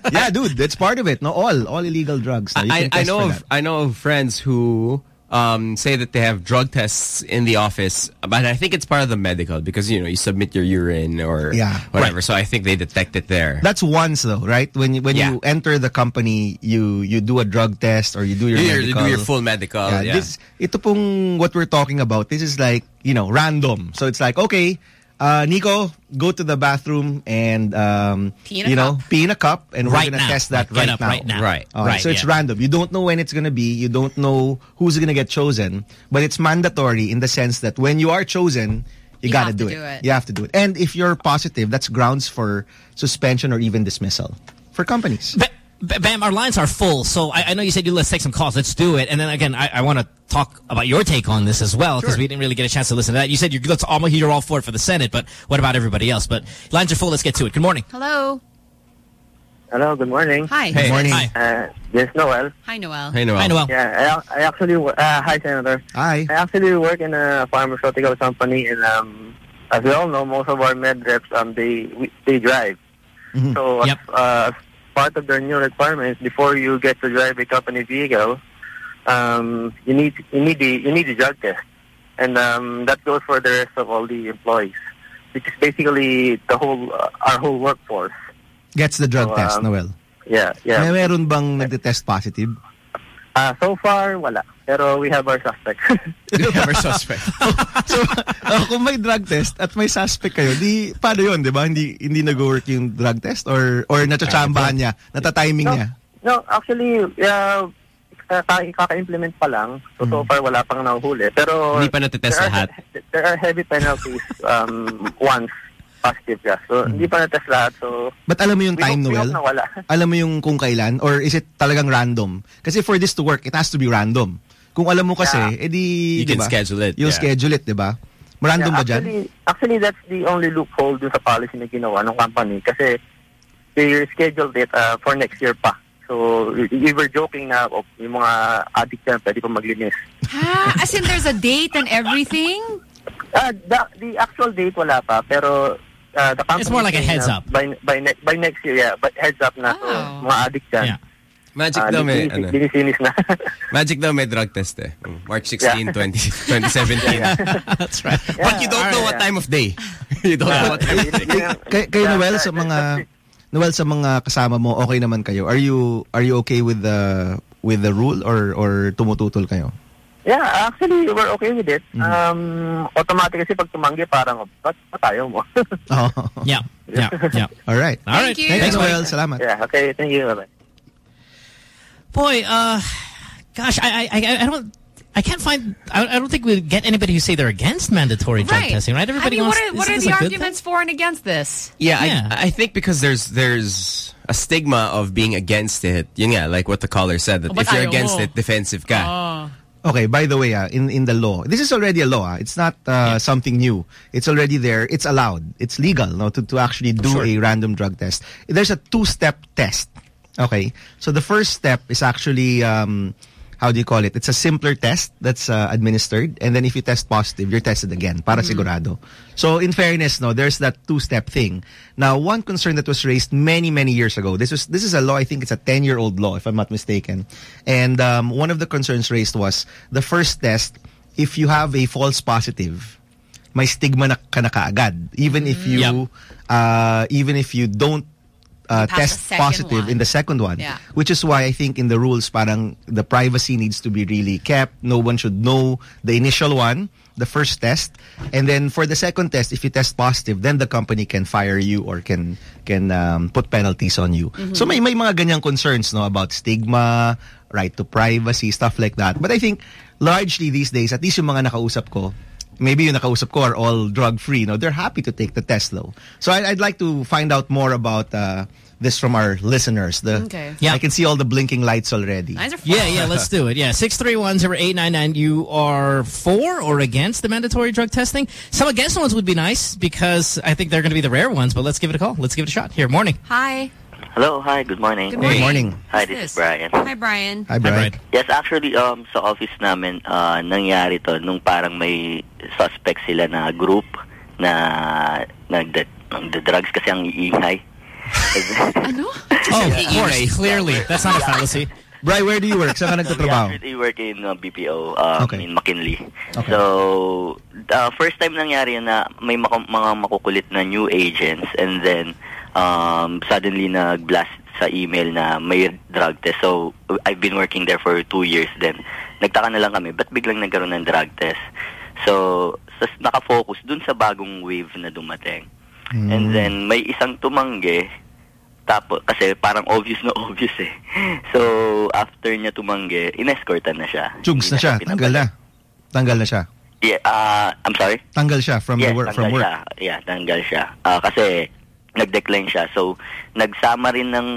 Speaker 47: yeah, dude, that's part of it. No, all all illegal drugs. No,
Speaker 61: I, I know of
Speaker 47: that.
Speaker 61: I know of friends who um, say that they have drug tests in the office, but I think it's part of the medical because you know you submit your urine or
Speaker 47: Yeah.
Speaker 61: whatever. So I think they detect it there.
Speaker 47: That's once though, right? When you when
Speaker 61: Yeah.
Speaker 47: you enter the company, you you do a drug test or you do your
Speaker 61: You- you
Speaker 47: medical.
Speaker 61: do your full medical, yeah.
Speaker 47: This, ito pong what we're talking about. This is like you know random. So it's like okay, uh, Nico, go to the bathroom and um,
Speaker 5: Pee in a
Speaker 47: you know
Speaker 5: cup.
Speaker 47: pee in a cup, and
Speaker 5: Right
Speaker 47: we're gonna
Speaker 5: now.
Speaker 47: test that
Speaker 5: Like,
Speaker 47: right
Speaker 5: up
Speaker 47: now.
Speaker 5: right now. Right.
Speaker 47: All right.
Speaker 5: Right,
Speaker 47: So it's random. You don't know when it's gonna be. You don't know who's gonna get chosen, but it's mandatory in the sense that when you are chosen. You,
Speaker 62: You
Speaker 47: gotta
Speaker 62: have
Speaker 47: do, it.
Speaker 62: do it.
Speaker 47: You have to do it. And if you're positive, that's grounds for suspension or even dismissal for companies.
Speaker 5: Ba- Ba- Bam, our lines are full, so I, I know you said you let's take some calls. Let's do it, and then again, I, I want to talk about your take on this as well because we didn't really get a chance to listen to that. You said you're let's all you're all for it for the Senate, but what about everybody else? But lines are full. Let's get to it. Good morning.
Speaker 62: Hello.
Speaker 63: Hello, good morning.
Speaker 62: Hi. Hey. Good morning. Hi.
Speaker 63: Uh, this is Noel.
Speaker 62: Hi, Noel.
Speaker 61: Hey, Noel. Hi, Noel.
Speaker 63: Yeah, I, I actually, uh, hi, Senator.
Speaker 47: Hi.
Speaker 63: I actually work in a pharmaceutical company, and um, as we all know, most of our med reps, um, they we, they drive.
Speaker 47: Mm-hmm.
Speaker 63: So, as, uh, as part of their new requirements, before you get to drive a company vehicle, um, you need you need the you need the drug test, and um, that goes for the rest of all the employees, which is basically the whole uh, our whole workforce.
Speaker 47: Gets the drug
Speaker 63: So,
Speaker 47: test,
Speaker 63: um,
Speaker 47: Noel.
Speaker 63: Yeah, yeah.
Speaker 47: May meron bang nagde-test positive?
Speaker 63: Uh, so far, wala. Pero we have our suspect.
Speaker 61: we have our suspect.
Speaker 47: Oh, kung may drug test at may suspect kayo, di paano 'yon, 'di ba? Hindi hindi nag-work yung drug test or or natachambahan niya, nata-timing
Speaker 63: no,
Speaker 47: niya.
Speaker 63: no, actually, uh, kaka- kaka-implement pa lang. So, so far, wala pang nahuhuli. Pero,
Speaker 61: Hindi pa natetest
Speaker 63: there are-
Speaker 61: lahat.
Speaker 63: There are heavy penalties um, once positive ka. So, hindi pa natest lahat. So,
Speaker 47: But alam mo yung time,
Speaker 63: hope-
Speaker 47: Noel?
Speaker 63: hope na wala.
Speaker 47: Alam mo yung kung kailan or is it talagang random? Kasi for this to work, it has to be random. Kung alam mo kasi,
Speaker 63: Yeah.
Speaker 47: edi,
Speaker 61: You
Speaker 47: di
Speaker 61: can schedule it,
Speaker 47: You'll
Speaker 61: yeah.
Speaker 47: schedule it, di ba? Random
Speaker 63: Yeah,
Speaker 47: ba dyan?
Speaker 63: actually, Actually, that's the only loophole dun sa policy na ginawa ng company kasi they scheduled it uh, for next year pa. So, we- we were joking na oh, yung mga addict yan, pwede pa maglinis.
Speaker 62: Ha? As in, there's a date and everything?
Speaker 63: Uh, the, the actual date wala pa, pero uh, the company
Speaker 5: It's more like a heads
Speaker 63: na
Speaker 5: up.
Speaker 63: By, by, ne- by next year, yeah. But heads up na. So, mga addict yan.
Speaker 61: Magic
Speaker 63: Ah,
Speaker 61: daw may, ano,
Speaker 63: dinisinis na.
Speaker 61: Magic daw may drug test eh. March 16, 20, 2017.
Speaker 5: That's right.
Speaker 61: But you don't know what time of day. you don't know what time of day.
Speaker 47: Kay, kay Noel sa mga Noel sa mga kasama mo, okay naman kayo. Are you are you okay with the with the rule or or tumututol kayo?
Speaker 63: Yeah, actually, we're okay with it.
Speaker 47: Mm-hmm.
Speaker 63: Um, automatic kasi pag tumanggi, parang, ba't ba't mo?
Speaker 47: Oh.
Speaker 5: Yeah. Yeah. Yeah.
Speaker 47: All right.
Speaker 5: All right. Thank you.
Speaker 47: Thanks, Noel. Salamat.
Speaker 63: Yeah, okay. Thank you. Bye-bye.
Speaker 5: Boy, uh, gosh, I, I, I, I don't. I can't find. I, I don't think we get anybody who say they're against mandatory drug
Speaker 62: Right.
Speaker 5: testing, right? Everybody
Speaker 62: I mean,
Speaker 5: wants.
Speaker 62: what are, what
Speaker 5: isn't
Speaker 62: are the arguments for and against this?
Speaker 61: Yeah, I, I think because there's there's a stigma of being against it. Yeah, like what the caller said, that
Speaker 62: Oh,
Speaker 61: if you're against
Speaker 62: mo.
Speaker 61: it, defensive ka.
Speaker 47: Okay, by the way, ah, in in the law, this is already a law. ah. It's not uh, something new. It's already there. It's allowed. It's legal no, to, to actually do a random drug test. There's a two-step test. Okay, so the first step is actually um, how do you call it? It's a simpler test that's uh, administered, and then if you test positive, you're tested again para sigurado. So in fairness, no, there's that two-step thing. Now, one concern that was raised many many years ago. This was this is a law. I think it's a 10-year-old law, if I'm not mistaken. And um, one of the concerns raised was the first test. If you have a false positive, may stigma na ka na kaagad. Even if you, uh, even if you don't uh, test positive
Speaker 62: one.
Speaker 47: in the second one.
Speaker 62: Yeah.
Speaker 47: Which is why I think in the rules, parang the privacy needs to be really kept. No one should know the initial one, the first test, and then for the second test, if you test positive, then the company can fire you or can can um, put penalties on you.
Speaker 62: Mm-hmm.
Speaker 47: So may may mga ganyang concerns no about stigma, right to privacy, stuff like that. But I think largely these days, at least yung mga nakausap ko, maybe yung nakausap ko are all drug-free. No, they're happy to take the test though. So I'd, I'd like to find out more about uh, this from our listeners. The,
Speaker 62: Okay.
Speaker 5: Yeah.
Speaker 47: I can see all the blinking lights already.
Speaker 62: Lines are.
Speaker 5: Yeah, yeah, let's do it. Yeah, 631-0899. You are for or against the mandatory drug testing? Some against ones would be nice because I think they're going to be the rare ones, but let's give it a call. Let's give it a shot. Here, morning.
Speaker 62: Hi.
Speaker 64: Hello, hi, good morning.
Speaker 62: Good morning. Hey. Morning.
Speaker 64: Hi, this is Brian.
Speaker 62: Hi, Brian.
Speaker 47: Hi, Brian.
Speaker 64: Yes, actually, um, sa office namin, uh, nangyari to nung parang may suspect sila na group na nagda drugs kasi ang iingay.
Speaker 5: Oh, of course, clearly. That's not a fallacy.
Speaker 47: Brian, where do you work? Saan ka
Speaker 64: We
Speaker 47: nagtatrabaho?
Speaker 64: actually work in uh, BPO um,
Speaker 47: Okay.
Speaker 64: in McKinley.
Speaker 47: Okay.
Speaker 64: So, uh, first time nangyari yun na may maka- mga makukulit na new agents and then um, suddenly nag-blast sa email na may drug test. So, I've been working there for two years then. Nagtaka na lang kami, ba't biglang nagkaroon ng drug test? So, sas nakafocus dun sa bagong wave na dumating. And then, may isang tumanggi, tapos, kasi parang obvious na obvious eh. So, after niya tumanggi, inescortan na siya.
Speaker 47: Chugs na siya. Tanggal na. Tanggal na siya.
Speaker 64: Yeah, uh, I'm sorry?
Speaker 47: Tanggal siya from the
Speaker 64: yes,
Speaker 47: work from work.
Speaker 64: siya. Yeah, tanggal siya. Ah, kasi nag-decline siya. So, nagsama rin ng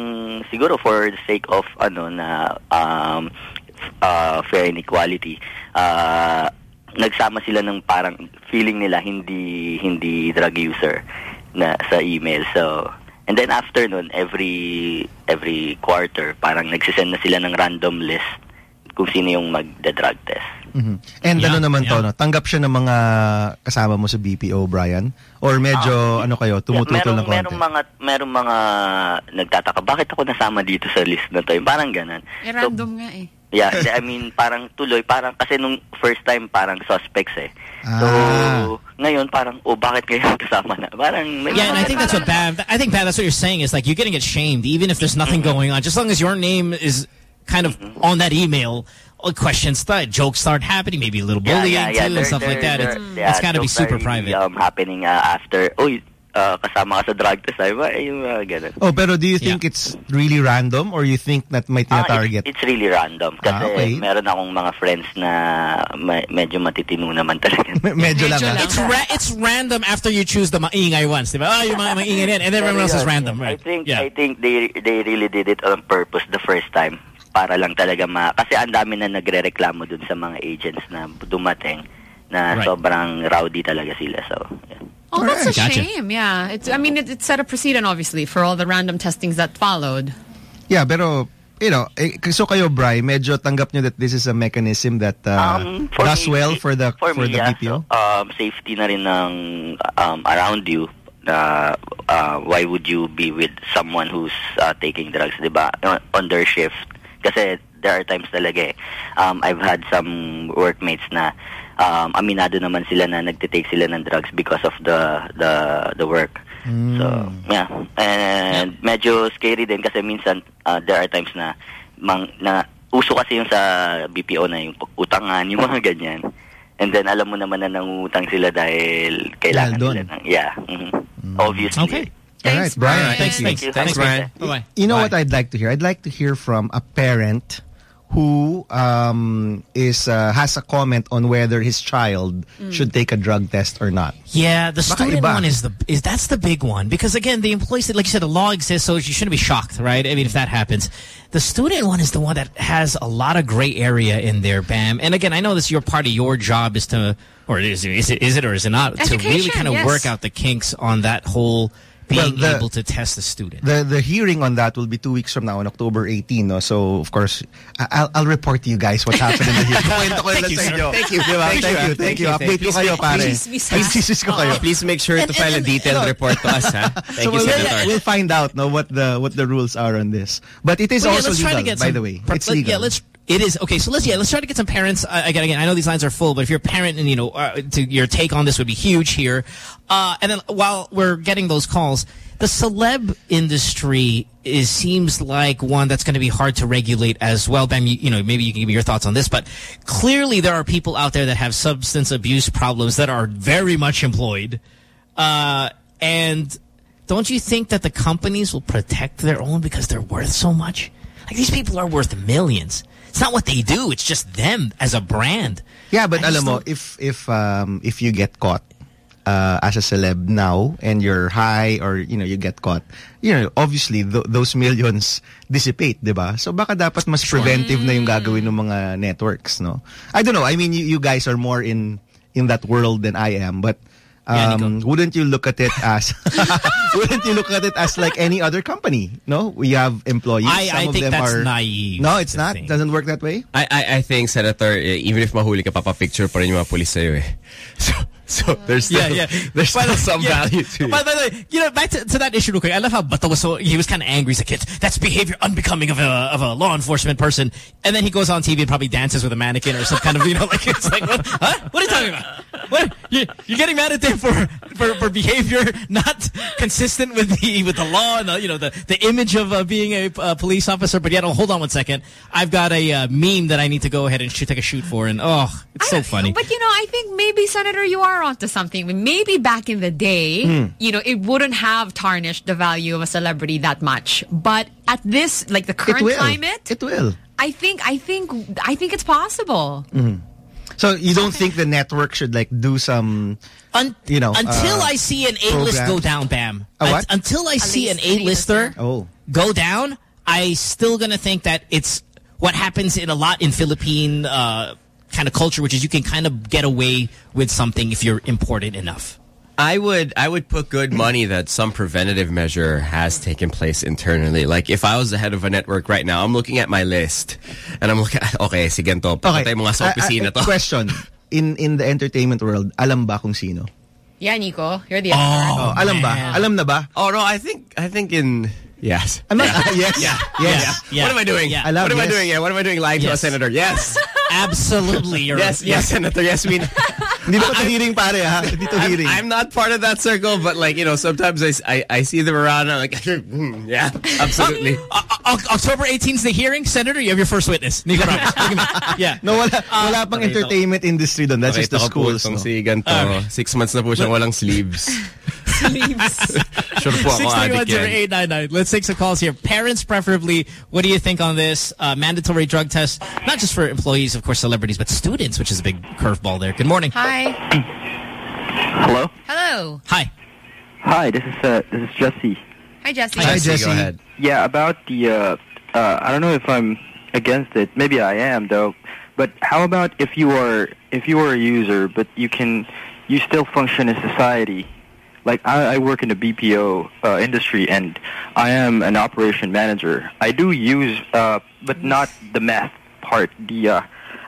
Speaker 64: siguro for the sake of ano na um uh, fair and equality. ah, nagsama sila ng parang feeling nila hindi hindi drug user na sa email. So, And then after nun, every every quarter, parang nagsisend na sila ng random list kung sino yung magda-drug test.
Speaker 47: Mhm. And ano naman to, no? tanggap siya ng mga kasama mo sa BPO, Brian? Or medyo, ano kayo, tumututol
Speaker 64: merong,
Speaker 47: ng konti?
Speaker 64: merong mga merong mga nagtataka, bakit ako nasama dito sa list na to? Parang ganun.
Speaker 62: Eh, random nga eh.
Speaker 64: Yeah, I mean, parang tuloy, parang kasi nung first time, parang suspects eh. So,
Speaker 47: Ah.
Speaker 64: ngayon parang, oh, bakit ngayon kasama na? Parang, may
Speaker 5: Yeah, and I think that's what. Bam. I think Bam. That's what you're saying is like you're getting it shamed, even if there's nothing going on. Just as long as your name is kind of
Speaker 64: Mm-hmm.
Speaker 5: on that email, uh, questions start, jokes start happening, maybe a little bullying
Speaker 64: yeah, yeah.
Speaker 5: too,
Speaker 64: There-
Speaker 5: and stuff like that.
Speaker 64: there-
Speaker 5: It's,
Speaker 64: yeah,
Speaker 5: it's got to be
Speaker 64: jokes are
Speaker 5: super private.
Speaker 64: Um, happening uh, after, uy, uh, kasama ka sa drug test, ay? Eh, Yung mga ganun.
Speaker 47: Oh, pero do you think it's really random or you think that may
Speaker 64: Ah,
Speaker 47: tina-target?
Speaker 64: it's, it's really random. Kasi
Speaker 47: Ah, okay.
Speaker 64: meron akong mga friends na me- medyo matitino naman talaga.
Speaker 47: medyo lang, ah.
Speaker 5: It's ra it's random after you choose the maingay ones, diba? Oh, yung mga maingay yan, and everyone else is random,
Speaker 64: I think
Speaker 5: Yeah.
Speaker 64: I think they they really did it on purpose the first time para lang talaga ma kasi ang dami na nagrereklamo dun sa mga agents na dumating na
Speaker 62: Right.
Speaker 64: sobrang rowdy talaga sila. So, yeah.
Speaker 62: Oh, that's a
Speaker 47: Gotcha.
Speaker 62: shame. Yeah. It's, I mean, it, it set a precedent, obviously, for all the random testings that followed.
Speaker 47: Yeah, pero, you know, eh, so kayo, Bri, medyo tanggap nyo that this is a mechanism that uh,
Speaker 64: Um, for
Speaker 47: does
Speaker 64: me,
Speaker 47: well for the
Speaker 64: for,
Speaker 47: for
Speaker 64: me,
Speaker 47: the
Speaker 64: yeah,
Speaker 47: BPO?
Speaker 64: so, um, safety na rin ng um, around you na uh, why would you be with someone who's uh, taking drugs, di ba? On- On their shift. Kasi there are times talaga eh. Um, I've had some workmates na um, aminado naman sila na nagtitake sila ng drugs because of the the the work. So, yeah. And medyo scary din kasi minsan uh, there are times na mang, na uso kasi yung sa BPO na yung utangan, yung mga ganyan. And then alam mo naman na nangutang sila dahil kailangan
Speaker 47: Dahil doon.
Speaker 64: nila ng yeah. mhm. Obviously.
Speaker 5: Okay.
Speaker 47: All right, Brian.
Speaker 5: Thanks,
Speaker 47: thank
Speaker 5: thanks,
Speaker 47: you.
Speaker 5: thanks, Brian.
Speaker 47: Y- You know what I'd like to hear? I'd like to hear from a parent who um, is uh, has a comment on whether his child
Speaker 5: Mm.
Speaker 47: should take a drug test or not.
Speaker 5: Yeah, the
Speaker 47: Baka
Speaker 5: student
Speaker 47: iba.
Speaker 5: one is the is that's the big one because again, the employees like you said, the law exists, so you shouldn't be shocked, right? I mean, if that happens, the student one is the one that has a lot of gray area in there, Bam. And again, I know this. Your part of your job is to, or is it is it, is it or is it not to really kind of
Speaker 62: yes.
Speaker 5: work out the kinks on that whole being
Speaker 47: Well, the-
Speaker 5: able to test the student.
Speaker 47: The the hearing on that will be two weeks from now on October 18. No? So, of course, I- I'll, I'll report to you guys what happened in the hearing. Kwento ko
Speaker 61: Thank
Speaker 47: lang
Speaker 61: you,
Speaker 47: sa
Speaker 61: sir.
Speaker 47: inyo.
Speaker 61: Thank you.
Speaker 47: Ah.
Speaker 61: Thank
Speaker 47: Thank
Speaker 61: you,
Speaker 47: you. Ah.
Speaker 61: thank
Speaker 47: Thank you.
Speaker 61: you.
Speaker 47: Update ko
Speaker 61: Please
Speaker 47: kayo, pare.
Speaker 61: please-
Speaker 47: Chismis ko kayo.
Speaker 61: Please make sure to file a detailed report to us, ha? Thank you,
Speaker 47: we'll,
Speaker 61: Senator.
Speaker 47: we'll find out no what the what the rules are on this. But it is
Speaker 5: Well,
Speaker 47: also
Speaker 5: let's
Speaker 47: legal, by the way. It's legal.
Speaker 5: Yeah, let's. It is okay. So let's yeah, let's try to get some parents. Uh, again, again, I know these lines are full, but if you're a parent and you know, uh, to, your take on this would be huge here. Uh, and then while we're getting those calls, the celeb industry is seems like one that's going to be hard to regulate as well. Ben, you, you know, maybe you can give me your thoughts on this, but clearly there are people out there that have substance abuse problems that are very much employed. Uh, and don't you think that the companies will protect their own because they're worth so much? Like these people are worth millions. It's not what they do. It's just them as a brand.
Speaker 47: Yeah, but alam mo, if if um if you get caught uh, as a celeb now and you're high or you know you get caught, you know obviously th those millions dissipate, 'di ba? So baka dapat mas preventive na yung gagawin ng mga networks, no? I don't know. I mean, you, you guys are more in in that world than I am, but
Speaker 5: Yeah,
Speaker 47: um, wouldn't you look at it as wouldn't you look at it as like any other company? No, we have employees.
Speaker 5: I-
Speaker 47: Some
Speaker 5: I
Speaker 47: of
Speaker 5: think
Speaker 47: them
Speaker 5: that's
Speaker 47: are
Speaker 5: naive
Speaker 47: No, it's not. Doesn't work that way.
Speaker 61: I, I, I think, Senator, eh, even if mahuli ka, papapicture pa rin yung mga police sa'yo eh. So, so there's still,
Speaker 5: yeah, yeah.
Speaker 61: there's still
Speaker 5: the-
Speaker 61: some
Speaker 5: yeah.
Speaker 61: value to it.
Speaker 5: By, by the way, you know, back to, to that issue real quick. I love how Bata was so, he was kind of angry. as a kid. that's behavior unbecoming of a, of a law enforcement person. And then he goes on TV and probably dances with a mannequin or some kind of, you know, like, it's like, what, huh? What are you talking about? What, you, you're getting mad at them for, for, for behavior not consistent with the, with the law and the, you know, the, the image of uh, being a uh, police officer. But yeah, oh, hold on one second. I've got a uh, meme that I need to go ahead and shoot, take a shoot for. And oh, it's so funny.
Speaker 62: But you know, I think maybe Senator, you are onto something. Maybe back in the day,
Speaker 5: Hmm.
Speaker 62: you know, it wouldn't have tarnished the value of a celebrity that much. But at this, like the current
Speaker 47: will.
Speaker 62: climate,
Speaker 47: It will.
Speaker 62: I think, I think, I think it's possible.
Speaker 47: Mhm. So you don't think the network should like do some, you know,
Speaker 5: Until
Speaker 47: uh,
Speaker 5: I see an A-list go down, Bam.
Speaker 47: A what?
Speaker 5: Un- Until I see an A-lister
Speaker 47: Oh.
Speaker 5: go down, I still gonna think that it's what happens in a lot in Philippine uh, kind of culture, which is you can kind of get away with something if you're important enough.
Speaker 61: I would I would put good money that some preventative measure has taken place internally. Like if I was the head of a network right now, I'm looking at my list and I'm looking at, okay, sige to. Pakatay mo nga sa
Speaker 47: I- I-
Speaker 61: opisina to.
Speaker 47: question. In in the entertainment world, alam ba kung sino?
Speaker 62: Yeah, Nico, you're the
Speaker 47: Oh,
Speaker 62: expert.
Speaker 47: alam ba? Alam na ba?
Speaker 61: Oh no, I think I think in yes.
Speaker 47: I'm not,
Speaker 61: Yeah.
Speaker 47: yes.
Speaker 61: Yeah.
Speaker 47: Yes.
Speaker 61: Yeah. What am I doing?
Speaker 47: Yeah. I love
Speaker 61: what am I doing? Yeah. What am I doing? Lying to a senator? Yes.
Speaker 5: Absolutely. You're
Speaker 61: yes. Yes, Senator. Yes, we.
Speaker 47: Hindi pa hearing pare ha. Hindi to
Speaker 61: I'm,
Speaker 47: hearing.
Speaker 61: I'm not part of that circle, but like you know, sometimes I, I, I see them around. And I'm like, hmm, yeah, absolutely.
Speaker 5: O- October 18th is the hearing, Senator. You have your first witness. Nico Ramos. Look at me. Yeah.
Speaker 47: No, wala, wala pang
Speaker 61: nakita
Speaker 47: entertainment industry doon. That's just the
Speaker 61: Nakita ko po
Speaker 47: schools. No?
Speaker 61: si ganito. Six months na po siyang walang sleeves. Sure po ako addict yan.
Speaker 5: 631-0899. Let's take some calls here. Parents, preferably, what do you think on this uh, mandatory drug test? Not just for employees, of course, celebrities, but students, which is a big curveball there. Good morning.
Speaker 62: Hi.
Speaker 65: Hello.
Speaker 62: Hello.
Speaker 5: Hi.
Speaker 65: Hi. This is uh, this is Jesse.
Speaker 62: Hi, Jesse.
Speaker 65: Hi, Jesse. Yeah, about the. Uh, uh, I don't know if I'm against it. Maybe I am though. But how about if you are if you are a user, but you can you still function in society? Like I, I work in the BPO uh, industry, and I am an operation manager. I do use, uh, but not the meth part. The uh,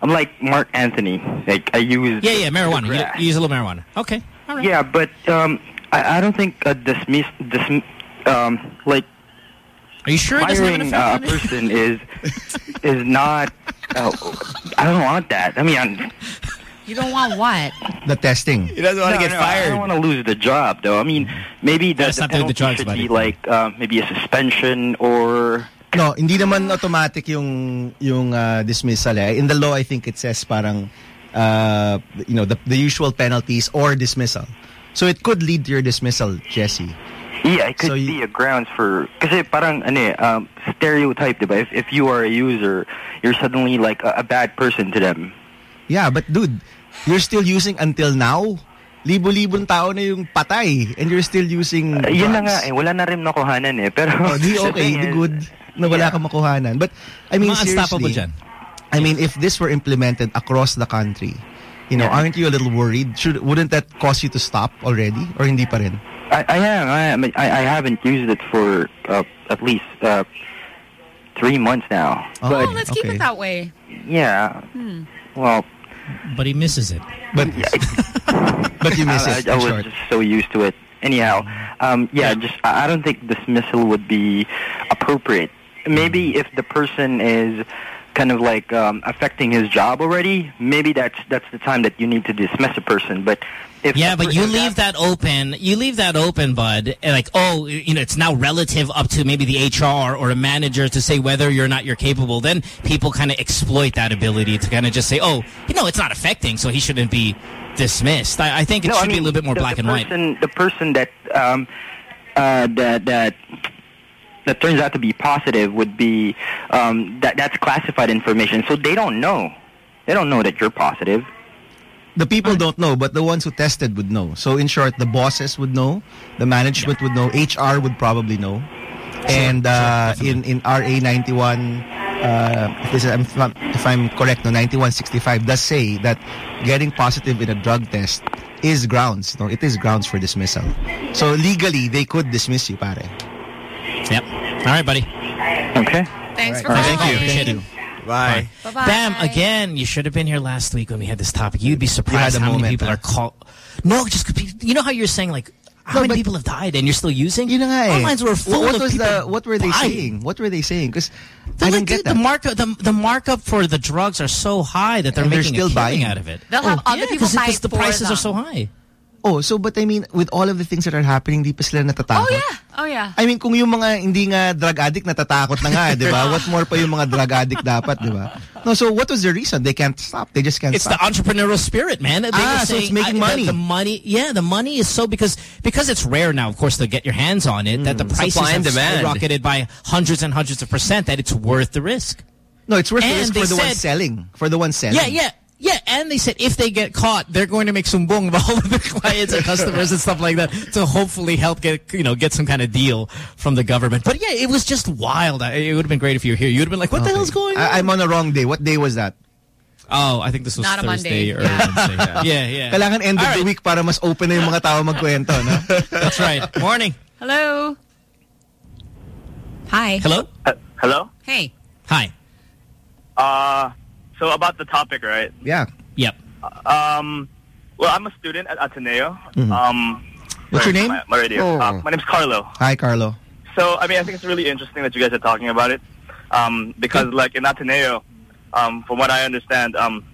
Speaker 65: I'm like Mark Anthony. Like I use.
Speaker 5: Yeah, yeah, marijuana. You, use a little marijuana. Okay. All right.
Speaker 65: Yeah, but um, I, I don't think a dismiss, dismiss um, like.
Speaker 5: Are you sure it doesn't have an
Speaker 65: firing uh, a person is is not? Uh, I don't want that. I mean, I'm,
Speaker 62: You don't want what?
Speaker 47: The testing.
Speaker 61: He doesn't want
Speaker 65: no, to get no, fired. I don't want to lose the job, though. I mean, maybe the,
Speaker 5: That's
Speaker 65: the
Speaker 5: not doing the
Speaker 65: penalty
Speaker 5: drugs,
Speaker 65: should be like uh, maybe a suspension or.
Speaker 47: No, hindi naman automatic yung yung uh, dismissal eh. In the law, I think it says parang uh, you know the the usual penalties or dismissal. So it could lead to your dismissal, Jesse.
Speaker 65: Yeah, it could be a grounds for kasi parang ano eh, um, stereotype, diba? If if you are a user, you're suddenly like a, a bad person to them.
Speaker 47: Yeah, but dude, you're still using until now. Libo-libong tao na yung patay and you're still using
Speaker 65: Uh, yun na nga eh, wala na rin nakuhanan eh. Pero
Speaker 47: Oh, di okay,
Speaker 65: thing
Speaker 47: di good na wala kang makuhanan. But I mean
Speaker 5: Mga
Speaker 47: seriously,
Speaker 5: dyan.
Speaker 47: I mean if this were implemented across the country, you know,
Speaker 65: Yeah.
Speaker 47: aren't you a little worried? Should wouldn't that cause you to stop already or hindi pa rin?
Speaker 65: I, I am. I am. I, I haven't used it for uh, at least uh, three months now.
Speaker 62: Oh,
Speaker 65: but
Speaker 62: let's keep it that way.
Speaker 65: yeah.
Speaker 62: Hmm.
Speaker 65: Well,
Speaker 5: But he misses it.
Speaker 47: But but you miss
Speaker 65: I,
Speaker 47: it.
Speaker 65: I, I
Speaker 47: in
Speaker 65: was
Speaker 47: short.
Speaker 65: just so used to it. Anyhow, um, yeah, just I I don't think dismissal would be appropriate. Maybe if the person is kind of like um, affecting his job already, maybe that's that's the time that you need to dismiss a person. But if
Speaker 5: Yeah, but you leave that open. You leave that open, bud. and Like, oh, you know, it's now relative up to maybe the HR or a manager to say whether you're not you're capable. Then people kind of exploit that ability to kind of just say, oh, you know, it's not affecting, so he shouldn't be dismissed. I, I think it
Speaker 65: No,
Speaker 5: should
Speaker 65: I
Speaker 5: be a little bit more
Speaker 65: the,
Speaker 5: black
Speaker 65: the
Speaker 5: and white.
Speaker 65: person, The person that um, uh, that that that turns out to be positive would be um, that that's classified information. So they don't know. They don't know that you're positive.
Speaker 47: The people don't know, but the ones who tested would know. So in short, the bosses would know, the management would know, HR would probably know. And uh, in in RA 91, uh, if, this is, if I'm- if I'm correct, no 9165 does say that getting positive in a drug test is grounds. No, it is grounds for dismissal. So legally, they could dismiss you, pare.
Speaker 5: Yep. All right, buddy.
Speaker 65: Okay.
Speaker 62: Thanks for
Speaker 47: All
Speaker 62: calling.
Speaker 47: right, thank you. Thank you.
Speaker 61: Bye.
Speaker 62: Bye-bye.
Speaker 5: Bam, again, you should have been here last week when we had this topic. You'd be surprised
Speaker 47: a
Speaker 5: how many
Speaker 47: moment,
Speaker 5: people
Speaker 47: huh?
Speaker 5: are called. No, just 'cause people- you know how you're saying like how
Speaker 47: No,
Speaker 5: many
Speaker 47: but-
Speaker 5: people have died and you're still using?
Speaker 47: You know, nga eh.
Speaker 5: Our lines were full
Speaker 47: what
Speaker 5: of
Speaker 47: was
Speaker 5: people
Speaker 47: the what were they
Speaker 5: dying.
Speaker 47: saying? What were they saying? Because
Speaker 5: They're
Speaker 47: I
Speaker 5: like,
Speaker 47: didn't get
Speaker 5: dude,
Speaker 47: that.
Speaker 5: the markup the, the markup for the drugs are so high that they're
Speaker 47: And they're
Speaker 5: making
Speaker 47: still
Speaker 5: a killing
Speaker 47: buying.
Speaker 5: out of it.
Speaker 62: They'll have
Speaker 5: Oh,
Speaker 62: other
Speaker 5: yeah,
Speaker 62: people
Speaker 5: 'cause-
Speaker 62: buy
Speaker 5: 'cause the
Speaker 62: for
Speaker 5: prices are so high.
Speaker 47: Oh, so but I mean, with all of the things that are happening, di pa sila natatakot?
Speaker 62: Oh yeah. Oh yeah.
Speaker 47: I mean, kung yung mga hindi nga drug addict natatakot na nga, di ba? What more pa yung mga drug addict dapat, di ba? No, so what was the reason? They can't stop. They just can't
Speaker 5: It's the entrepreneurial spirit, man. They
Speaker 47: Ah,
Speaker 5: were
Speaker 47: so it's making
Speaker 5: I-
Speaker 47: money.
Speaker 5: The, money, yeah, the money is so because because it's rare now, of course, to get your hands on it. That the prices
Speaker 61: Supply
Speaker 5: have
Speaker 61: demand.
Speaker 5: skyrocketed by hundreds and hundreds of percent. That it's worth the risk.
Speaker 47: no, it's worth the risk for the one selling. For the one selling.
Speaker 5: Yeah, yeah. Yeah, and they said if they get caught, they're going to make sumbong of all of the clients and customers and stuff like that to hopefully help get you know get some kind of deal from the government. But yeah, it was just wild. I- It would have been great if you were here. You would have been like, "What the hell's going on?"
Speaker 47: I, I'm on a wrong day. What day was that?
Speaker 5: Oh, I think this was
Speaker 62: Not a
Speaker 5: Thursday
Speaker 62: Monday.
Speaker 5: or
Speaker 62: Yeah.
Speaker 5: Wednesday. yeah, yeah.
Speaker 47: Kailangan end of the week para mas open na yung mga tao magkwento, no?
Speaker 5: That's right. Morning.
Speaker 62: Hello. Hi.
Speaker 5: Hello?
Speaker 66: Hello?
Speaker 62: Hey.
Speaker 5: Hi.
Speaker 66: Uh, so about the topic, right?
Speaker 47: Yeah.
Speaker 5: Yep.
Speaker 66: Um, well, I'm a student at Ateneo.
Speaker 47: Mhm.
Speaker 66: Um,
Speaker 47: What's your name?
Speaker 66: My, my radio.
Speaker 47: Oh.
Speaker 66: Uh, my name's Carlo.
Speaker 47: Hi, Carlo.
Speaker 66: So, I mean, I think it's really interesting that you guys are talking about it. Um, because, like, in Ateneo, um, from what I understand, um,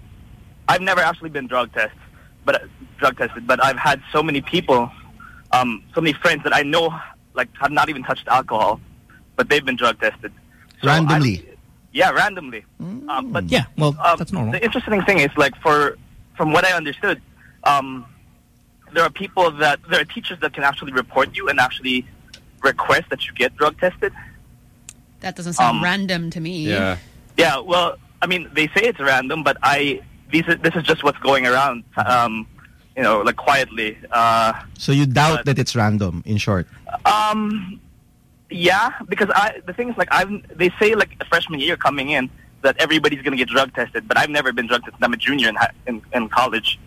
Speaker 66: I've never actually been drug tested, but drug tested, but I've had so many people, um, so many friends that I know, like, have not even touched alcohol, but they've been drug tested. So I-
Speaker 47: Randomly.
Speaker 66: Yeah, randomly. Um, but
Speaker 5: Yeah, well,
Speaker 66: um,
Speaker 5: that's normal.
Speaker 66: The interesting thing is, like, for from what I understood, um, there are people that there are teachers that can actually report you and actually request that you get drug tested.
Speaker 62: That doesn't sound
Speaker 66: Um,
Speaker 62: random to me.
Speaker 66: Yeah. Yeah. Well, I mean, they say it's random, but I these is, this is just what's going around. Um, you know, like quietly. Uh,
Speaker 47: So you doubt that it's random, in short.
Speaker 66: um, yeah, because I the thing is like I've they say like a freshman year coming in that everybody's gonna get drug tested, but I've never been drug tested. I'm a junior in in, in college,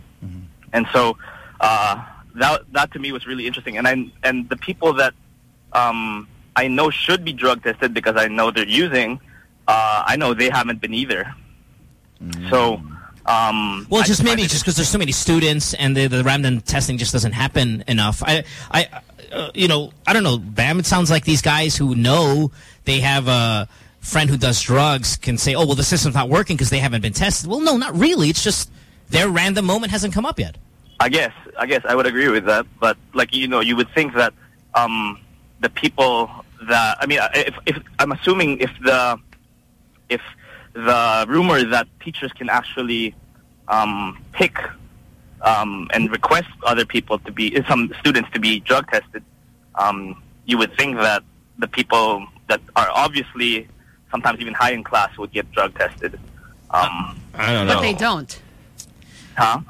Speaker 66: and so uh, that that to me was really interesting. And I and the people that um, I know should be drug tested because I know they're using, uh, I know they haven't been either. So. Um,
Speaker 5: Well,
Speaker 66: I
Speaker 5: just maybe just because there's so many students and the, the random testing just doesn't happen enough. I, I, uh, you know, I don't know, Bam. It sounds like these guys who know they have a friend who does drugs can say, "Oh, well, the system's not working because they haven't been tested." Well, no, not really. It's just their random moment hasn't come up yet.
Speaker 66: I guess I guess I would agree with that, but like you know, you would think that um, the people that I mean, if, if I'm assuming if the if the rumor that teachers can actually um, pick um, and request other people to be some students to be drug tested, um, you would think that the people that are obviously sometimes even high in class would get drug tested. Um,
Speaker 61: I don't
Speaker 62: But they don't.
Speaker 66: Huh?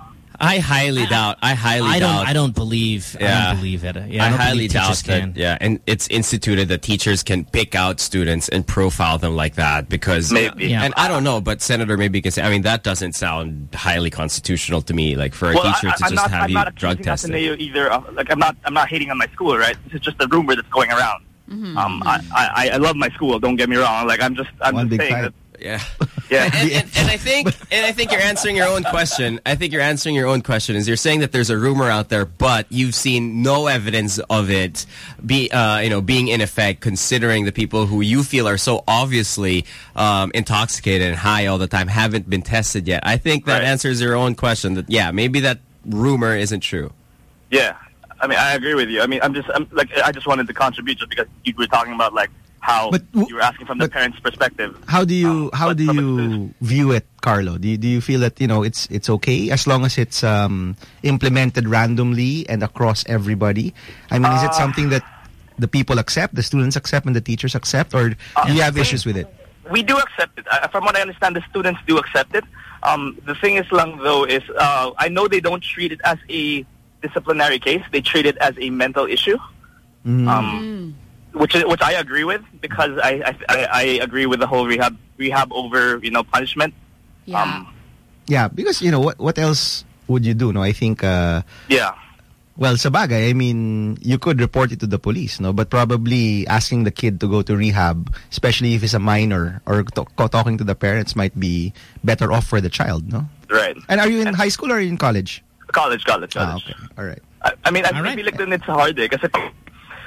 Speaker 61: I highly doubt. I highly
Speaker 5: I don't.
Speaker 61: doubt.
Speaker 5: I don't believe. I
Speaker 61: Yeah.
Speaker 5: don't believe it. Yeah,
Speaker 61: I,
Speaker 5: I, don't
Speaker 61: highly doubt
Speaker 5: teachers
Speaker 61: that.
Speaker 5: can.
Speaker 61: Yeah, and it's instituted that teachers can pick out students and profile them like that because
Speaker 66: Maybe.
Speaker 5: Yeah.
Speaker 61: And I don't know, but Senator maybe you can say. I mean, that doesn't sound highly constitutional to me. Like for a
Speaker 66: well,
Speaker 61: teacher
Speaker 66: I,
Speaker 61: to
Speaker 66: I'm
Speaker 61: just
Speaker 66: not,
Speaker 61: have
Speaker 66: I'm
Speaker 61: you
Speaker 66: not
Speaker 61: drug
Speaker 66: accusing
Speaker 61: tested.
Speaker 66: Ateneo either. Like I'm not, I'm not hating on my school, right? This is just a rumor that's going around.
Speaker 62: Mm-hmm.
Speaker 66: Um, I, I, I love my school. Don't get me wrong. Like I'm just, I'm
Speaker 47: One
Speaker 66: just
Speaker 47: big
Speaker 66: saying
Speaker 47: fight.
Speaker 66: that.
Speaker 61: Yeah.
Speaker 66: Yeah.
Speaker 61: and, and, and I think and I think you're answering your own question. I think you're answering your own question. Is you're saying that there's a rumor out there, but you've seen no evidence of it be uh, you know being in effect. Considering the people who you feel are so obviously um, intoxicated and high all the time haven't been tested yet. I think that
Speaker 66: Right.
Speaker 61: answers your own question. That yeah, maybe that rumor isn't true.
Speaker 66: Yeah. I mean, I agree with you. I mean, I'm just, I'm like, I just wanted to contribute just because you were talking about like how
Speaker 47: But
Speaker 66: you were asking from the parents' perspective.
Speaker 47: How do you how do you view it, Carlo? Do you, do you feel that you know it's it's okay as long as it's um, implemented randomly and across everybody? I mean, is it
Speaker 66: Uh,
Speaker 47: something that the people accept, the students accept, and the teachers accept, or do you have issues with it?
Speaker 66: We do accept it. Uh, from what I understand, the students do accept it. Um, the thing is, lang though, is uh, I know they don't treat it as a disciplinary case. They treat it as a mental issue,
Speaker 47: Mm.
Speaker 66: Which is, which I agree with because I, I I I agree with the whole rehab rehab over you know punishment.
Speaker 62: Yeah.
Speaker 66: Um,
Speaker 47: Yeah, because you know what what else would you do? No, I think. Uh,
Speaker 66: yeah.
Speaker 47: Well, sabagay, I mean, you could report it to the police, no? But probably asking the kid to go to rehab, especially if he's a minor, or to- talking to the parents might be better off for the child, no?
Speaker 66: Right.
Speaker 47: And are you in high school or in college?
Speaker 66: College, college,
Speaker 47: Ah,
Speaker 66: college.
Speaker 47: okay. All right.
Speaker 66: I, I mean, I,
Speaker 5: All
Speaker 66: I
Speaker 5: right.
Speaker 66: feel like then it's hard eh, kasi,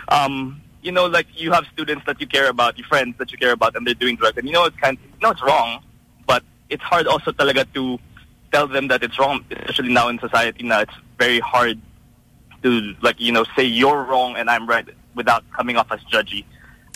Speaker 66: um, you know, like you have students that you care about, your friends that you care about, and they're doing drugs, and you know it's kind, you know it's wrong, but it's hard also talaga to tell them that it's wrong, especially now in society. Now it's very hard to like you know say you're wrong and I'm right without coming off as judgy.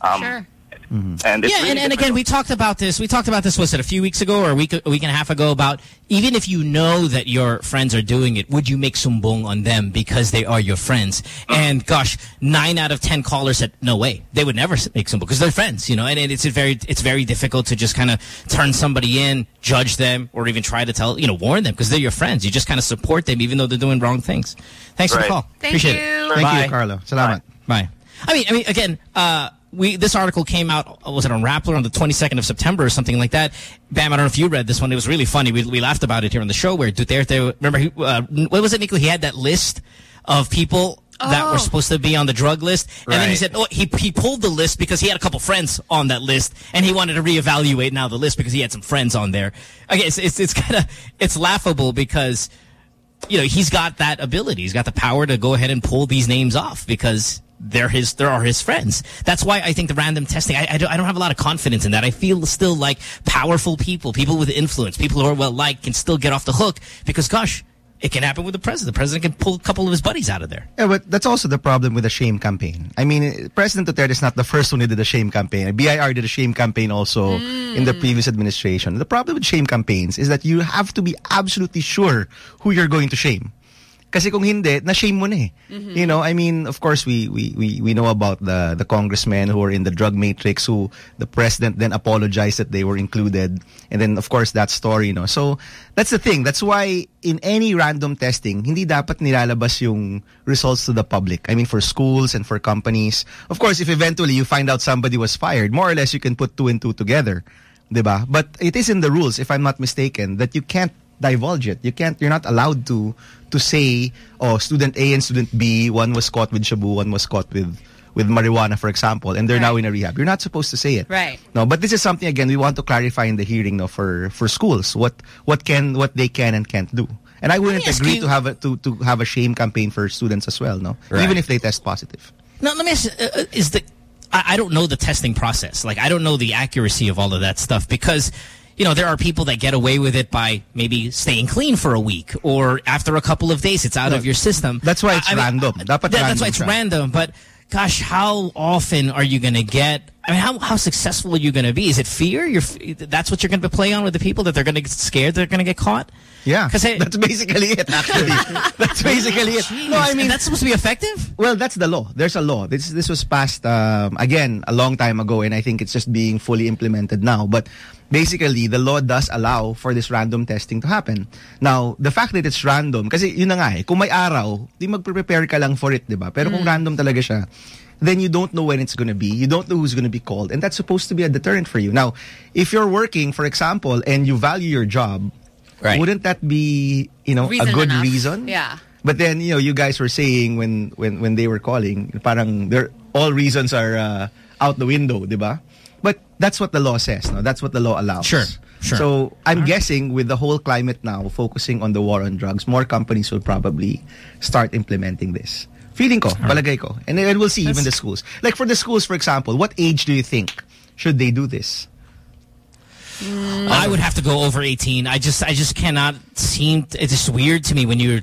Speaker 66: Um,
Speaker 62: Sure.
Speaker 66: And it's
Speaker 5: yeah,
Speaker 66: really
Speaker 5: and, and again, we talked about this. We talked about this. Was it a few weeks ago or a week, a week and a half ago? About even if you know that your friends are doing it, would you make sumbong on them because they are your friends? And gosh, nine out of ten callers said no way. They would never make sumbong because they're friends, you know. And, and it's a very it's very difficult to just kind of turn somebody in, judge them, or even try to tell you know warn them because they're your friends. You just kind of support them even though they're doing wrong things. Thanks for the call.
Speaker 62: Thank
Speaker 5: Appreciate
Speaker 62: you.
Speaker 5: it.
Speaker 47: Thank
Speaker 5: Bye.
Speaker 47: you, Carlo. Salamat.
Speaker 5: Bye. I mean, I mean, again, uh, we this article came out, was it on Rappler on the 22nd of September or something like that? Bam, I don't know if you read this one. It was really funny. We, we laughed about it here on the show where Duterte, remember, he, uh, what was it, Nico? He had that list of people that
Speaker 18: Oh.
Speaker 5: were supposed to be on the drug list. And then he said, oh, he, he pulled the list because he had a couple friends on that list and he wanted to reevaluate now the list because he had some friends on there. Okay, it's, it's, it's kind of, it's laughable because, you know, he's got that ability. He's got the power to go ahead and pull these names off because they're his, there are his friends. That's why I think the random testing, I, I, don't, I don't have a lot of confidence in that. I feel still like powerful people, people with influence, people who are well liked can still get off the hook because gosh, it can happen with the president. The president can pull a couple of his buddies out of there.
Speaker 47: Yeah, but that's also the problem with the shame campaign. I mean, President Duterte is not the first one who did the shame campaign. BIR did a shame campaign also hmm. in the previous administration. The problem with shame campaigns is that you have to be absolutely sure who you're going to shame. Kasi kung hindi, na-shame mo na eh. You know, I mean, of course, we, we, we, we know about the, the congressmen who were in the drug matrix who the president then apologized that they were included. And then, of course, that story, you know. So, that's the thing. That's why in any random testing, hindi dapat nilalabas yung results to the public. I mean, for schools and for companies. Of course, if eventually you find out somebody was fired, more or less you can put two and two together. Diba? But it is in the rules, if I'm not mistaken, that you can't divulge it. You can't, you're not allowed to to say, oh, student A and student B, one was caught with shabu, one was caught with with marijuana, for example, and they're now in a rehab. You're not supposed to say it.
Speaker 18: Right.
Speaker 47: No, but this is something again we want to clarify in the hearing no, for for schools what what can what they can and can't do. And I wouldn't agree
Speaker 5: you-
Speaker 47: to have a, to to have a shame campaign for students as well, no,
Speaker 5: Right.
Speaker 47: even if they test positive.
Speaker 5: Now, let me ask uh, uh, is the, I, I don't know the testing process. Like, I don't know the accuracy of all of that stuff because, you know, there are people that get away with it by maybe staying clean for a week or after a couple of days, it's out
Speaker 47: No,
Speaker 5: of your system.
Speaker 47: That's why it's
Speaker 5: I- I mean,
Speaker 47: random. Dapat
Speaker 5: That- that's why it's random. But gosh, how often are you going to get? I mean, how how successful are you going to be? Is it fear? You're that's what you're going to play on with the people that they're going to get scared they're going to get caught.
Speaker 47: Yeah,
Speaker 5: because
Speaker 47: that's basically it. Actually, that's basically it. No, I mean
Speaker 5: that's supposed to be effective.
Speaker 47: Well, that's the law. There's a law. This this was passed um, again a long time ago, and I think it's just being fully implemented now. But basically, the law does allow for this random testing to happen. Now, the fact that it's random, kasi yun na nga eh, kung may araw, di magpre-prepare ka lang for it, di ba? Pero kung random talaga siya, then you don't know when it's going to be. You don't know who's going to be called. And that's supposed to be a deterrent for you. Now, if you're working, for example, and you value your job, right. wouldn't that be, you know,
Speaker 18: Reason
Speaker 47: a good
Speaker 18: enough.
Speaker 47: reason?
Speaker 18: Yeah.
Speaker 47: But then, you know, you guys were saying when when when they were calling, parang there all reasons are uh, out the window, di ba? But that's what the law says, no? That's what the law allows.
Speaker 5: Sure, sure.
Speaker 47: So I'm guessing with the whole climate now focusing on the war on drugs, more companies will probably start implementing this. Feeling ko, balagay ko. And then we'll see even the schools. Like for the schools, for example, what age do you think should they do this?
Speaker 5: I would have to go over 18. I just I just cannot seem it's just weird to me when you're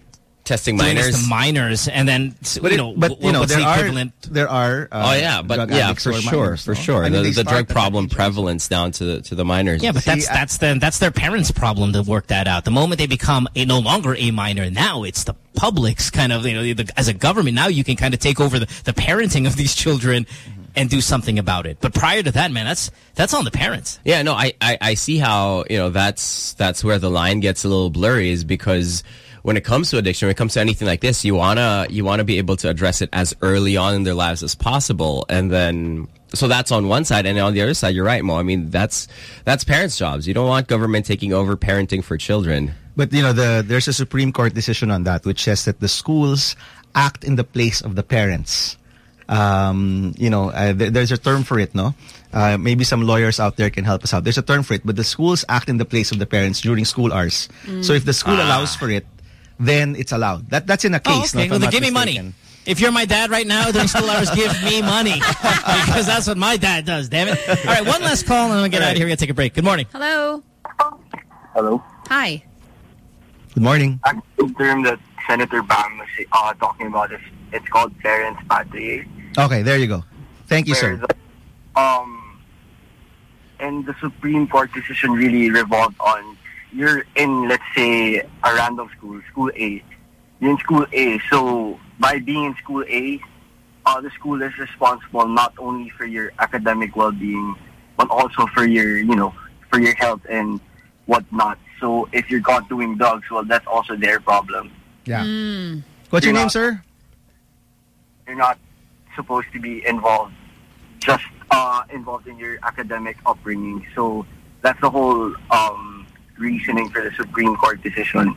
Speaker 19: testing minors.
Speaker 5: to minors and then
Speaker 47: But
Speaker 5: you
Speaker 47: it-
Speaker 5: know
Speaker 47: but, you know, there
Speaker 5: the
Speaker 47: are-
Speaker 5: equivalent
Speaker 47: there are uh,
Speaker 19: oh yeah, but
Speaker 47: drug
Speaker 19: yeah, for sure,
Speaker 47: minors,
Speaker 19: for
Speaker 47: no?
Speaker 19: sure.
Speaker 47: I mean,
Speaker 19: the the drug
Speaker 47: at that
Speaker 19: problem prevalence down to the to the minors.
Speaker 5: Yeah, but that's that's then that's their parents' problem to work that out. The moment they become a, no longer a minor, now it's the public's kind of you know the, as a government now you can kind of take over the, the parenting of these children and do something about it. But prior to that, man, that's that's on the parents.
Speaker 19: Yeah, no, I, I, I see how, you know, that's that's where the line gets a little blurry is because when it comes to addiction, when it comes to anything like this, you wanna you wanna be able to address it as early on in their lives as possible. And then so that's on one side, and on the other side, you're right, Mo. I mean, that's that's parents' jobs. You don't want government taking over parenting for children.
Speaker 47: But you know, the there's a Supreme Court decision on that which says that the schools act in the place of the parents. Um, you know, uh, th there's a term for it, no? Uh, maybe some lawyers out there can help us out. There's a term for it, but the schools act in the place of the parents during school hours.
Speaker 5: Mm.
Speaker 47: So if the school
Speaker 5: Ah.
Speaker 47: allows for it, then it's allowed. That that's in a
Speaker 5: Oh,
Speaker 47: case. no,
Speaker 5: okay.
Speaker 47: if
Speaker 5: Well,
Speaker 47: I'm
Speaker 5: then
Speaker 47: not
Speaker 5: give me money. If you're my dad right now during school hours, give me money because that's what my dad does. Damn it! All right, one last call and then we'll get out of here. We're gonna take a break. Good morning.
Speaker 18: Hello.
Speaker 67: Hello.
Speaker 18: Hi.
Speaker 47: Good morning.
Speaker 67: The term that Senator Bam was uh, talking about is it's called parens patriae.
Speaker 47: Okay, there you go. Thank you,
Speaker 67: where
Speaker 47: sir.
Speaker 67: the- um, and the Supreme Court decision really revolved on you're in, let's say, a random school, school A. You're in school A, so by being in school A, uh, the school is responsible not only for your academic well-being, but also for your, you know, for your health and whatnot. So if you're caught doing drugs, well, that's also their problem.
Speaker 47: Yeah.
Speaker 18: Mm.
Speaker 47: What's your
Speaker 67: You're
Speaker 47: name,
Speaker 67: not-
Speaker 47: sir?
Speaker 67: You're not supposed to be involved just involved in your academic upbringing. So that's the whole um, reasoning for the Supreme Court decision.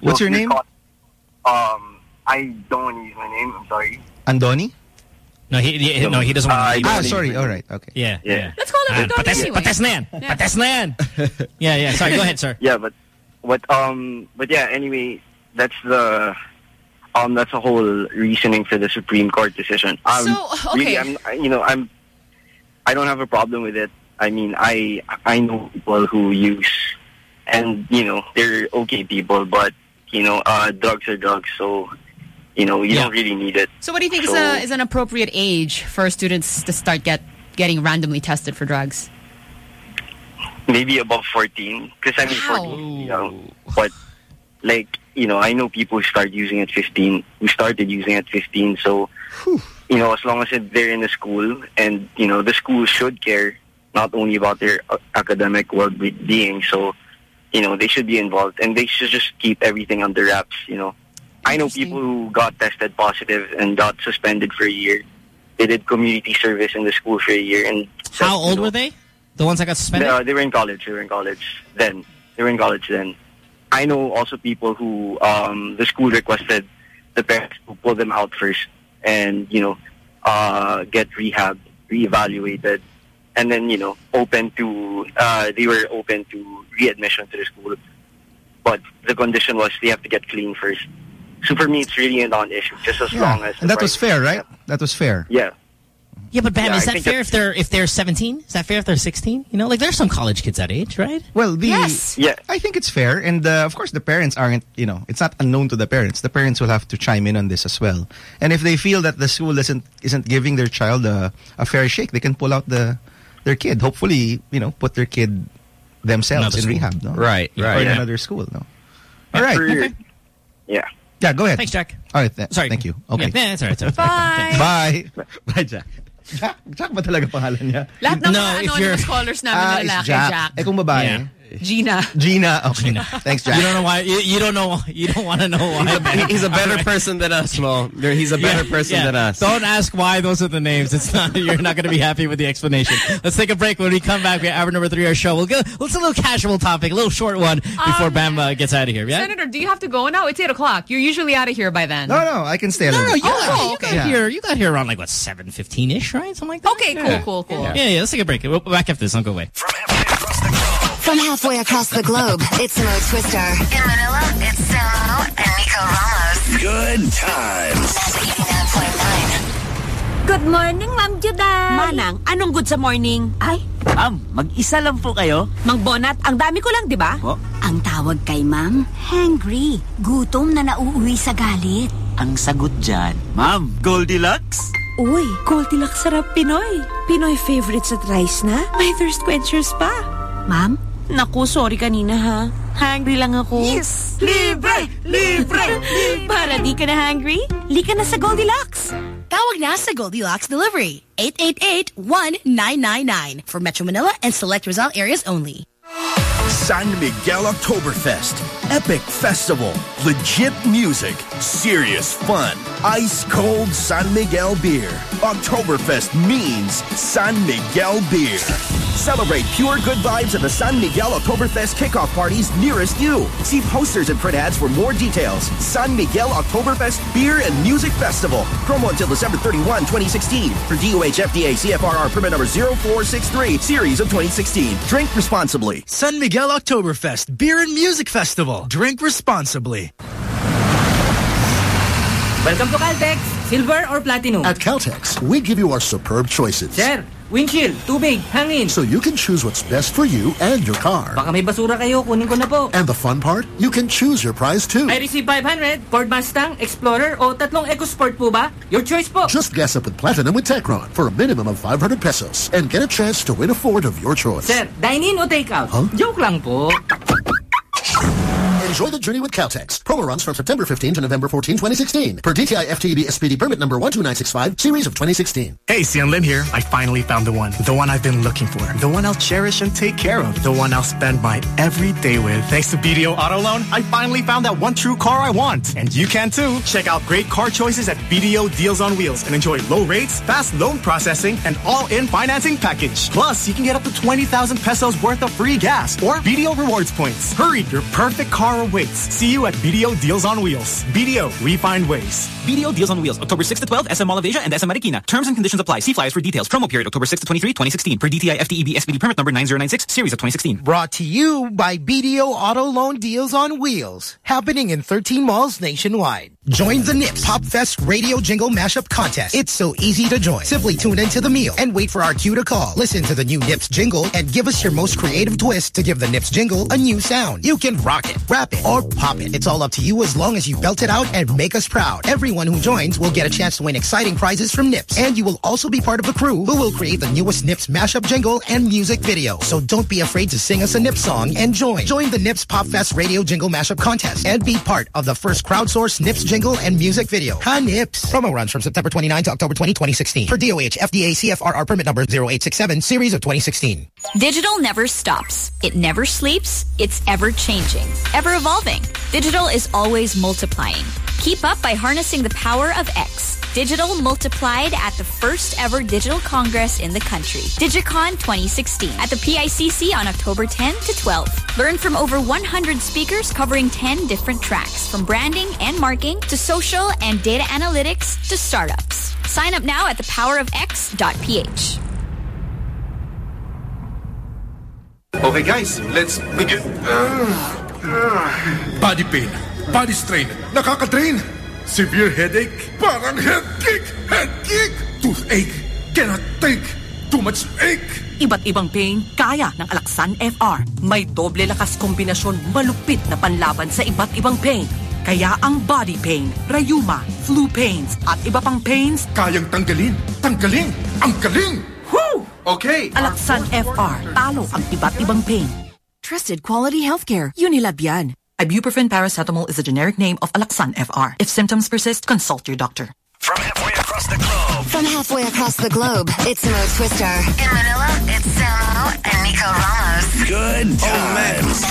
Speaker 47: What's
Speaker 67: So
Speaker 47: your name?
Speaker 67: caught- um, I don't want to use my name. I'm sorry.
Speaker 47: Andoni?
Speaker 5: No, he, he no, he doesn't want to.
Speaker 47: Ah, sorry. All right. Okay.
Speaker 5: Yeah.
Speaker 67: Yeah.
Speaker 18: Let's call him
Speaker 5: Ah,
Speaker 18: Andoni
Speaker 5: pates,
Speaker 18: anyway.
Speaker 5: pates na yan.
Speaker 18: Yeah.
Speaker 5: Pates na yan. Yeah, yeah. Sorry, go ahead, sir.
Speaker 67: Yeah, but but um but yeah, anyway, that's the um that's the whole reasoning for the Supreme Court decision. Um,
Speaker 18: So,
Speaker 67: really,
Speaker 18: okay.
Speaker 67: I'm you know I'm I don't have a problem with it. I mean, I I know people who use and you know they're okay people, but you know uh drugs are drugs, so you know you don't really need it.
Speaker 18: So what do you think is, a, is an appropriate age for students to start get getting randomly tested for drugs?
Speaker 67: maybe above 14 because I mean
Speaker 18: Wow.
Speaker 67: 14 is young but like you know I know people who start using at 15 who started using at 15 so you know as long as they're in the school and you know the school should care not only about their uh, academic well-being so you know they should be involved and they should just keep everything under wraps you know I know people who got tested positive and got suspended for a year they did community service in the school for a year and
Speaker 5: How old were they? The ones that got suspended?
Speaker 67: no, they were in college. They were in college then. They were in college then. I know also people who um, the school requested the parents to pull them out first and you know uh, get rehab, reevaluated, and then you know open to uh, they were open to readmission to the school. But the condition was they have to get clean first. So for me, it's really a non-issue, just as long as.
Speaker 47: And that was fair, right? That was fair.
Speaker 67: Yeah.
Speaker 5: Yeah, but Bam,
Speaker 67: Yeah,
Speaker 5: is that
Speaker 67: think
Speaker 5: fair if they're if they're 17? Is that fair if they're 16? You know, like there's some college kids that age, right?
Speaker 47: Well, the
Speaker 5: Yes.
Speaker 67: yeah,
Speaker 47: I think it's fair, and uh, of course the parents aren't. You know, it's not unknown to the parents. The parents will have to chime in on this as well. And if they feel that the school isn't isn't giving their child a, a fair shake, they can pull out the their kid. Hopefully, you know, put their kid themselves
Speaker 19: Another
Speaker 47: in
Speaker 19: school.
Speaker 47: rehab. No,
Speaker 19: Right,
Speaker 47: Or
Speaker 19: right.
Speaker 47: in
Speaker 19: Yeah.
Speaker 47: another school. No. All right.
Speaker 67: For- Yeah.
Speaker 47: Yeah. Go ahead.
Speaker 5: Thanks, Jack.
Speaker 47: All right. th-
Speaker 5: Sorry.
Speaker 47: Thank you. Okay.
Speaker 5: Yeah, that's all right. That's all right.
Speaker 18: Bye.
Speaker 47: Bye. Bye, Jack. Jack, Jack ba talaga pangalan niya?
Speaker 18: Lahat ng
Speaker 5: No,
Speaker 18: mga
Speaker 5: if
Speaker 18: anonymous
Speaker 5: you're-
Speaker 18: callers namin
Speaker 47: Ah,
Speaker 18: na
Speaker 47: it's
Speaker 18: lalaki,
Speaker 47: Jack.
Speaker 18: Jack.
Speaker 47: Eh kung babae?
Speaker 5: Yeah.
Speaker 18: Gina.
Speaker 47: Gina. Okay. Thanks, Jack.
Speaker 5: You don't know why. You, you don't know. You don't want to know why.
Speaker 19: He- He's a better person than us, Mo. He's a better
Speaker 5: Yeah,
Speaker 19: person
Speaker 5: yeah.
Speaker 19: than us.
Speaker 5: Don't ask why those are the names. It's not. You're not going to be happy with the explanation. Let's take a break. When we come back, we have hour number three of our show. We'll go. It's a little casual topic, a little short one before
Speaker 18: Um,
Speaker 5: Bam uh, gets out of here. Yeah.
Speaker 18: Senator, do you have to go now? It's 8 o'clock. You're usually out of here by then.
Speaker 47: No, no, I can stay a
Speaker 5: No,
Speaker 47: little
Speaker 5: no, you,
Speaker 18: Oh,
Speaker 5: got, you
Speaker 18: okay.
Speaker 5: got
Speaker 47: Yeah.
Speaker 5: here. You got here around like what seven fifteen ish, right? Something like that.
Speaker 18: Okay, cool,
Speaker 5: Yeah.
Speaker 18: cool, cool.
Speaker 5: Yeah, yeah. Let's take a break. We'll be back after this. Don't go away.
Speaker 6: From halfway across the globe, it's Mo Twister. In Manila, it's Samo and Nico Ramos.
Speaker 9: Good times.
Speaker 6: Magic 89.9.
Speaker 43: Good morning, Ma'am Juday. Manang, anong good sa morning? Ay,
Speaker 68: Ma'am, mag-isa lang po kayo?
Speaker 43: Mang Bonat, ang dami ko lang, di ba?
Speaker 68: Po?
Speaker 43: Ang tawag kay Ma'am, hangry. Gutom na nauuwi sa galit.
Speaker 68: Ang sagot dyan, Ma'am, Goldilocks?
Speaker 69: Uy, Goldilocks sarap Pinoy. Pinoy favorites at rice na. May thirst quenchers pa.
Speaker 43: Ma'am? Naku, sorry kanina ha. Hungry lang ako.
Speaker 69: Yes! Libre! Libre!
Speaker 43: Para di ka na hungry, lika na sa Goldilocks.
Speaker 11: Tawag na sa Goldilocks Delivery. 888-1999 for Metro Manila and select Rizal areas only.
Speaker 9: San Miguel Oktoberfest. Epic festival. Legit music. Serious fun. Ice cold San Miguel beer. Oktoberfest means San Miguel beer. Celebrate pure good vibes at the San Miguel Oktoberfest kickoff parties nearest you. See posters and print ads for more details. San Miguel Oktoberfest Beer and Music Festival. Promo until December 31, 2016. For DOH FDA CFRR permit number 0463, series of 2016. Drink responsibly.
Speaker 38: San Miguel Oktoberfest Beer and Music Festival. Drink responsibly.
Speaker 70: Welcome to Caltex. Silver or platinum?
Speaker 37: At Caltex, we give you our superb choices.
Speaker 70: Sir, windshield, tubig, hangin.
Speaker 37: So you can choose what's best for you and your car.
Speaker 70: Baka may basura kayo, kunin ko na po.
Speaker 37: And the fun part, you can choose your prize too.
Speaker 70: I receive 500, Ford Mustang, Explorer, o tatlong EcoSport po ba? Your choice po.
Speaker 37: Just gas up with Platinum with Techron for a minimum of 500 pesos and get a chance to win a Ford of your choice.
Speaker 70: Sir, dine-in o take-out?
Speaker 37: Huh?
Speaker 70: Joke lang po.
Speaker 71: Enjoy the journey with Caltex. Promo runs from September 15 to November 14, 2016. Per DTI FTEB SPD permit number 12965, series of 2016.
Speaker 72: Hey, Xian Lim here. I finally found the one. The one I've been looking for. The one I'll cherish and take care of. The one I'll spend my every day with. Thanks to BDO Auto Loan, I finally found that one true car I want. And you can too. Check out great car choices at BDO Deals on Wheels and enjoy low rates, fast loan processing, and all-in financing package. Plus, you can get up to 20,000 pesos worth of free gas or BDO rewards points. Hurry, your perfect car awaits. See you at BDO Deals on Wheels. BDO, we find ways.
Speaker 73: BDO Deals on Wheels, October 6 to 12, SM Mall of Asia and SM Marikina. Terms and conditions apply. See flyers for details. Promo period October 6 to 23, 2016. Per DTI FTEB SBD permit number 9096, series of 2016.
Speaker 74: Brought to you by BDO Auto Loan Deals on Wheels. Happening in 13 malls nationwide. Join the NIPS Pop Fest Radio Jingle Mashup Contest. It's so easy to join. Simply tune into the meal and wait for our cue to call. Listen to the new NIPS jingle and give us your most creative twist to give the NIPS jingle a new sound. You can rock it, rap it, or pop it. It's all up to you as long as you belt it out and make us proud. Everyone who joins will get a chance to win exciting prizes from NIPS. And you will also be part of the crew who will create the newest NIPS mashup jingle and music video. So don't be afraid to sing us a NIPS song and join. Join the NIPS Pop Fest Radio Jingle Mashup Contest and be part of the first crowdsourced NIPS jingle and music video. Ha NIPS. Promo runs from September 29 to October 20, 2016. For DOH FDA CFRR permit number 0867 series of 2016.
Speaker 75: Digital never stops. It never sleeps. It's ever changing, ever evolving. Digital is always multiplying. Keep up by harnessing the power of X. Digital multiplied at the first ever Digital Congress in the country, Digicon 2016, at the PICC on October 10 to 12. Learn from over 100 speakers covering 10 different tracks, from branding and marketing to social and data analytics to startups. Sign up now at thepowerofx.ph.
Speaker 76: Okay guys, let's begin. Mm. Body pain, body strain, nakaka-drain. Severe headache, parang head kick, head kick. Toothache, cannot think, too much ache.
Speaker 70: Iba't ibang pain, kaya ng Alaksan FR. May doble lakas kombinasyon malupit na panlaban sa iba't ibang pain. Kaya ang body pain, rayuma, flu pains, at iba pang pains,
Speaker 76: Kayang tanggalin, tanggalin, ang galing. Woo! Okay.
Speaker 70: Alaksan FR, talo ang iba't ibang pain.
Speaker 77: Trusted quality healthcare. Unilab yan.
Speaker 70: Ibuprofen paracetamol is a generic name of Alaxan FR. If symptoms persist, consult your doctor.
Speaker 6: From halfway across the globe, From halfway across the globe, it's Mo Twister. In Manila, it's Samo and Nico Ramos.
Speaker 4: Good times.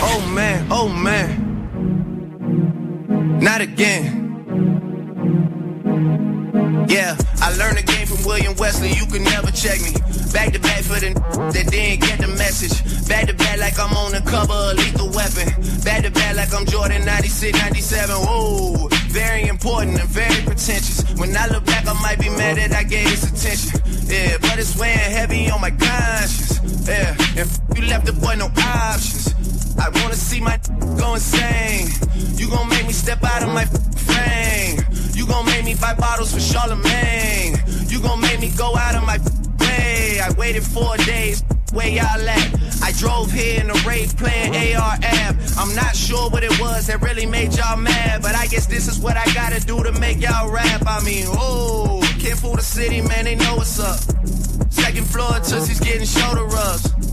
Speaker 4: Oh man. Oh man, oh man. Not again. Yeah, I learned the game from William Wesley. You can never check me. Back to back for the that didn't get the message. Back to back like I'm on the cover of Lethal Weapon. Back to back like I'm Jordan 96, 97. Whoa, very important and very pretentious. When I look back, I might be mad that I gave this attention. Yeah, but it's weighing heavy on my conscience. Yeah, if you left the boy no options. I wanna see my go insane. You gon' make me step out of my frame. You gon' make me buy bottles for Charlemagne. You gon' make me go out of my way. I waited four days. Where y'all at? I drove here in a rave playing AR-AB. I'm not sure what it was that really made y'all mad, but I guess this is what I gotta do to make y'all rap. I mean, oh, can't fool the city, man. They know what's up. Second floor, Tootsie's getting shoulder rubs.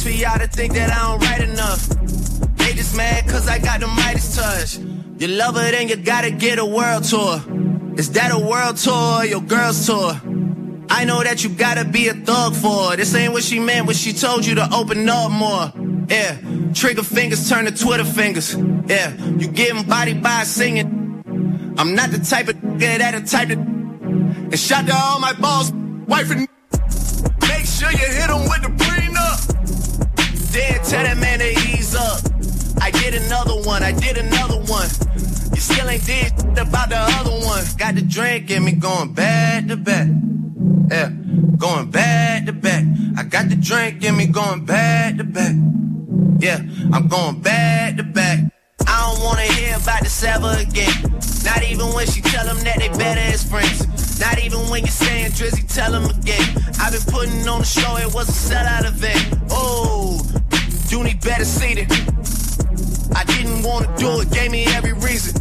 Speaker 4: This for y'all to think that I don't write enough. They just mad cause I got the Midas touch. You love her, then you gotta get a world tour. Is that a world tour or your girl's tour? I know that you gotta be a thug for her. This ain't what she meant when she told you to open up more. Yeah, trigger fingers turn to Twitter fingers. Yeah, you getting body by singing. I'm not the type of nigga that the type of. And shout to all my balls, wife and. Make sure you hit him with the. Then tell that man to ease up. I did another one, I did another one. You still ain't did about the other one. Got the drink in me going back to back. Yeah, going back to back. I got the drink in me going back to back. Yeah, I'm going back to back. I don't wanna hear about the Sever again. Not even when she tell them that they better as friends. Not even when you're saying Drizzy, tell them again. I've been putting on the show, it was a sellout event. Oh, you need better seating. I didn't wanna do it, gave me every reason.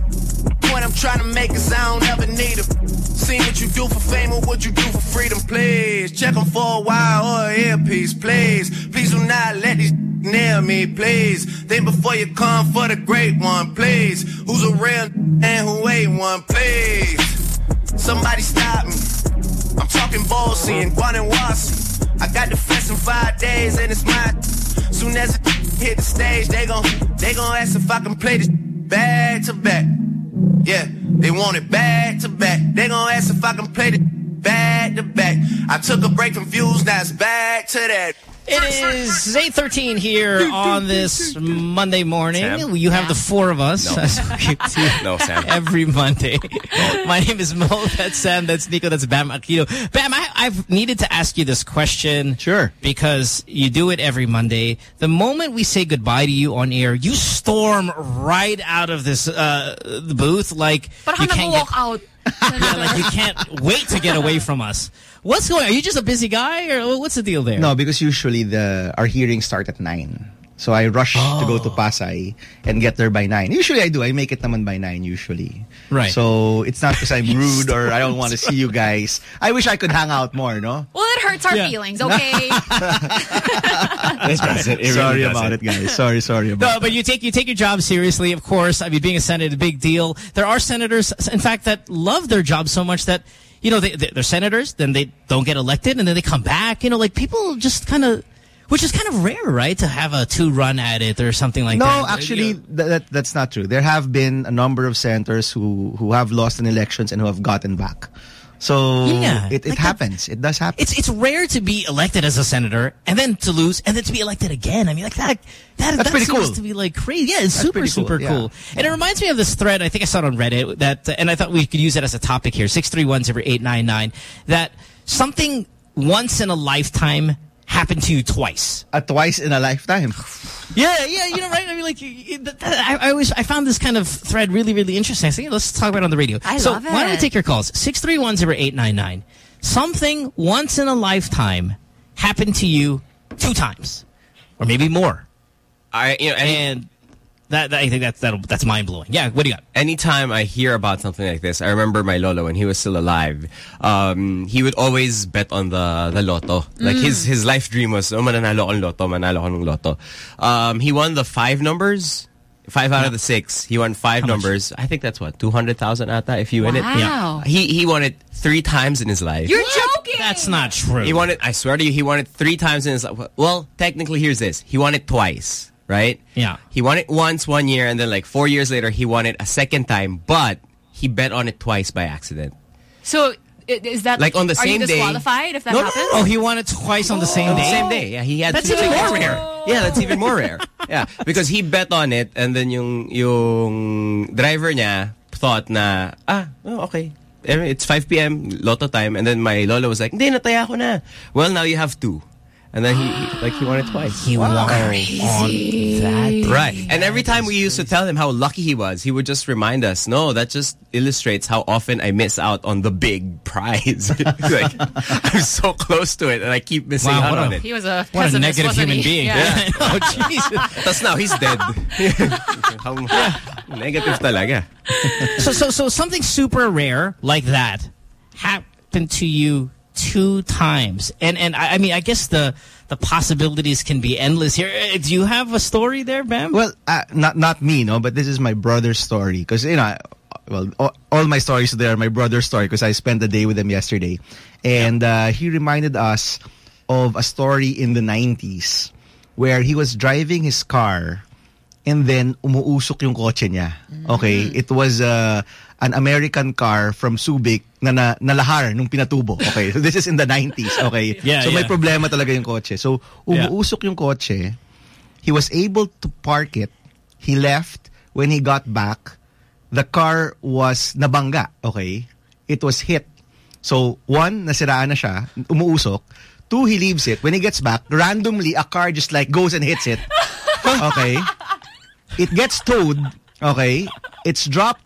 Speaker 4: Point I'm trying to make is I don't ever need them. Seen what you do for fame or what you do for freedom, please. Check them for a while or an earpiece, please. Please do not let these near me, please. Think before you come for the great one, please. Who's a real and who ain't one, please. Somebody stop me. I'm talking Bossy and Guan and Wasi. I got the fest in five days and it's mine. Soon as it hit the stage, they gon' they gon' ask if I can play this back to back. Yeah, they want it back to back. They gon' ask if I can play it back to back. I took a break from views, now it's back to that.
Speaker 5: It is 8.13 here on this Monday morning.
Speaker 19: Sam?
Speaker 5: You have the four of us.
Speaker 19: No.
Speaker 5: as we do
Speaker 19: No, Sam.
Speaker 5: Every Monday. My name is Mo. That's Sam. That's Nico. That's Bam Aquino. Bam, I, I've needed to ask you this question.
Speaker 47: Sure.
Speaker 5: Because you do it every Monday. The moment we say goodbye to you on air, you storm right out of this uh, the booth like
Speaker 18: But
Speaker 5: you
Speaker 18: how
Speaker 5: can't
Speaker 18: walk
Speaker 5: get,
Speaker 18: out?
Speaker 5: Yeah, like you can't wait to get away from us. What's going? Are you just a busy guy or what's the deal there?
Speaker 47: No, because usually the our hearings start at 9. So I rush to go to oh. Pasay and get there by 9. Usually I do. I make it naman by 9 usually.
Speaker 5: Right.
Speaker 47: So it's not because I'm rude or I don't want to see you guys. I wish I could hang out more, no?
Speaker 18: Well, it hurts our
Speaker 5: Yeah.
Speaker 18: feelings, okay?
Speaker 19: It doesn't. It really
Speaker 47: sorry
Speaker 19: doesn't.
Speaker 47: about it, guys. Sorry, sorry about it.
Speaker 5: No, but you take you take your job seriously, of course. I mean, being a senator, a big deal. There are senators, in fact, that love their job so much that you know they, they they're senators, then they don't get elected, and then they come back. You know, like people just kind of, which is kind of rare, right? To have a two run at it or something like
Speaker 47: no,
Speaker 5: that.
Speaker 47: No, actually, th that, that's not true. There have been a number of senators who, who have lost in elections and who have gotten back. So
Speaker 5: Yeah,
Speaker 47: it, it
Speaker 5: like
Speaker 47: happens. It does happen.
Speaker 5: It's it's rare to be elected as a senator and then to lose and then to be elected again. I mean, like that. That,
Speaker 47: That's
Speaker 5: that
Speaker 47: pretty
Speaker 5: seems
Speaker 47: cool.
Speaker 5: to be like crazy. Yeah, it's
Speaker 47: That's
Speaker 5: super
Speaker 47: cool,
Speaker 5: super
Speaker 47: yeah.
Speaker 5: cool. And it reminds me of this thread. I think I saw it on Reddit that, and I thought we could use it as a topic here. Six three one zero eight nine nine. That something once in a lifetime happened to you twice.
Speaker 47: Uh, twice in a lifetime.
Speaker 5: Yeah, yeah, you know, right? I mean, like, you- you- that- that- I, I always, I found this kind of thread really, really interesting. I said, let's talk about it on the radio.
Speaker 18: I
Speaker 5: so
Speaker 18: love
Speaker 5: why don't we take your calls? 6310899. Something once in a lifetime happened to you two times. Or maybe more.
Speaker 19: I, you know, any,
Speaker 5: And that, that I think that's, that'll, that's mind-blowing. Yeah, what do you got?
Speaker 19: anytime I hear about something like this, I remember my lolo when he was still alive. Um, he would always bet on the the lotto. Like his his life dream was, oh, mananalo akong lotto, manalo ako ng lotto. Um, he won the five numbers. Five out of the six. He won five numbers. I think that's what, 200,000 ata if you win it?
Speaker 18: Wow.
Speaker 19: He, he won it three times in his life.
Speaker 18: You're joking.
Speaker 5: That's not true.
Speaker 19: He won it, I swear to you, he won it three times in his life. Well, technically, here's this. He won it twice, right?
Speaker 5: Yeah.
Speaker 19: He won it once one year, and then like four years later, he won it a second time, but he bet on it twice by accident.
Speaker 18: So, is that
Speaker 19: Like on the
Speaker 18: are you
Speaker 19: same day-
Speaker 18: disqualified if that
Speaker 19: No, no,
Speaker 18: happens?
Speaker 5: Oh, he won it twice on the same
Speaker 19: On
Speaker 5: day?
Speaker 19: the same day. Yeah, he had
Speaker 5: That's
Speaker 19: two
Speaker 5: even more rare.
Speaker 19: Yeah, that's even more rare. Yeah, because he bet on it, and then yung yung driver niya thought na ah oh, okay. It's 5 p.m. lotto time, and then my lolo was like, "Hindi nataya ko na." Well, now you have two, and then he, he like he won it twice.
Speaker 5: He won on that.
Speaker 19: Right. And every time we used to tell him how lucky he was, he would just remind us, no, that just illustrates how often I miss out on the big prize. like, I'm so close to it and I keep missing
Speaker 5: Wow,
Speaker 19: out on
Speaker 5: a-
Speaker 19: it.
Speaker 18: He was a
Speaker 5: What a negative
Speaker 18: wasn't
Speaker 5: human
Speaker 18: he?
Speaker 5: being.
Speaker 18: Yeah.
Speaker 5: oh, jeez.
Speaker 19: That's now he's dead. How negative talaga.
Speaker 5: so, so, so something super rare like that happened to you two times, and and I, I mean, I guess the the possibilities can be endless here. Uh, Do you have a story there, Bam?
Speaker 47: Well, uh, not not me, no, but this is my brother's story because you know, I- well, all, all my stories today are my brother's story because I spent the day with him yesterday, and uh, he reminded us of a story in the '90s where he was driving his car and then umuusok yung kotse niya. Okay, it was uh, an American car from Subic na, na nalahar nung pinatubo. Okay, so this is in the 90s. Okay,
Speaker 5: Yeah,
Speaker 47: so may
Speaker 5: yeah.
Speaker 47: problema talaga yung kotse. So umuusok yung kotse. He was able to park it. He left. When he got back, the car was nabangga. Okay, it was hit. So one, nasiraan na siya, umuusok. Two, he leaves it. When he gets back, randomly a car just like goes and hits it. Okay. It gets towed. Okay. It's dropped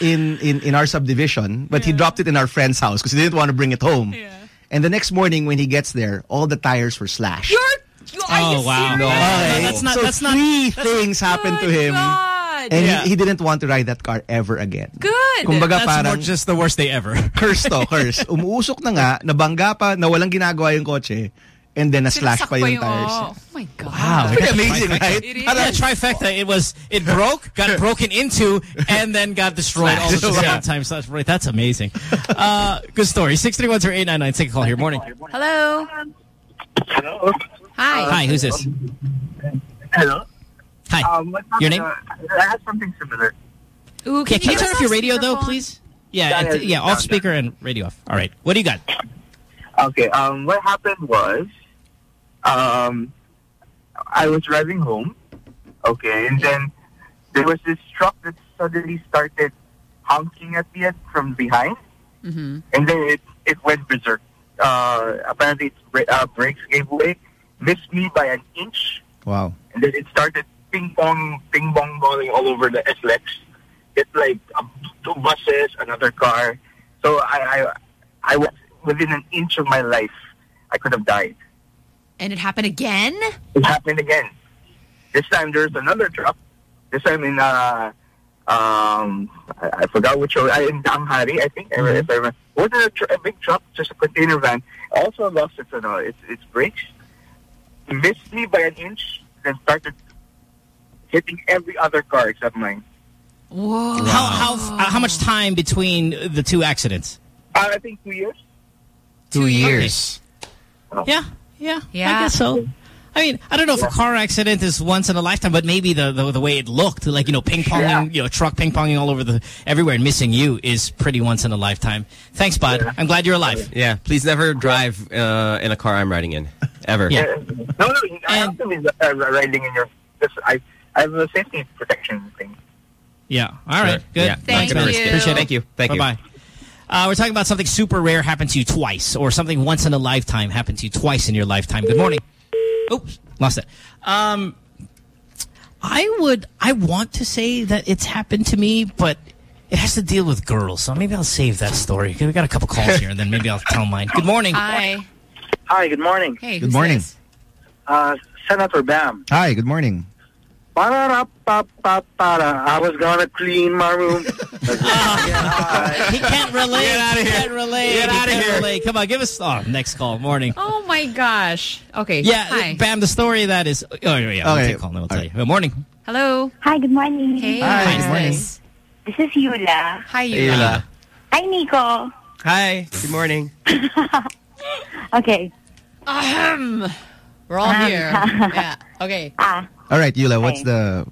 Speaker 47: in in in our subdivision, but he dropped it in our friend's house because he didn't want to bring it home. Yeah. And the next morning when he gets there, all the tires were slashed.
Speaker 18: You're, you, are
Speaker 5: Oh,
Speaker 18: you
Speaker 5: wow. No,
Speaker 47: Okay.
Speaker 5: that's not-
Speaker 47: so
Speaker 5: that's not-
Speaker 47: three things happened to oh him.
Speaker 18: God.
Speaker 47: And
Speaker 5: Yeah.
Speaker 47: he, he didn't want to ride that car ever again.
Speaker 18: Good.
Speaker 47: Kumbaga
Speaker 5: That's
Speaker 47: parang
Speaker 5: more just the worst day ever.
Speaker 47: curse to, curse. Umuusok na nga, nabangga pa, na walang ginagawa yung kotse, and then a slash
Speaker 18: Sinaksak
Speaker 47: pa yung
Speaker 18: pa
Speaker 47: tires.
Speaker 18: oh. my god.
Speaker 5: Wow,
Speaker 47: Pretty
Speaker 5: we got the
Speaker 47: amazing,
Speaker 5: trifecta.
Speaker 47: right?
Speaker 18: It is.
Speaker 5: Yeah, trifecta. It was it broke, got broken into, and then got destroyed all at the same time. So that's, right, that's amazing. Uh, good story. Six three one zero eight nine nine. Take a call here. Morning.
Speaker 18: Hello.
Speaker 44: Hello.
Speaker 18: Hi.
Speaker 5: Hi, who's this?
Speaker 44: Hello.
Speaker 5: Hi.
Speaker 44: Um,
Speaker 5: Your name?
Speaker 44: uh, I had something similar.
Speaker 18: Ooh,
Speaker 5: Yeah, can you turn off your radio though,
Speaker 18: speakerphone?
Speaker 5: please? Yeah,
Speaker 44: Yeah, yeah,
Speaker 5: yeah,
Speaker 44: down,
Speaker 5: off speaker and radio off. All right. What do you got?
Speaker 44: Okay. Um, what happened was, um, I was driving home. Okay, and then there was this truck that suddenly started honking at me from behind,
Speaker 18: Mm-hmm.
Speaker 44: and then it it went berserk. Uh, apparently, its bra- uh, brakes gave way, missed me by an inch,
Speaker 47: Wow.
Speaker 44: and then it started ping pong, ping pong balling all over the SLEX. It's like um, two buses, another car. So I, I, I was within an inch of my life. I could have died.
Speaker 18: And it happened again?
Speaker 44: It happened again. This time there's another truck. This time in uh, um, I, I forgot which road. I in Daang Hari, I think.
Speaker 47: Mm-hmm.
Speaker 44: If I remember, it wasn't a, tr- a big truck, just a container van. Also lost its, uh, its its brakes. Missed me by an inch, then started hitting every other car except mine.
Speaker 18: Whoa.
Speaker 5: How how uh, how much time between the two accidents?
Speaker 44: Uh, I think two years.
Speaker 47: Two years.
Speaker 5: Yeah, yeah,
Speaker 18: Yeah.
Speaker 5: I guess so. I mean, I don't know if a car accident is once in a lifetime, but maybe the the, the way it looked, like you know, ping ponging,
Speaker 44: Yeah.
Speaker 5: you know, truck ping ponging all over the everywhere and missing you is pretty once in a lifetime. Thanks, bud. I'm glad you're alive.
Speaker 19: Yeah, please never drive uh, in a car I'm riding in. Ever.
Speaker 5: Yeah.
Speaker 44: Uh, no, no, I have to be uh, riding in your. This, I, I have a safety protection thing.
Speaker 5: Yeah. All right.
Speaker 19: Sure.
Speaker 5: Good.
Speaker 19: Yeah.
Speaker 5: Thanks,
Speaker 18: Thank
Speaker 5: man.
Speaker 18: you.
Speaker 5: Appreciate it.
Speaker 19: Thank you. Thank you.
Speaker 5: Bye-bye. Uh, we're talking about something super rare happened to you twice or something once in a lifetime happened to you twice in your lifetime. Good morning. Oops, lost it. Um, I would, I want to say that it's happened to me, but it has to deal with girls. So maybe I'll save that story. We got a couple calls here and then maybe I'll tell mine. Good morning.
Speaker 18: Hi.
Speaker 44: Hi, good morning.
Speaker 18: Hey,
Speaker 47: Good morning.
Speaker 44: Uh, Senator Bam.
Speaker 47: Hi, good morning.
Speaker 44: I was gonna clean my room.
Speaker 5: he can't relate.
Speaker 19: Get outta
Speaker 5: He
Speaker 19: here.
Speaker 5: can't relate.
Speaker 19: Get
Speaker 5: He
Speaker 19: outta
Speaker 5: can't
Speaker 19: here.
Speaker 5: relate. Come on, give us, oh, next call. Morning.
Speaker 18: Oh my gosh. Okay.
Speaker 5: Yeah,
Speaker 18: Hi.
Speaker 5: Bam, the story of that is, oh, yeah, yeah, we'll
Speaker 47: Okay.
Speaker 5: take a call, then we'll tell you. Good morning.
Speaker 18: Hello.
Speaker 77: Hi, good morning.
Speaker 18: Hey.
Speaker 47: Hi,
Speaker 18: who's
Speaker 47: good morning.
Speaker 18: this?
Speaker 77: This is Yula.
Speaker 18: Hi, Yula.
Speaker 19: Yula.
Speaker 77: Hi, Nico.
Speaker 19: Hi. Good morning.
Speaker 77: Okay.
Speaker 18: Ahem. We're all
Speaker 77: Um,
Speaker 18: here. yeah. Okay.
Speaker 77: Ah,
Speaker 47: All right, Yula, what's the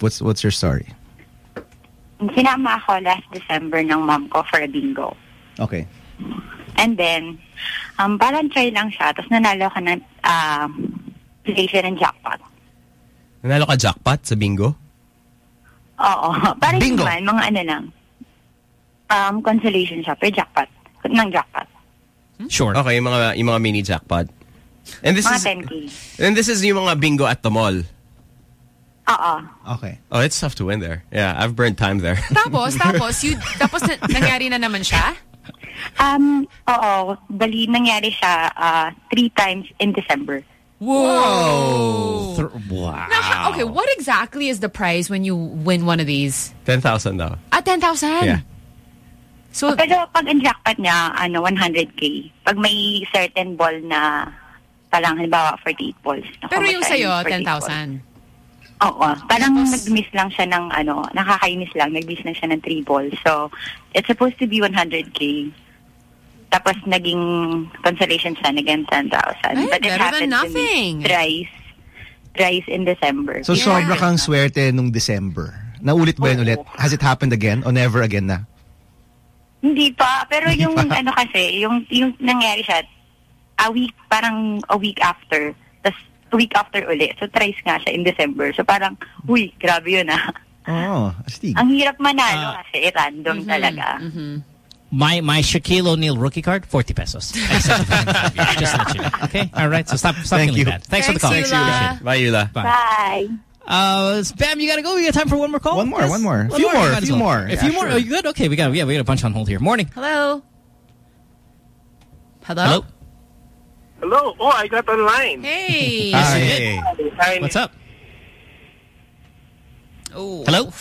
Speaker 47: what's what's your story?
Speaker 77: sinama ako last December ng mom ko for a bingo.
Speaker 47: Okay.
Speaker 77: And then, um, parang try lang siya. Tapos nanalo ka ng um, PlayStation jackpot.
Speaker 19: Nanalo ka jackpot sa bingo?
Speaker 77: Oo. Parang
Speaker 47: Bingo.
Speaker 77: naman, mga ano lang. Um, consolation siya, pero jackpot. Ng jackpot.
Speaker 5: Sure.
Speaker 19: Okay, yung mga, yung mga mini jackpot. And this
Speaker 77: Mga
Speaker 19: is
Speaker 77: 10K.
Speaker 19: and this is yung mga bingo at the mall.
Speaker 77: Oo.
Speaker 47: Okay.
Speaker 19: Oh, it's tough to win there. Yeah, I've burned time there.
Speaker 18: Tapos, tapos, you, tapos na, nangyari na naman siya?
Speaker 77: Um, oo. Bali, nangyari siya uh, three times in December.
Speaker 18: Whoa.
Speaker 5: Th- wow.
Speaker 18: Now, how- okay, what exactly is the prize when you win one of these?
Speaker 19: 10,000 daw.
Speaker 18: At 10,000?
Speaker 19: Yeah.
Speaker 18: So,
Speaker 77: Pero pag ang jackpot niya, ano, 100K. Pag may certain ball na, parang halimbawa 48 balls.
Speaker 18: pero yung sa'yo,
Speaker 77: in 48 balls.
Speaker 18: 10,000.
Speaker 77: Oo. Parang
Speaker 18: Tapos-
Speaker 77: nag-miss lang siya ng, ano, nakakainis lang, nag-miss lang siya ng 3 balls. So, it's supposed to be 100K. Tapos naging consolation siya, naging 10,000. But it
Speaker 18: better than
Speaker 77: happened to me
Speaker 18: nothing.
Speaker 77: thrice. Thrice in December.
Speaker 47: So
Speaker 18: Yeah.
Speaker 47: sobra kang swerte nung December. Naulit ba yun ulit? Has it happened again or never again na?
Speaker 77: Hindi pa. Pero
Speaker 47: Hindi
Speaker 77: yung
Speaker 47: pa.
Speaker 77: ano kasi, yung, yung nangyari siya, a week, parang a week after. Tapos a week after uli. So thrice nga siya in December. So parang, uy, grabe yun ah.
Speaker 47: Oh, astig.
Speaker 77: Ang hirap manalo
Speaker 5: Ah.
Speaker 77: kasi random
Speaker 18: Mm-hmm.
Speaker 77: talaga.
Speaker 5: My my Shaquille O'Neal rookie card, 40 pesos. I sent it to him in five years, Just let you know. Okay? All right. So stop, stop
Speaker 47: Thank
Speaker 5: feeling
Speaker 47: you.
Speaker 5: bad. Thanks, for the call.
Speaker 18: Thanks, Yula.
Speaker 5: Appreciate.
Speaker 19: Bye, Yula.
Speaker 5: Bye.
Speaker 77: Bye.
Speaker 5: Uh, Bam, you gotta go. We got time for one more call.
Speaker 47: One more,
Speaker 5: Yes?
Speaker 47: one more.
Speaker 5: One
Speaker 47: Few more,
Speaker 5: you might as
Speaker 47: few
Speaker 5: well.
Speaker 47: more.
Speaker 5: A
Speaker 47: Yeah,
Speaker 5: few more.
Speaker 47: sure.
Speaker 5: Oh, you good? Okay, we got yeah, we got a bunch on hold here. Morning.
Speaker 18: Hello? Hello?
Speaker 5: Hello.
Speaker 44: Hello. Oh, I got online.
Speaker 18: Hey.
Speaker 5: Yes, you
Speaker 47: Hi.
Speaker 5: did. What's up?
Speaker 18: Oh.
Speaker 5: Hello.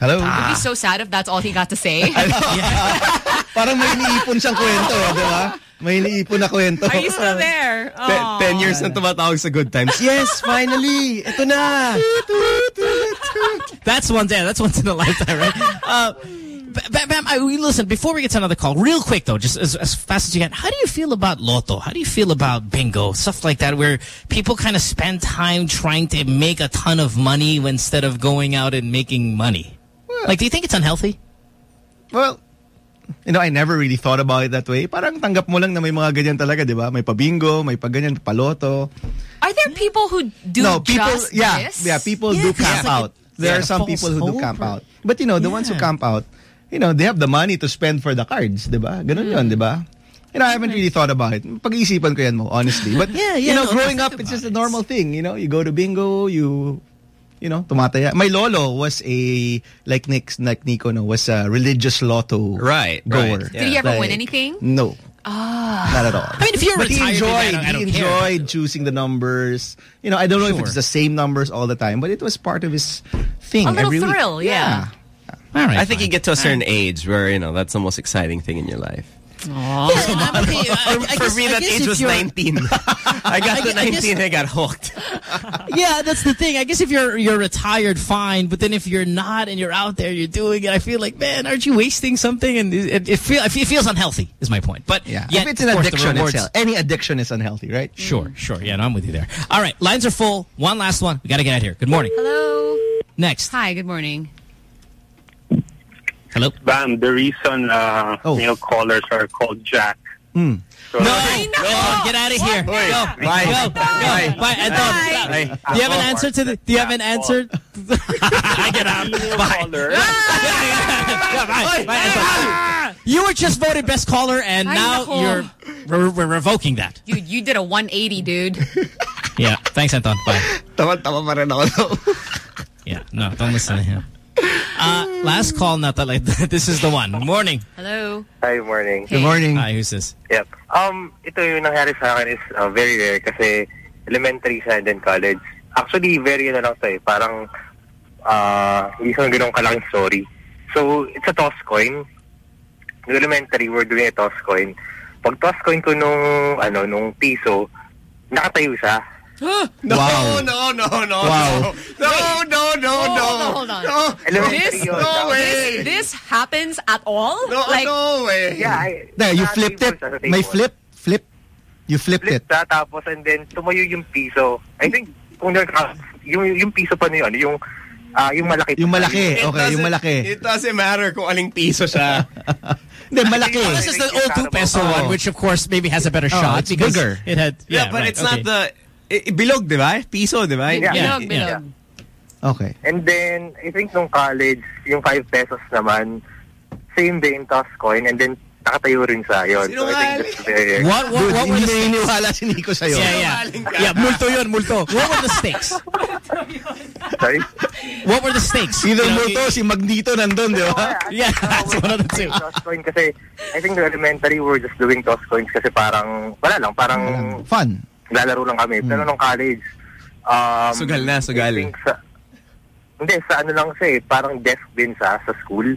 Speaker 47: Hello?
Speaker 18: I'd be so sad if that's all he got to say.
Speaker 47: Parang may iniipon siyang kwento, eh, di ba? May iniipon na kwento.
Speaker 18: Are you still there?
Speaker 19: Te-
Speaker 18: Aw.
Speaker 19: ten years na tumatawag sa good times. Yes, finally! Ito na!
Speaker 5: That's one day. That's once in a lifetime, right? Uh, Bam, Bam, I, we- listen, before we get to another call, real quick though, just as, as fast as you can, how do you feel about Lotto? How do you feel about bingo? Stuff like that where people kind of spend time trying to make a ton of money instead of going out and making money. like, do you think it's unhealthy?
Speaker 47: Well, you know, I never really thought about it that way. Parang tanggap mo lang na may mga ganyan talaga, di ba? May pa-bingo, may pa-ganyan, pa-loto.
Speaker 18: Are there people who do
Speaker 47: no, people,
Speaker 18: just
Speaker 47: yeah,
Speaker 18: this?
Speaker 47: yeah, people
Speaker 18: Yeah,
Speaker 47: do
Speaker 18: 'cause
Speaker 47: camp
Speaker 18: like
Speaker 47: out.
Speaker 18: a-
Speaker 47: there
Speaker 18: yeah,
Speaker 47: are some people who do camp
Speaker 18: or-
Speaker 47: out. But you know, the ones who camp out, you know, they have the money to spend for the cards, di ba? Ganun yun, di ba? You know, I haven't really thought about it. Pag-iisipan ko yan mo, honestly. But,
Speaker 5: Yeah,
Speaker 47: you know,
Speaker 5: no,
Speaker 47: growing up, it's just a normal thing. You know, you go to bingo, you, you know, tumataya. My lolo was a, like Nick, like Nico, no, was a religious lotto
Speaker 19: Right,
Speaker 47: goer.
Speaker 19: right,
Speaker 18: Did he ever win anything?
Speaker 47: No.
Speaker 18: Ah.
Speaker 47: Not at all.
Speaker 5: I mean, if you're
Speaker 47: but he enjoyed,
Speaker 5: I don't- I
Speaker 47: he
Speaker 5: don't care.
Speaker 47: enjoyed choosing the numbers. You know, I don't know if it's the same numbers all the time, but it was part of his thing.
Speaker 18: A little
Speaker 47: every week.
Speaker 18: thrill, yeah.
Speaker 5: All right.
Speaker 19: I think you get to a certain age where, you know, that's the most exciting thing in your life.
Speaker 5: I
Speaker 19: For
Speaker 5: guess-
Speaker 19: me,
Speaker 5: I
Speaker 19: that
Speaker 5: guess
Speaker 19: age
Speaker 5: if
Speaker 19: was
Speaker 5: you're-
Speaker 19: 19. I got
Speaker 5: I
Speaker 19: to
Speaker 5: gue- I guess-
Speaker 19: 19 and I got hooked.
Speaker 5: yeah, that's the thing. I guess if you're you're retired, fine. But then if you're not and you're out there, you're doing it. I feel like, man, aren't you wasting something? And it, it, feel, it feels unhealthy. Is my point. But
Speaker 47: Yeah.
Speaker 5: yet,
Speaker 47: if it's an
Speaker 5: of course, the
Speaker 47: addiction, it's any addiction is unhealthy, right?
Speaker 5: Sure, sure. Yeah, no, I'm with you there. All right, lines are full. One last one. We got to get out of here. Good morning.
Speaker 18: Hello.
Speaker 5: Next.
Speaker 18: Hi, good morning.
Speaker 5: Hello.
Speaker 78: Bam, the reason uh, male callers are called Jack.
Speaker 47: Hmm.
Speaker 78: So,
Speaker 5: No, no, get out of here. Go,
Speaker 78: Bye.
Speaker 5: go, go.
Speaker 78: Bye.
Speaker 5: Bye, Anton. Do you have an answer to the? Do you have an answer? I get out. Bye. Yeah, bye. Bye, You were just voted best caller, and now you're re re revoking that.
Speaker 18: Dude, you did a 180, dude.
Speaker 5: Yeah. Thanks, Anton. Bye.
Speaker 47: Tama-tama pa rin ako.
Speaker 5: Yeah. No, don't listen to him. Uh, last call, Nata. Like this is the one. Morning.
Speaker 18: Hello.
Speaker 78: Hi, morning.
Speaker 47: Good morning.
Speaker 5: Hi, who's this?
Speaker 78: Yep. Um, ito yung nangyari sa akin is uh, very rare kasi elementary sa and then college. Actually, very ano lang to eh. Parang uh, hindi sa ganun kalaking story. So, it's a toss coin. Nung elementary, we're doing a toss coin. Pag toss coin ko nung, ano, nung piso, nakatayo siya.
Speaker 19: No,
Speaker 47: Wow.
Speaker 19: no, no, no,
Speaker 47: Wow.
Speaker 19: no. No, no, no, no.
Speaker 18: Hold on.
Speaker 19: No.
Speaker 18: This,
Speaker 78: Elementary yun.
Speaker 19: No way.
Speaker 18: this, this happens at all?
Speaker 19: No,
Speaker 18: like,
Speaker 19: no way.
Speaker 78: Yeah, I,
Speaker 47: There, you
Speaker 78: sa
Speaker 47: flipped it.
Speaker 78: table, sa
Speaker 47: May
Speaker 78: table.
Speaker 47: flip, flip. You flipped
Speaker 78: Flip
Speaker 47: it.
Speaker 78: siya, tapos and then tumayo yung piso. I think, kung nagka, yung, yung piso pa na yun, yung, ah, yung malaki.
Speaker 47: Yung malaki.
Speaker 19: It
Speaker 47: Okay, yung
Speaker 19: doesn't-
Speaker 47: malaki.
Speaker 19: It doesn't matter kung aling piso siya.
Speaker 47: Hindi, malaki.
Speaker 5: This is the old two peso one, which of course maybe has a better
Speaker 47: Oh,
Speaker 5: shot
Speaker 47: it's
Speaker 5: because
Speaker 47: bigger.
Speaker 5: it had.
Speaker 19: yeah,
Speaker 5: Yeah,
Speaker 19: but
Speaker 5: right,
Speaker 19: it's
Speaker 5: okay.
Speaker 19: not the... i- Bilog, di ba? Piso, di ba?
Speaker 78: Yeah.
Speaker 18: bilog,
Speaker 5: yeah.
Speaker 47: Okay.
Speaker 78: And then, I think nung college, yung 5 pesos naman, same din, toss coin, and then nakatayo rin siya. Yun. So, I think that's very...
Speaker 5: What, what, what were the stakes?
Speaker 47: naniniwala si Nico sa'yo.
Speaker 5: Yeah, yeah. Yeah, multo yun, multo. What were the stakes?
Speaker 78: Sorry?
Speaker 5: What were the stakes?
Speaker 47: Either
Speaker 5: You know,
Speaker 47: Multo, si Magneto nandun, di ba?
Speaker 5: Yeah, that's one of the two.
Speaker 78: Toss coin kasi, I think the elementary, we're just doing toss coins kasi parang, wala lang, parang
Speaker 47: Fun.
Speaker 78: Lalaro lang kami. Pero nung college, um,
Speaker 19: Sugal na, sugal.
Speaker 78: Sa, hindi, sa ano lang siya eh, parang desk din sa sa school.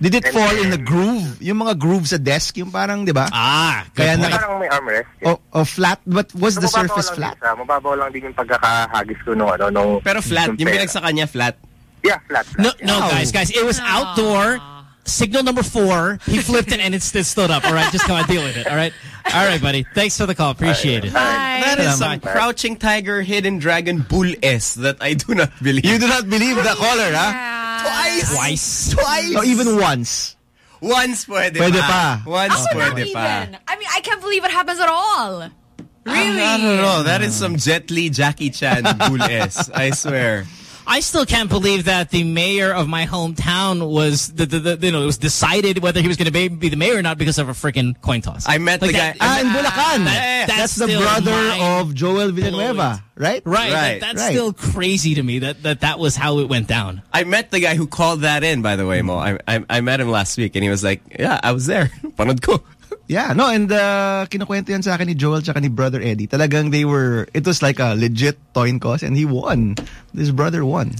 Speaker 47: Did it fall in the groove? Yung mga groove sa desk, yung parang, di ba?
Speaker 5: Ah,
Speaker 47: Kaya
Speaker 78: Kaya
Speaker 47: naka,
Speaker 78: parang may armrest.
Speaker 47: o, o flat, but was the surface flat?
Speaker 78: Din siya. Mababaw lang din yung pagkakahagis ko nung ano, nung...
Speaker 19: Pero flat. Yung
Speaker 78: pera.
Speaker 19: binag sa kanya, flat.
Speaker 78: Yeah, flat. flat
Speaker 5: No,
Speaker 78: yeah.
Speaker 5: no, guys, guys. It was outdoor. Signal number four. He flipped it and it still stood up. All right, just come on, deal with it. All right, all right, buddy. Thanks for the call. Appreciate it.
Speaker 19: That is some
Speaker 5: Bye.
Speaker 19: crouching tiger, hidden dragon, bull S that I do not believe.
Speaker 47: You do not believe the caller, ha?
Speaker 19: Twice.
Speaker 5: Twice.
Speaker 19: Twice.
Speaker 47: No, even once.
Speaker 19: Once pwede,
Speaker 47: Pwede
Speaker 19: pa.
Speaker 47: pa.
Speaker 19: Once
Speaker 18: How not
Speaker 19: pwede pa.
Speaker 18: even? I mean, I can't believe it happens at all. Ah, really?
Speaker 19: I don't know. That is some Jet Li, Jackie Chan, bull S. I swear.
Speaker 5: I still can't believe that the mayor of my hometown was the, the, the you know it was decided whether he was going to be, be the mayor or not because of a freaking coin toss.
Speaker 19: I met
Speaker 5: Like
Speaker 19: the
Speaker 5: that-
Speaker 19: guy.
Speaker 47: Ah, in Bulacan.
Speaker 5: That-
Speaker 47: That's, the brother of Joel Villanueva, right?
Speaker 5: Right,
Speaker 19: Right,
Speaker 5: that- that's
Speaker 47: right.
Speaker 5: still crazy to me that, that that was how it went down.
Speaker 19: I met the guy who called that in, by the way, Mo. I, I, I met him last week, and he was like, yeah, I was there. Ko.
Speaker 47: Yeah, no, and uh, kinukwento yan sa akin ni Joel tsaka ni Brother Eddie. Talagang they were, it was like a legit coin toss and he won. His brother won.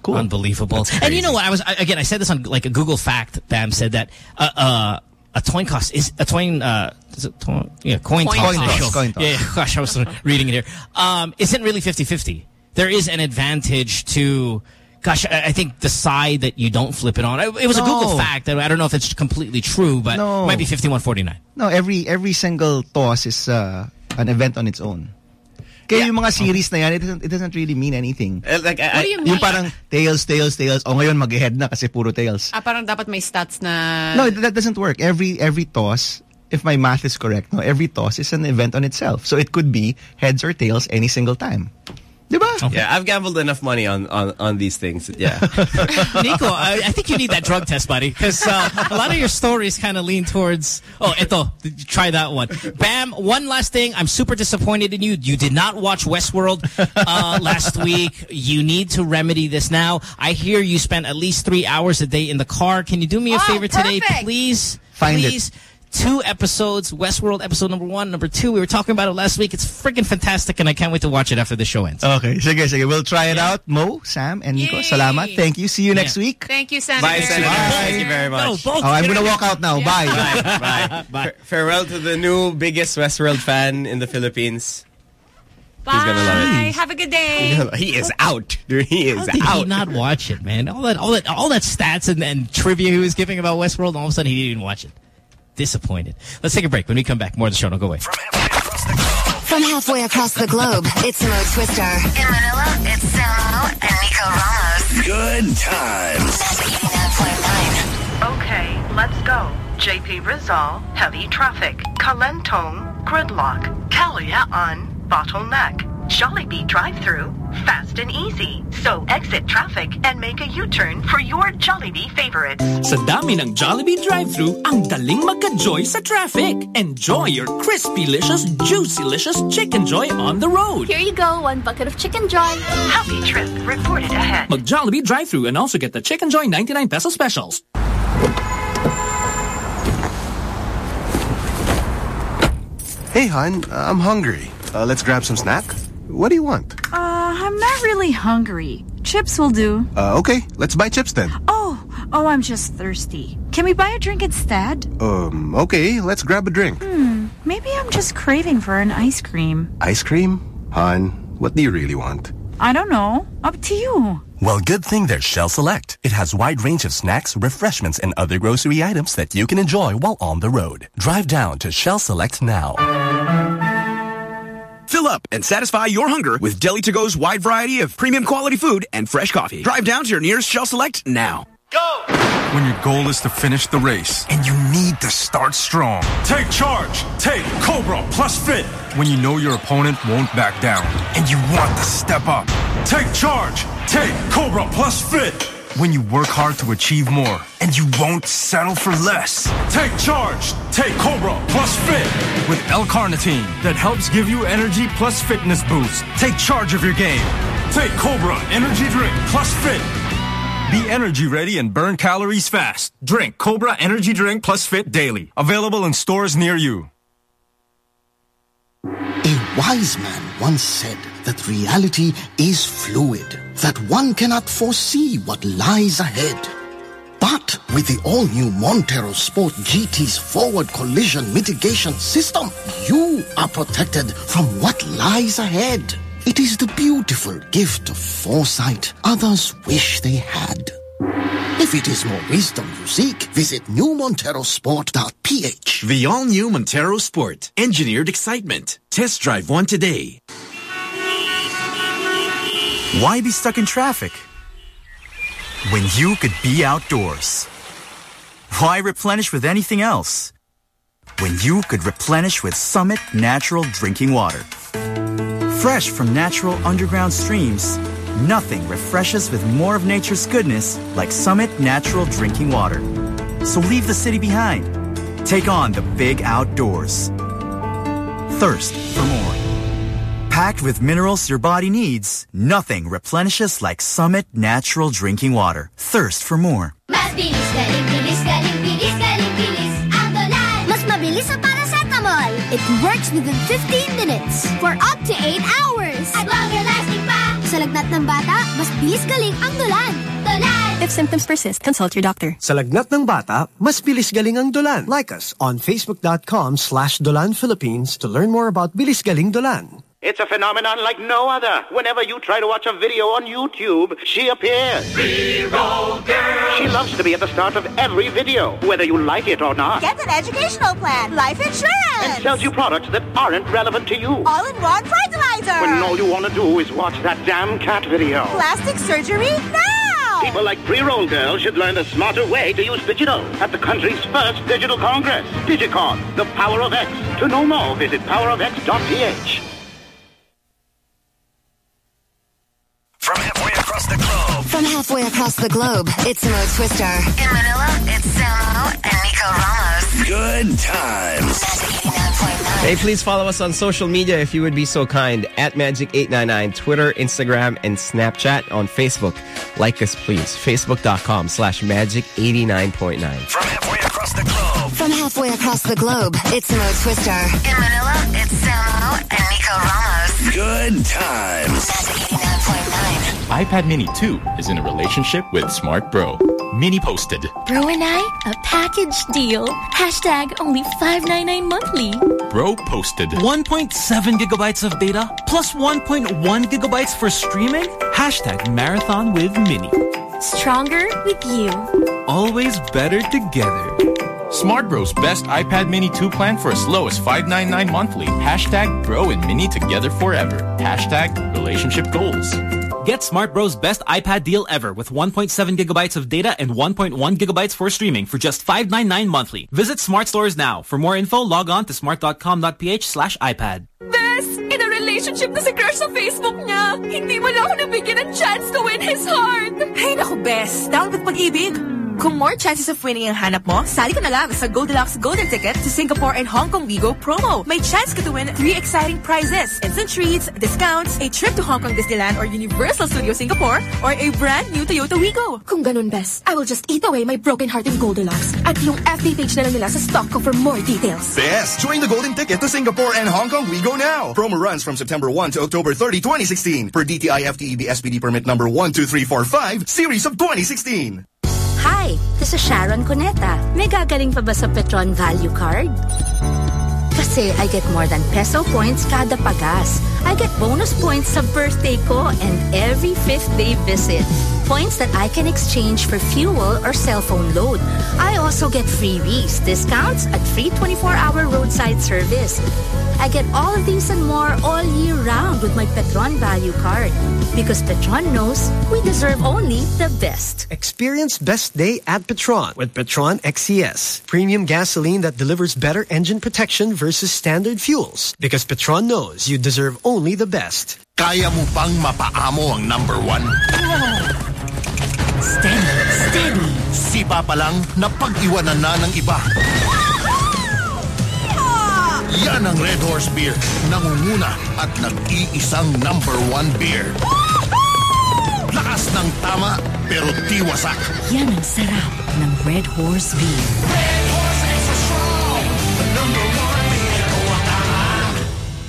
Speaker 47: Cool.
Speaker 5: Unbelievable. And you know what? I was again. I said this on like a Google fact. Bam said that uh, uh, a coin cost is a coin. Uh, is it coin? Yeah, coin,
Speaker 47: Coin
Speaker 5: toss.
Speaker 47: toss,
Speaker 5: There
Speaker 47: coin toss.
Speaker 5: Yeah, yeah, gosh, I was reading it here. Um, isn't really 50-50. There is an advantage to. Gosh, I, I think the side that you don't flip it on. It was a Google fact. I don't know if it's completely true, but
Speaker 47: No.
Speaker 5: it might be 51-49.
Speaker 47: No, every every single toss is uh, an event on its own. Kaya yung mga series na yan, it doesn't, it doesn't really mean anything.
Speaker 19: Uh, like, I,
Speaker 18: What do you mean?
Speaker 47: Yung parang tails, tails, tails. O ngayon mag-head na kasi puro tails.
Speaker 18: Ah, parang dapat may stats na...
Speaker 47: No, that doesn't work. Every every toss, if my math is correct, no, every toss is an event on itself. So it could be heads or tails any single time. Diba?
Speaker 19: Yeah, I've gambled enough money on, on, on these things. Yeah.
Speaker 5: Nico, I, I think you need that drug test, buddy, because uh, a lot of your stories kind of lean towards. Oh, ito, try that one. Bam. One last thing. I'm super disappointed in you. You did not watch Westworld uh, last week. You need to remedy this now. I hear you spent at least three hours a day in the car. Can you do me a
Speaker 18: Oh,
Speaker 5: favor today, please?
Speaker 47: Find it.
Speaker 5: Please. Two episodes, Westworld episode number one, number two. We were talking about it last week. It's freaking fantastic, and I can't wait to watch it after the show ends.
Speaker 47: Okay, sige, sige. We'll try it out. Mo, Sam, and Nico,
Speaker 18: Yay.
Speaker 47: salamat. Thank you. See you next
Speaker 5: Yeah.
Speaker 47: week.
Speaker 18: Thank you, Senator.
Speaker 19: Bye, Senator. Thank you very much.
Speaker 5: No.
Speaker 47: Oh, I'm gonna walk out now. Bye.
Speaker 19: Bye. Bye. Farewell to the new biggest Westworld fan in the Philippines.
Speaker 18: Bye.
Speaker 19: He's gonna love it.
Speaker 18: Have a good day.
Speaker 19: He is out. Dude, he is
Speaker 5: How did he
Speaker 19: out.
Speaker 5: not watch it, man? All that, all that, all that stats and, and trivia he was giving about Westworld, all of a sudden he didn't even watch it. Disappointed. Let's take a break. When we come back, more of the show. Don't go away.
Speaker 6: From halfway across the globe, it's Mo Twister. In Manila, it's Samo and Nico Ramos.
Speaker 16: Good times.
Speaker 34: Okay, let's go. JP Rizal, heavy traffic. Kalentong, gridlock. Kalayaan, bottleneck. Jollibee drive-through, fast and easy. So exit traffic and make a U-turn for your Jollibee favorites.
Speaker 79: Sa dami ng Jollibee drive-thru, ang daling magka-joy sa traffic. Enjoy your crispy-licious, juicy-licious Chicken Joy on the road.
Speaker 80: Here you go, one bucket of Chicken Joy.
Speaker 34: Happy trip reported ahead.
Speaker 79: Mag Jollibee drive-thru and also get the Chicken Joy 99 peso specials.
Speaker 81: Hey, hon, I'm hungry. Uh, let's grab some snack. What do you want?
Speaker 43: Uh, I'm not really hungry. Chips will do.
Speaker 81: Uh, okay, let's buy chips then.
Speaker 43: Oh, oh, I'm just thirsty. Can we buy a drink instead?
Speaker 81: Um, okay, let's grab a drink.
Speaker 43: Hmm, maybe I'm just craving for an ice cream.
Speaker 81: Ice cream? Hon, what do you really want?
Speaker 43: I don't know. Up to you.
Speaker 82: Well, good thing there's Shell Select. It has wide range of snacks, refreshments, and other grocery items that you can enjoy while on the road. Drive down to Shell Select now.
Speaker 9: Fill up and satisfy your hunger with Deli to Go's wide variety of premium quality food and fresh coffee. Drive down to your nearest Shell Select now. Go!
Speaker 14: When your goal is to finish the race and you need to start strong.
Speaker 83: Take charge. Take Cobra Plus Fit.
Speaker 14: When you know your opponent won't back down and you want to step up.
Speaker 83: Take charge. Take Cobra Plus Fit.
Speaker 14: When you work hard to achieve more and you won't settle for less.
Speaker 83: Take charge. Take Cobra Plus Fit.
Speaker 14: With L-carnitine that helps give you energy plus fitness boost. Take charge of your game.
Speaker 83: Take Cobra Energy Drink Plus Fit.
Speaker 14: Be energy ready and burn calories fast. Drink Cobra Energy Drink Plus Fit daily. Available in stores near you.
Speaker 55: A wise man once said that reality is fluid, that one cannot foresee what lies ahead. But with the all-new Montero Sport GT's forward collision mitigation system, you are protected from what lies ahead. It is the beautiful gift of foresight others wish they had. If it is more wisdom you seek, visit newmonterosport.ph.
Speaker 84: The all-new Montero Sport. Engineered excitement. Test drive one today.
Speaker 56: Why be stuck in traffic? When you could be outdoors. Why replenish with anything else? When you could replenish with Summit Natural Drinking Water. Fresh from natural underground streams, nothing refreshes with more of nature's goodness like Summit Natural Drinking Water. So leave the city behind. Take on the big outdoors. Thirst for more. Packed with minerals your body needs, nothing replenishes like Summit Natural Drinking Water. Thirst for more.
Speaker 80: Mas bilis, galing, bilis, galing, bilis, galing, bilis. Mas mabilis paracetamol. It works within 15 minutes for up to 8 hours. At longer lasting lagnat ng bata, mas bilis galing ang Dolan. Dolan!
Speaker 85: If symptoms persist, consult your doctor.
Speaker 59: Sa lagnat ng bata, mas bilis galing ang Dolan. Like us on facebook.com slash Dolan Philippines to learn more about Bilis Galing Dolan.
Speaker 81: It's a phenomenon like no other. Whenever you try to watch a video on YouTube, she appears.
Speaker 80: Reroll girl.
Speaker 81: She loves to be at the start of every video, whether you like it or not.
Speaker 86: Get an educational plan, life insurance.
Speaker 81: And sells you products that aren't relevant to you.
Speaker 86: All-in-one fertilizer.
Speaker 81: When all you want to do is watch that damn cat video.
Speaker 86: Plastic surgery now.
Speaker 81: People like Pre-Roll Girl should learn the smarter way to use digital at the country's first digital congress. Digicon, the power of X. To know more, visit powerofx.ph.
Speaker 6: From halfway across the globe. From halfway across the globe, it's Mo Twister. In Manila, it's Samo and Nico Ramos.
Speaker 16: Good times.
Speaker 19: Hey, please follow us on social media if you would be so kind. At Magic899, Twitter, Instagram, and Snapchat on Facebook. Like us, please. Facebook.com slash Magic89.9.
Speaker 6: From halfway across the globe. From halfway across the globe, it's Mo Twister. In Manila, it's Samo and Nico Ramos.
Speaker 16: Good times.
Speaker 87: iPad Mini 2 is in a relationship with Smart Bro. Mini posted.
Speaker 88: Bro and I, a package deal. Hashtag only $5.99 monthly.
Speaker 87: Bro posted.
Speaker 73: 1.7 gigabytes of data plus 1.1 gigabytes for streaming? Hashtag marathon with Mini.
Speaker 88: Stronger with you.
Speaker 87: Always better together. Smart Bro's best iPad Mini 2 plan for as low as $5.99 monthly. Hashtag Bro and Mini together forever. Hashtag relationship goals.
Speaker 73: Get Smart Bros' best iPad deal ever with 1.7 gigabytes of data and 1.1 gigabytes for streaming for just $5.99 monthly. Visit Smart Stores now. For more info, log on to smart.com.ph slash iPad.
Speaker 88: Bes, in a relationship na si crush sa Facebook niya. Hindi mo na ako nabigyan ng chance to win his heart.
Speaker 86: Hey, naku, Bes. Down with pag-ibig. Kung more chances of winning ang hanap mo, sali ka na lang sa Goldilocks Golden Ticket to Singapore and Hong Kong Wigo promo. May chance ka to win three exciting prizes. Instant treats, discounts, a trip to Hong Kong Disneyland or Universal Studios Singapore, or a brand new Toyota Wigo.
Speaker 88: Kung ganun, Bes, I will just eat away my broken heart in Goldilocks. At yung FB page na lang nila sa stock ko for more details.
Speaker 9: Yes, join the Golden Ticket to Singapore and Hong Kong Wigo Now. Promo runs from September 1 to October 30, 2016 per DTI FTEB SPD permit number 12345, series of 2016.
Speaker 43: This is Sharon Cuneta. May gagaling pa ba sa Petron Value Card? Kasi I get more than peso points kada pagas. I get bonus points sa birthday ko and every fifth day visit. Points that I can exchange for fuel or cell phone load. I also get freebies, discounts at free 24-hour roadside service. I get all of these and more all year round with my Petron Value Card. Because Petron knows we deserve only the best.
Speaker 59: Experience best day at Petron with Petron XCS. Premium gasoline that delivers better engine protection versus standard fuels. Because Petron knows you deserve only the best.
Speaker 89: Kaya mo pang mapaamo ang number one?
Speaker 80: Steady, steady.
Speaker 89: Sipa pa lang, napag-iwanan na ng iba. Yan ang Red Horse Beer. Nangunguna at nag-iisang number one beer. Lakas ng tama, pero tiwasak.
Speaker 88: Yan ang sarap ng Red Horse Beer.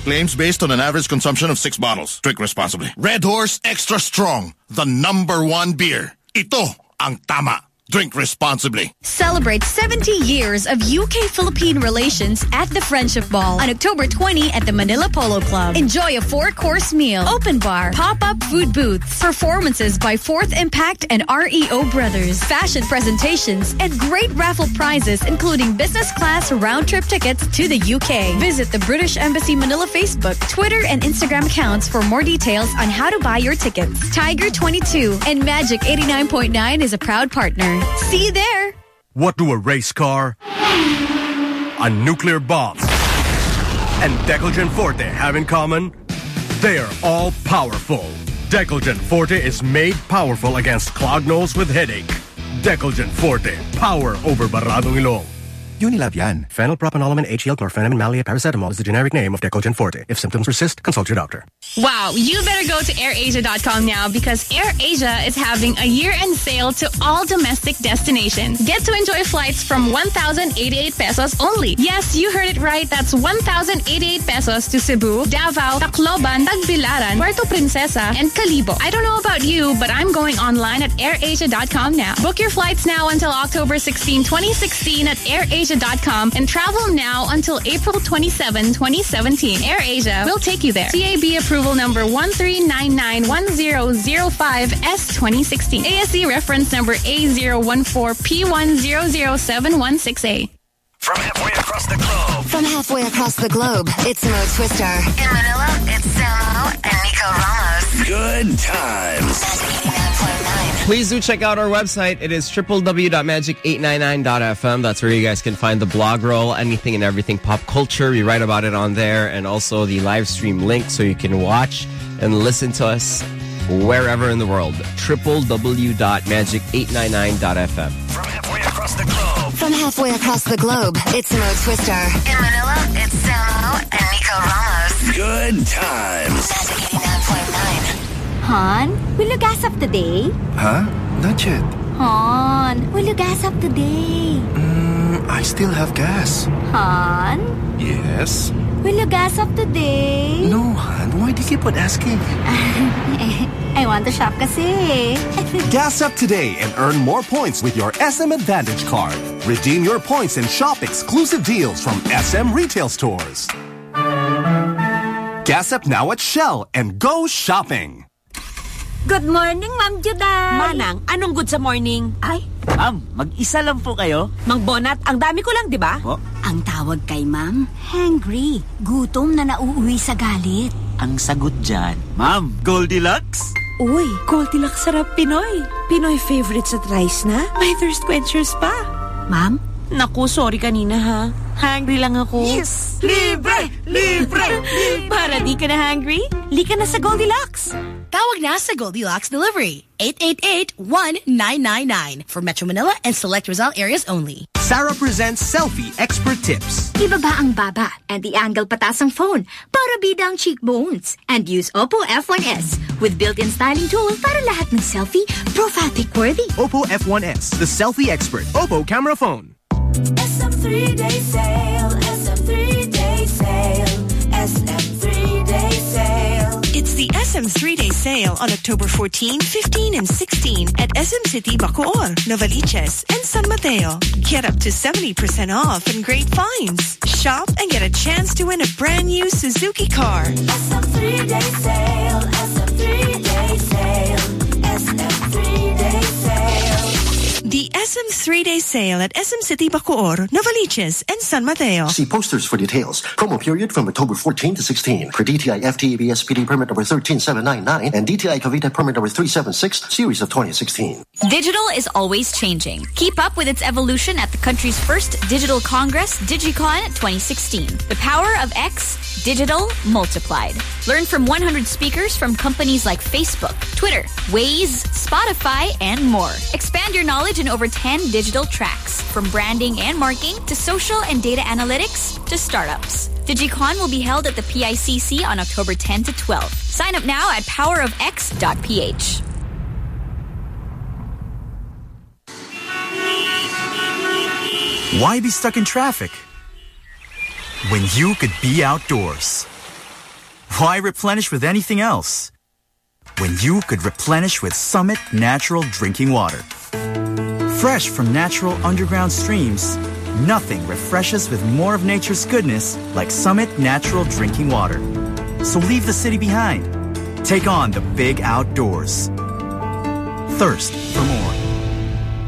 Speaker 89: Claims based on an average consumption of six bottles. Drink responsibly. Red Horse Extra Strong. The number one beer. Ito ang tama. Drink responsibly.
Speaker 90: Celebrate 70 years of UK-Philippine relations at the Friendship Ball on October 20 at the Manila Polo Club. Enjoy a four-course meal, open bar, pop-up food booths, performances by Fourth Impact and REO Brothers, fashion presentations, and great raffle prizes including business class round-trip tickets to the UK. Visit the British Embassy Manila Facebook, Twitter, and Instagram accounts for more details on how to buy your tickets. Tiger 22 and Magic 89.9 is a proud partner. See you there.
Speaker 14: What do a race car, a nuclear bomb, and Decolgen Forte have in common? They are all powerful. Decolgen Forte is made powerful against clogged nose with headache. Decolgen Forte, power over Baradong Ilong.
Speaker 91: Unilab yan. Phenylpropanolamine HCl chlorphenamine maleate paracetamol is the generic name of Decolgen Forte. If symptoms persist, consult your doctor.
Speaker 92: Wow, you better go to airasia.com now because AirAsia is having a year-end sale to all domestic destinations. Get to enjoy flights from 1,088 pesos only. Yes, you heard it right. That's 1,088 pesos to Cebu, Davao, Tacloban, Tagbilaran, Puerto Princesa, and Kalibo. I don't know about you, but I'm going online at airasia.com now. Book your flights now until October 16, 2016 at airasia.com and travel now until April 27, 2017. AirAsia will take you there. CAB approval number 13991005S 2016. ASC reference number A014P100716A.
Speaker 6: From halfway across the globe. From halfway across the globe, it's Mo Twister. In Manila, it's Samo and Nico Ramos.
Speaker 16: Good times.
Speaker 19: Please do check out our website. It is www.magic899.fm. That's where you guys can find the blog roll, anything and everything pop culture. We write about it on there and also the live stream link so you can watch and listen to us wherever in the world. www.magic899.fm.
Speaker 6: From halfway across the globe. From halfway across the globe, it's Mo Twister. In Manila, it's Samo and Nico Ramos.
Speaker 16: Good times.
Speaker 93: Han, will you gas up today?
Speaker 81: Huh? Not yet.
Speaker 93: Han, will you gas up today?
Speaker 81: Mm, I still have gas.
Speaker 93: Han,
Speaker 81: Yes?
Speaker 93: will you gas up today?
Speaker 81: No, Han. Why do you keep on asking?
Speaker 93: I want to shop kasi.
Speaker 94: Gas up today and earn more points with your SM Advantage card. Redeem your points and shop exclusive deals from SM retail stores. Gas up now at Shell and go shopping.
Speaker 95: Good morning, Ma'am Juday.
Speaker 96: Manang, anong good sa morning?
Speaker 95: Ay,
Speaker 96: Ma'am, mag-isa lang po kayo?
Speaker 95: Mang Bonat, ang dami ko lang, di ba?
Speaker 96: Po?
Speaker 95: Ang tawag kay Ma'am, hangry. Gutom na nauuwi sa galit.
Speaker 96: Ang sagot dyan, Ma'am, Goldilocks?
Speaker 95: Uy, Goldilocks sarap Pinoy. Pinoy favorite sa rice na. May thirst quenchers pa. Ma'am? Naku, sorry kanina ha. Hungry lang ako.
Speaker 96: Yes! Libre! Libre!
Speaker 95: Para di ka na hungry, lika na sa Goldilocks.
Speaker 97: Tawag na sa Goldilocks Delivery. 888-1999 for Metro Manila and select Rizal areas only.
Speaker 38: Sarah presents Selfie Expert Tips.
Speaker 11: Ibaba ang baba and the angle patas ang phone para bida ang cheekbones. And use Oppo F1S with built-in styling tool para lahat ng selfie profile pic worthy.
Speaker 38: Oppo F1S, the selfie expert. Oppo camera phone.
Speaker 43: SM three-day sale, SM three-day sale, SM three-day sale.
Speaker 34: The SM three-day sale on October 14, 15, and 16 at SM City Bacoor, Novaliches, and San Mateo. Get up to 70% off and great finds. Shop and get a chance to win a brand new Suzuki car.
Speaker 43: SM three-day sale, SM three-day sale, SM three-day sale.
Speaker 34: The SM three-day sale at SM City Bacoor, Novaliches, and San Mateo.
Speaker 37: See posters for details. Promo period from October 14 to 16 for DTI FTEB SPD permit number 13799 and DTI Cavite permit number 376 series of 2016.
Speaker 98: Digital is always changing. Keep up with its evolution at the country's first digital congress, DigiCon 2016. The power of X, digital multiplied. Learn from 100 speakers from companies like Facebook, Twitter, Waze, Spotify, and more. Expand your knowledge in over 10 digital tracks, from branding and marketing to social and data analytics to startups. DigiCon will be held at the PICC on October 10 to 12. Sign up now at powerofx.ph.
Speaker 56: Why be stuck in traffic? When you could be outdoors. Why replenish with anything else? When you could replenish with Summit Natural Drinking Water. Fresh from natural underground streams, nothing refreshes with more of nature's goodness like Summit Natural Drinking Water. So leave the city behind. Take on the big outdoors. Thirst for more.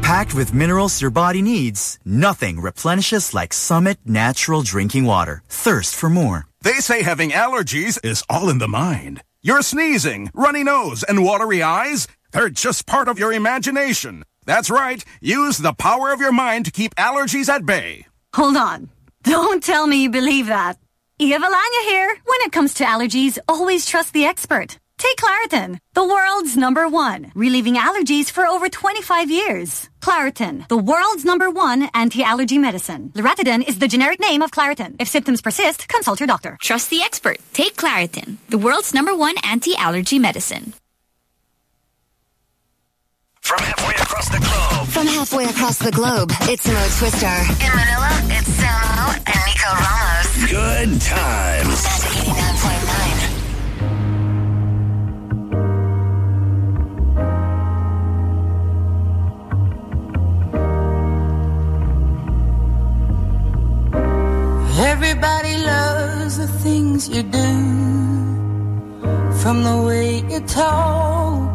Speaker 56: Packed with minerals your body needs, nothing replenishes like Summit Natural Drinking Water. Thirst for more.
Speaker 9: They say having allergies is all in the mind. Your sneezing, runny nose, and watery eyes, they're just part of your imagination. That's right. Use the power of your mind to keep allergies at bay.
Speaker 99: Hold on. Don't tell me you believe that. Eva Lanya here. When it comes to allergies, always trust the expert.
Speaker 100: Take Claritin, the world's number one, relieving allergies for over 25 years. Claritin, the world's number one anti-allergy medicine. Loratadine is the generic name of Claritin. If symptoms persist, consult your doctor.
Speaker 101: Trust the expert. Take Claritin, the world's number one anti-allergy medicine.
Speaker 6: From halfway across the globe. From halfway across the globe, it's Mo Twister. In Manila, it's Samo and Nico Ramos.
Speaker 4: Good times.
Speaker 6: Magic 89.9.
Speaker 17: Everybody loves the things you do, from the way you talk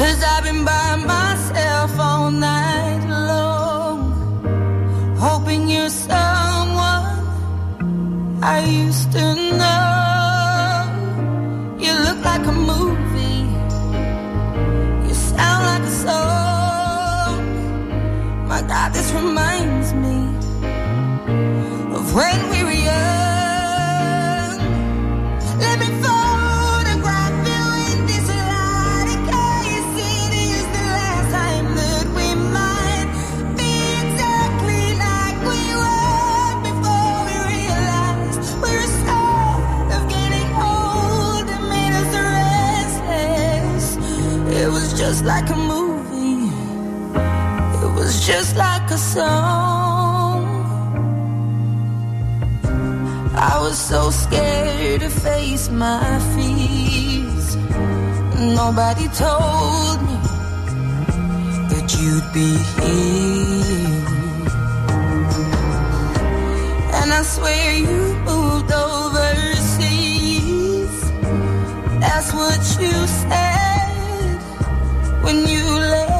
Speaker 17: Cause I've been by myself all night long, hoping you're someone I used to know. You look like a movie, you sound like a song. My God, this reminds me of when we were just like a movie. It was just like a song. I was so scared to face my fears. Nobody told me that you'd be here. And I swear you moved overseas. That's what you said when you left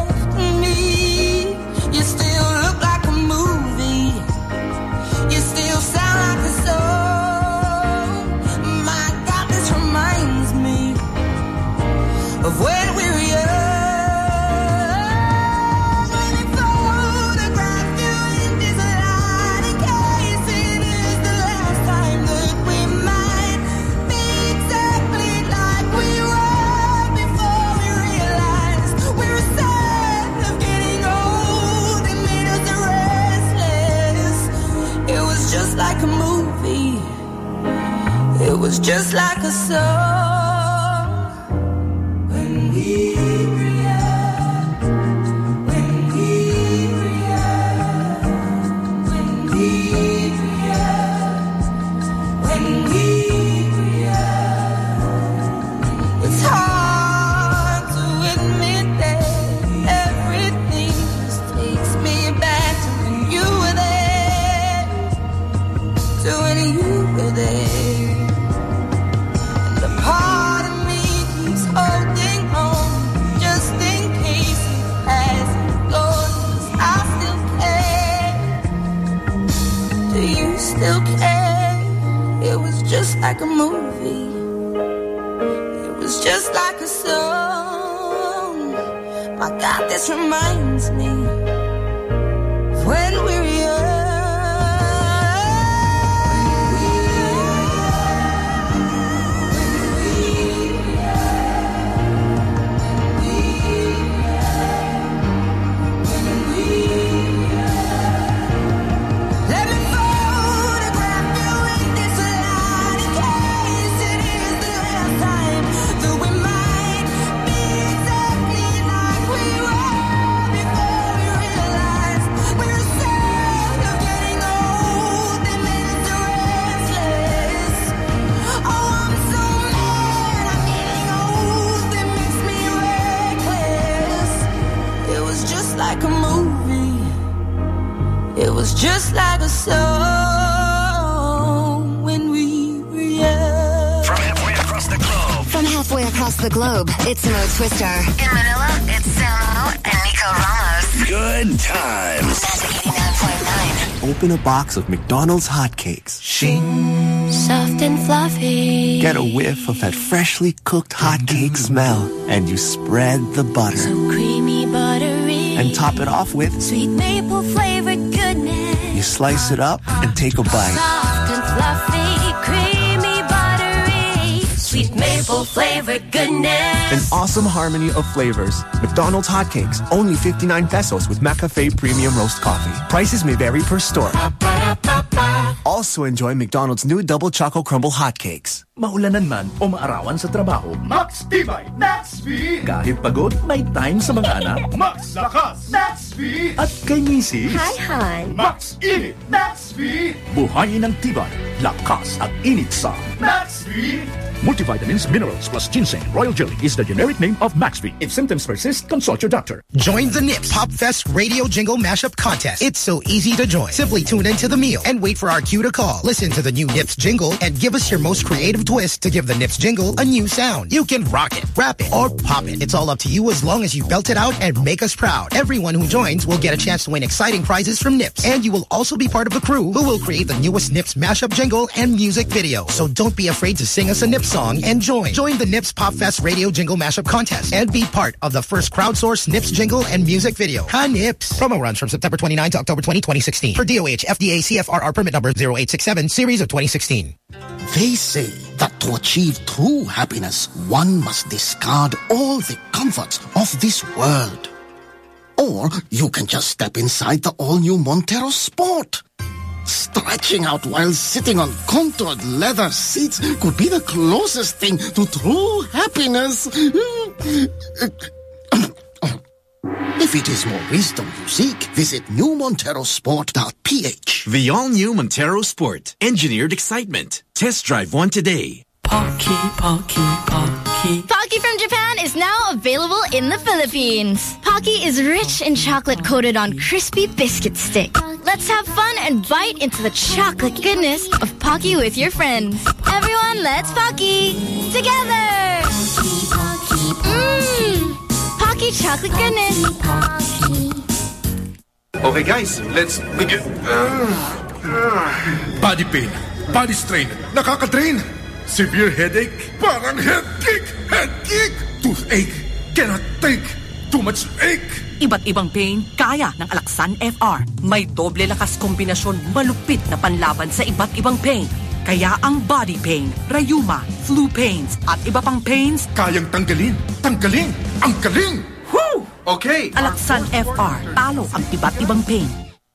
Speaker 17: just like a song. This reminds me
Speaker 43: Open a box of McDonald's hotcakes. Shing.
Speaker 11: Soft and fluffy.
Speaker 43: Get a whiff of that freshly cooked hotcake smell. And you spread the butter.
Speaker 11: Creamy buttery.
Speaker 43: And top it off with
Speaker 11: Sweet maple flavored goodness.
Speaker 43: you slice it up and take a bite.
Speaker 11: Flavored goodness.
Speaker 43: An awesome harmony of flavors. McDonald's hotcakes, only 59 pesos with McCafe Premium Roast Coffee. Prices may vary per store. Also enjoy McDonald's new Double Choco Crumble hotcakes.
Speaker 102: Maulanan man o maarawan sa trabaho, Max Tibay, Max V! Kahit pagod, may time sa mga anak. Max Lakas, Max V! At kay misis,
Speaker 11: Hi, hon.
Speaker 102: Max Init, Max V! Buhayin ng tibay, lakas at init sa Max V! Multivitamins, minerals plus ginseng, royal jelly is the generic name of Max V. If symptoms persist, consult your doctor.
Speaker 74: Join the NIPS Pop Fest Radio Jingle Mashup Contest. It's so easy to join. Simply tune into the meal and wait for our cue to call. Listen to the new NIPS jingle and give us your most creative twist to give the NIPS jingle a new sound. You can rock it, rap it, or pop it. It's all up to you as long as you belt it out and make us proud. Everyone who joins will get a chance to win exciting prizes from NIPS. And you will also be part of the crew who will create the newest NIPS mashup jingle and music video. So don't be afraid to sing us a NIPS song and join. Join the NIPS Pop Fest Radio Jingle Mashup Contest and be part of the first crowdsourced NIPS jingle and music video. Ha NIPS. Promo runs from September 29 to October 20, 2016. For DOH, FDA, CFRR permit number 0867, series of 2016.
Speaker 55: They say that to achieve true happiness, one must discard all the comforts of this world. Or you can just step inside the all-new Montero Sport. Stretching out while sitting on contoured leather seats could be the closest thing to true happiness. If it is more wisdom you seek, visit newmonterosport.ph.
Speaker 56: The all-new Montero Sport. Engineered excitement. Test drive one today.
Speaker 103: Pocky, Pocky, Pocky.
Speaker 11: Pocky from Japan is now available in the Philippines. Pocky is rich and chocolate coated on crispy biscuit stick. Let's have fun and bite into the chocolate goodness of Pocky with your friends. Everyone, let's Pocky together. Mmm, Pocky chocolate goodness.
Speaker 104: Okay guys, let's begin.
Speaker 102: Body pain, body strain, nakaka-drain. Severe headache, parang head kick, head kick. Toothache, cannot think, too much ache.
Speaker 105: Iba't ibang pain, kaya ng Alaksan FR. May doble lakas kombinasyon malupit na panlaban sa iba't ibang pain. Kaya ang body pain, rayuma, flu pains, at iba pang pains,
Speaker 102: Kayang tanggalin, tanggalin, ang galing. Woo!
Speaker 104: Okay.
Speaker 105: Alaksan FR. Talo ang iba't ibang pain.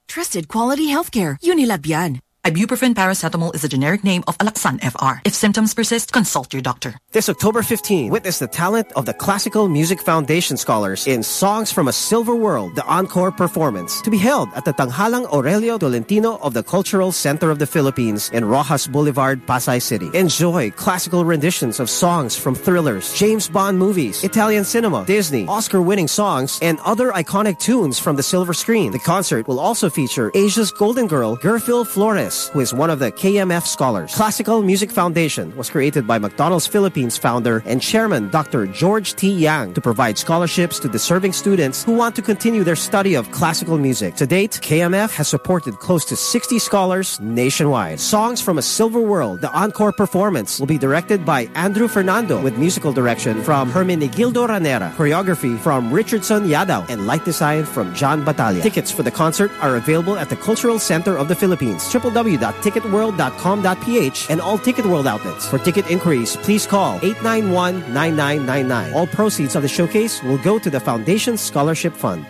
Speaker 106: Trusted quality healthcare. Unilabian.
Speaker 105: Ibuprofen paracetamol is a generic name of Alaxan FR. If symptoms persist, consult your doctor.
Speaker 59: This October 15, witness the talent of the Classical Music Foundation scholars in Songs from a Silver World, the encore performance, to be held at the Tanghalang Aurelio Tolentino of the Cultural Center of the Philippines in Roxas Boulevard, Pasay City. Enjoy classical renditions of songs from thrillers, James Bond movies, Italian cinema, Disney, Oscar-winning songs, and other iconic tunes from the silver screen. The concert will also feature Asia's golden girl, Gerphil Flores, who is one of the KMF scholars. Classical Music Foundation was created by McDonald's Philippines founder and chairman Dr. George T. Yang to provide scholarships to deserving students who want to continue their study of classical music. To date, KMF has supported close to 60 scholars nationwide. Songs from a Silver World, the encore performance, will be directed by Andrew Fernando with musical direction from Hermenegildo Ranera, choreography from Richardson Yadaw, and light design from John Batalla. Tickets for the concert are available at the Cultural Center of the Philippines, www.ticketworld.com.ph, and all Ticket World outlets. For ticket inquiries, please call 891-9999. All proceeds of the showcase will go to the Foundation Scholarship Fund.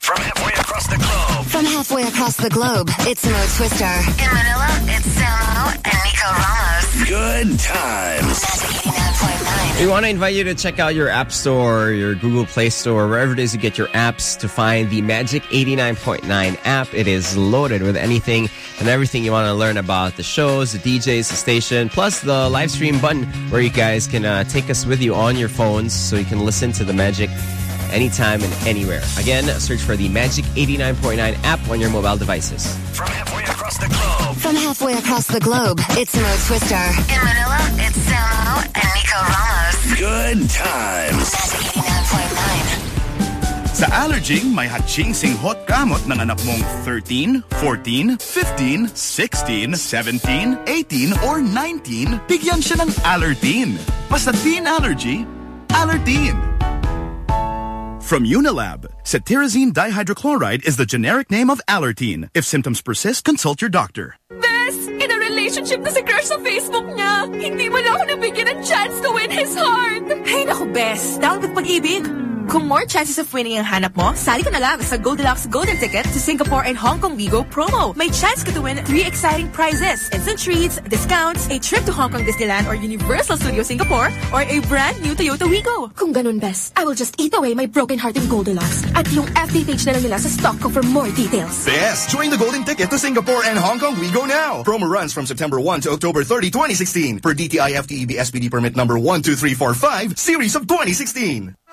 Speaker 6: From halfway across the globe. From halfway across the globe, it's Mo Twister. In Manila, it's Samo and Nico Ramos.
Speaker 16: Good times.
Speaker 19: We want to invite you to check out your App Store, your Google Play Store, wherever it is you get your apps to find the Magic 89.9 app. It is loaded with anything and everything you want to learn about the shows, the DJs, the station, plus the live stream button where you guys can uh, take us with you on your phones so you can listen to the Magic anytime and anywhere. Again, search for the Magic 89.9 app on your mobile devices.
Speaker 6: From halfway across the globe. From halfway across the globe, it's Mo Twister. In Manila, it's Samo and Nico Nico Ramos.
Speaker 16: Good times.
Speaker 6: Magic 89.9.
Speaker 102: Sa Allerging, may hachingsing hot gamot ng anak mong 13, 14, 15, 16, 17, 18, or 19, bigyan siya ng Allerteen. Basta teen allergy, Allerteen. From Unilab, cetirizine dihydrochloride is the generic name of Allerteen. If symptoms persist, consult your doctor.
Speaker 43: Bes, in a relationship na si crush sa Facebook niya. Hindi mo na ako nabigyan ng chance to win his heart.
Speaker 105: Hey naku, Bes. Down with pag-ibig. Kung more chances of winning ang hanap mo, sali ka na lang sa Goldilocks Golden Ticket to Singapore and Hong Kong Wigo promo. May chance ka to win three exciting prizes. Instant treats, discounts, a trip to Hong Kong Disneyland or Universal Studio Singapore, or a brand new Toyota Wigo.
Speaker 43: Kung ganun, Bes, I will just eat away my broken heart in Goldilocks. At yung FB page na lang nila sa stock ko for more details.
Speaker 107: Yes, join the golden ticket to Singapore and Hong Kong We Go Now. Promo runs from September 1 to October 30, 2016 per DTI FTEB SPD permit number 12345, series of 2016.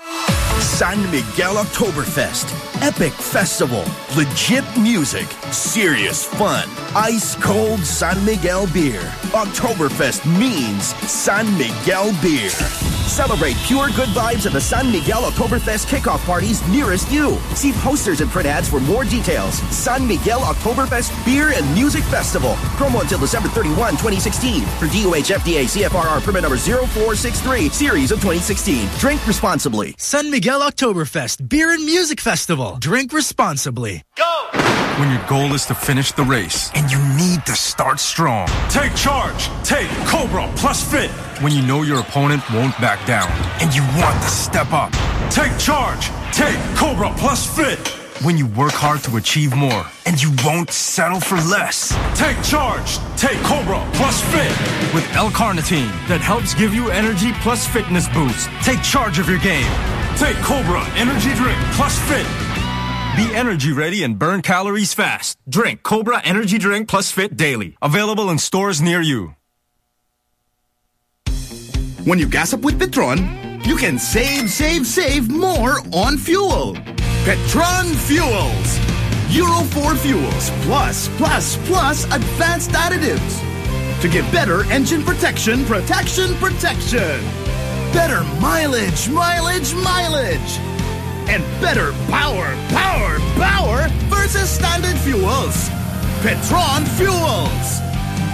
Speaker 16: San Miguel Oktoberfest. Epic festival. Legit music. Serious fun. Ice cold San Miguel beer. Oktoberfest means San Miguel beer.
Speaker 9: Celebrate pure good vibes at the San Miguel Oktoberfest kickoff parties nearest you. See posters and print ads for more details. San Miguel Oktoberfest Beer and Music Festival. Promo until December 31, 2016. For DOH FDA CFRR permit number 0463, series of 2016. Drink responsibly.
Speaker 14: San Miguel Oktoberfest Beer and Music Festival. Drink responsibly. Go!
Speaker 102: When your goal is to finish the race and you need to start strong, take charge. Take Cobra Plus Fit. When you know your opponent won't back down and you want to step up, take charge. Take Cobra Plus Fit. When you work hard to achieve more and you won't settle for less, take charge. Take Cobra Plus Fit with L-carnitine that helps give you energy plus fitness boost. Take charge of your game. Take Cobra Energy Drink Plus Fit. Be energy ready and burn calories fast. Drink Cobra Energy Drink Plus Fit daily. Available in stores near you. When you gas up with Petron, you can save, save, save more on fuel. Petron Fuels. Euro 4 fuels plus, plus, plus advanced additives to give better engine protection, protection, protection. Better mileage, mileage, mileage. And better power, power, power versus standard fuels. Petron Fuels.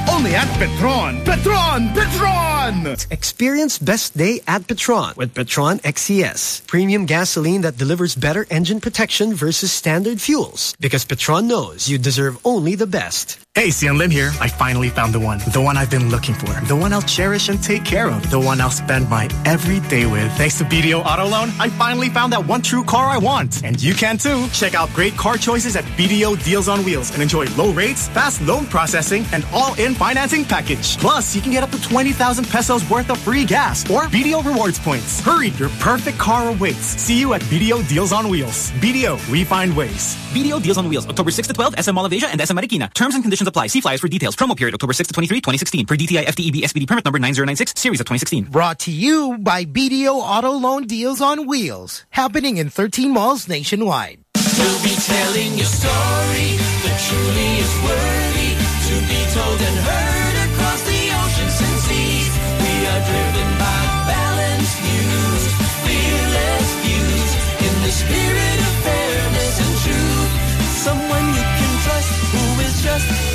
Speaker 102: Only at Petron. Petron, Petron!
Speaker 108: Experience best day at Petron with Petron XCS. Premium gasoline that delivers better engine protection versus standard fuels. Because Petron knows you deserve only the best.
Speaker 38: Hey, Xian Lim here. I finally found the one. The one I've been looking for. The one I'll cherish and take care of. The one I'll spend my everyday with. Thanks to BDO Auto Loan, I finally found that one true car I want. And you can too. Check out great car choices at BDO Deals on Wheels and enjoy low rates, fast loan processing, and all-in financing package. Plus, you can get up to 20,000 pesos worth of free gas or BDO rewards points. Hurry, your perfect car awaits. See you at BDO Deals on Wheels. BDO, we find ways.
Speaker 109: BDO Deals on Wheels, October 6 to 12, SM Mall of Asia and SM Marikina. Terms and conditions apply. See flyers for details. Promo period October 6 to 23, 2016. Per DTI FTEB SPD permit number 9096, series of 2016.
Speaker 74: Brought to you by BDO Auto Loan Deals on Wheels. Happening in 13 malls nationwide.
Speaker 110: We'll be telling your story that truly is worthy to be told and heard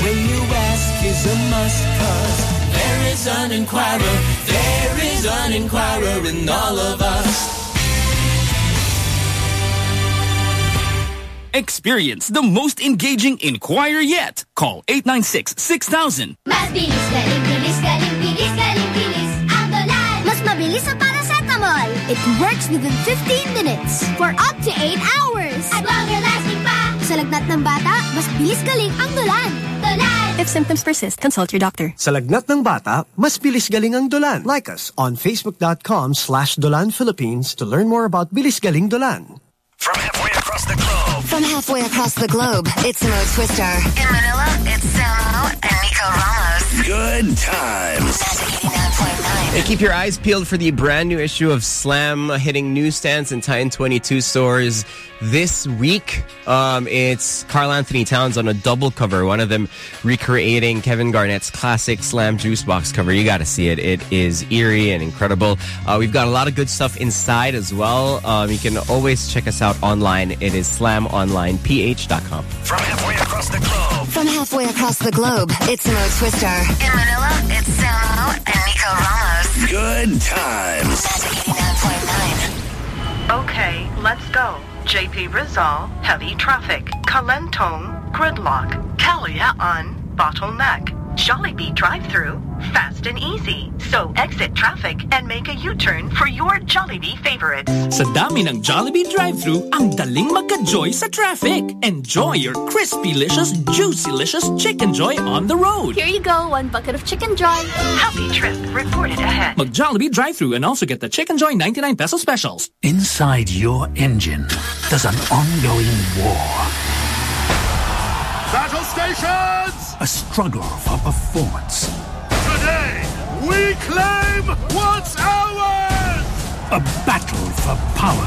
Speaker 110: when you ask is a must. Cause there is an inquirer, there is an inquirer in all of us.
Speaker 111: Experience the most engaging inquiry yet. Call 896-6000.
Speaker 112: Mas bilis, galing, bilis, galing, bilis, galing, bilis, ang dolan! Mas mabilis sa paracetamol. It works within 15 minutes for up to 8 hours. At longer lasting pa! Sa lagnat ng bata, mas bilis galing ang dolan. Dolan!
Speaker 108: If symptoms persist, consult your doctor. Sa lagnat ng bata, mas bilis galing ang Dolan. Like us on facebook.com slash Dolan Philippines to learn more about bilis galing Dolan.
Speaker 16: From halfway across the globe.
Speaker 6: From halfway across the globe, it's Mo Twister. In Manila, it's Samo and Nico Ramos.
Speaker 16: Good times.
Speaker 19: Hey, keep your eyes peeled for the brand new issue of Slam hitting newsstands and Titan 22 stores this week. Um, it's Karl-Anthony Towns on a double cover, one of them recreating Kevin Garnett's classic Slam juice box cover. You got to see it. It is eerie and incredible. Uh, we've got a lot of good stuff inside as well. Um, you can always check us out online. It is slamonlineph.com.
Speaker 6: From halfway across the globe. From halfway across the globe, it's Mo Twister. In Manila, it's Samo and Nico Ramos.
Speaker 16: Good times.
Speaker 34: Okay, let's go. JP Rizal, heavy traffic. Kalentong, gridlock. Kalayaan, bottleneck. Jollibee drive-through, fast and easy. So exit traffic and make a U-turn for your Jollibee favorites.
Speaker 14: Sa dami ng Jollibee drive-through, ang daling magka-joy sa traffic. Enjoy your crispy-licious, juicy-licious Chicken Joy on the road.
Speaker 43: Here you go, one bucket of Chicken Joy.
Speaker 34: Happy trip reported ahead.
Speaker 14: Mag Jollibee drive-through and also get the Chicken Joy 99 peso specials.
Speaker 113: Inside your engine, there's an ongoing war.
Speaker 114: Battle stations!
Speaker 113: A struggle for performance.
Speaker 114: Today, we claim what's ours!
Speaker 113: A battle for power.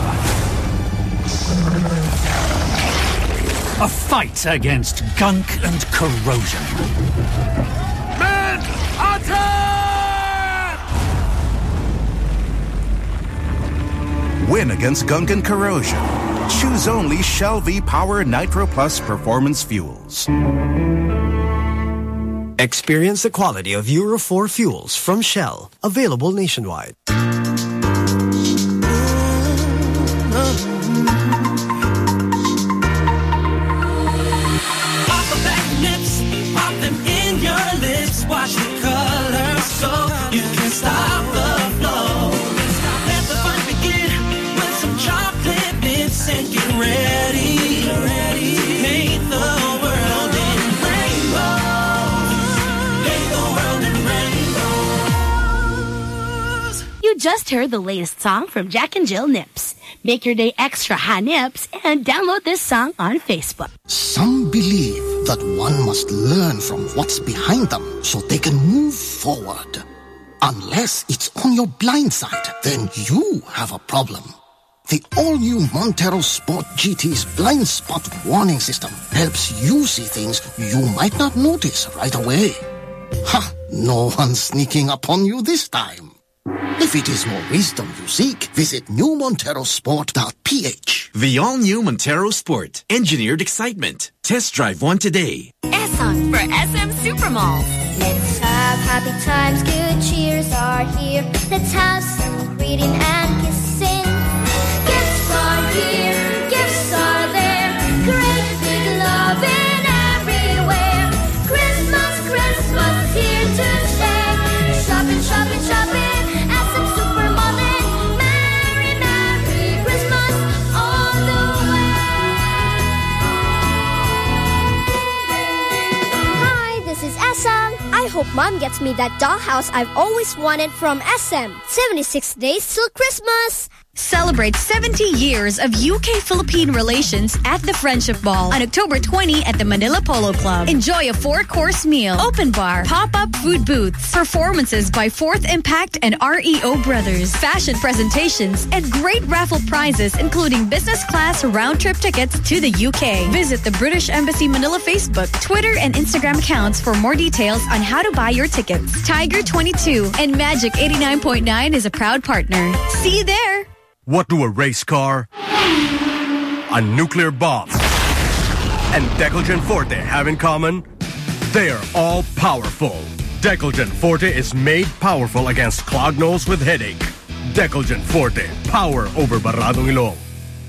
Speaker 113: A fight against gunk and corrosion.
Speaker 114: Men, attack! Win against gunk and corrosion. Choose only Shell V Power Nitro Plus Performance Fuels.
Speaker 108: Experience the quality of Euro 4 fuels from Shell. Available nationwide.
Speaker 11: Just heard the latest song from Jack and Jill Nips. Make your day extra high nips and download this song on Facebook.
Speaker 55: Some believe that one must learn from what's behind them so they can move forward. Unless it's on your blind side, then you have a problem. The all-new Montero Sport GT's blind spot warning system helps you see things you might not notice right away. Ha! No one sneaking upon you this time. If it is more wisdom you seek, visit newmonterosport.ph.
Speaker 56: The all-new Montero Sport. Engineered excitement. Test drive one today.
Speaker 43: SM for SM Supermalls.
Speaker 112: Let's have happy times, good cheers are here. Let's have some greeting and kissing. Gifts are here, gifts are there. Great big loving everywhere. Christmas, Christmas here to stay. Shopping, shopping, shopping. I hope mom gets me that dollhouse I've always wanted from SM. 76 days till Christmas.
Speaker 90: Celebrate 70 years of UK-Philippine relations at the Friendship Ball on October 20 at the Manila Polo Club. Enjoy a four-course meal, open bar, pop-up food booths, performances by Fourth Impact and REO Brothers, fashion presentations, and great raffle prizes including business class round-trip tickets to the UK. Visit the British Embassy Manila Facebook, Twitter, and Instagram accounts for more details on how to buy your tickets. Tiger 22 and Magic 89.9 is a proud partner. See you there!
Speaker 114: What do a race car, a nuclear bomb, and Decolgen Forte have in common? They are all powerful. Decolgen Forte is made powerful against clogged nose with headache. Decolgen Forte, power over baradong ilong.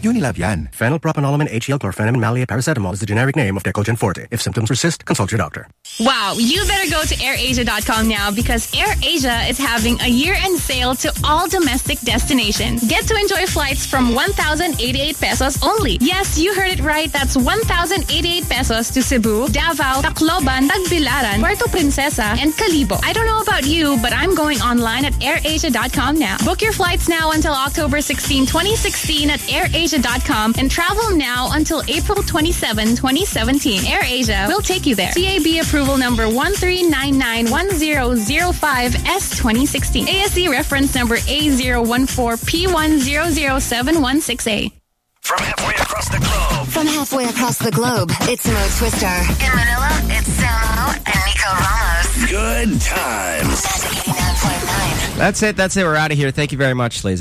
Speaker 102: Unilab yan. Phenylpropanolamine HCl chlorphenamine maleate paracetamol is the generic name of Decolgen Forte. If symptoms persist, consult your doctor.
Speaker 92: Wow, you better go to airasia.com now because AirAsia is having a year-end sale to all domestic destinations. Get to enjoy flights from 1,088 pesos only. Yes, you heard it right. That's 1,088 pesos to Cebu, Davao, Tacloban, Tagbilaran, Puerto Princesa, and Kalibo. I don't know about you, but I'm going online at airasia.com now. Book your flights now until October 16, 2016 at airasia.com airasia.com and travel now until April 27, 2017. AirAsia will take you there. CAB approval number 13991005S2016. ASC reference number A014P100716A.
Speaker 6: From halfway across the globe. From halfway across the globe, it's Mo Twister. In Manila, it's Samo and Nico Ramos.
Speaker 16: Good times.
Speaker 19: That's it. That's it. We're out of here. Thank you very much, ladies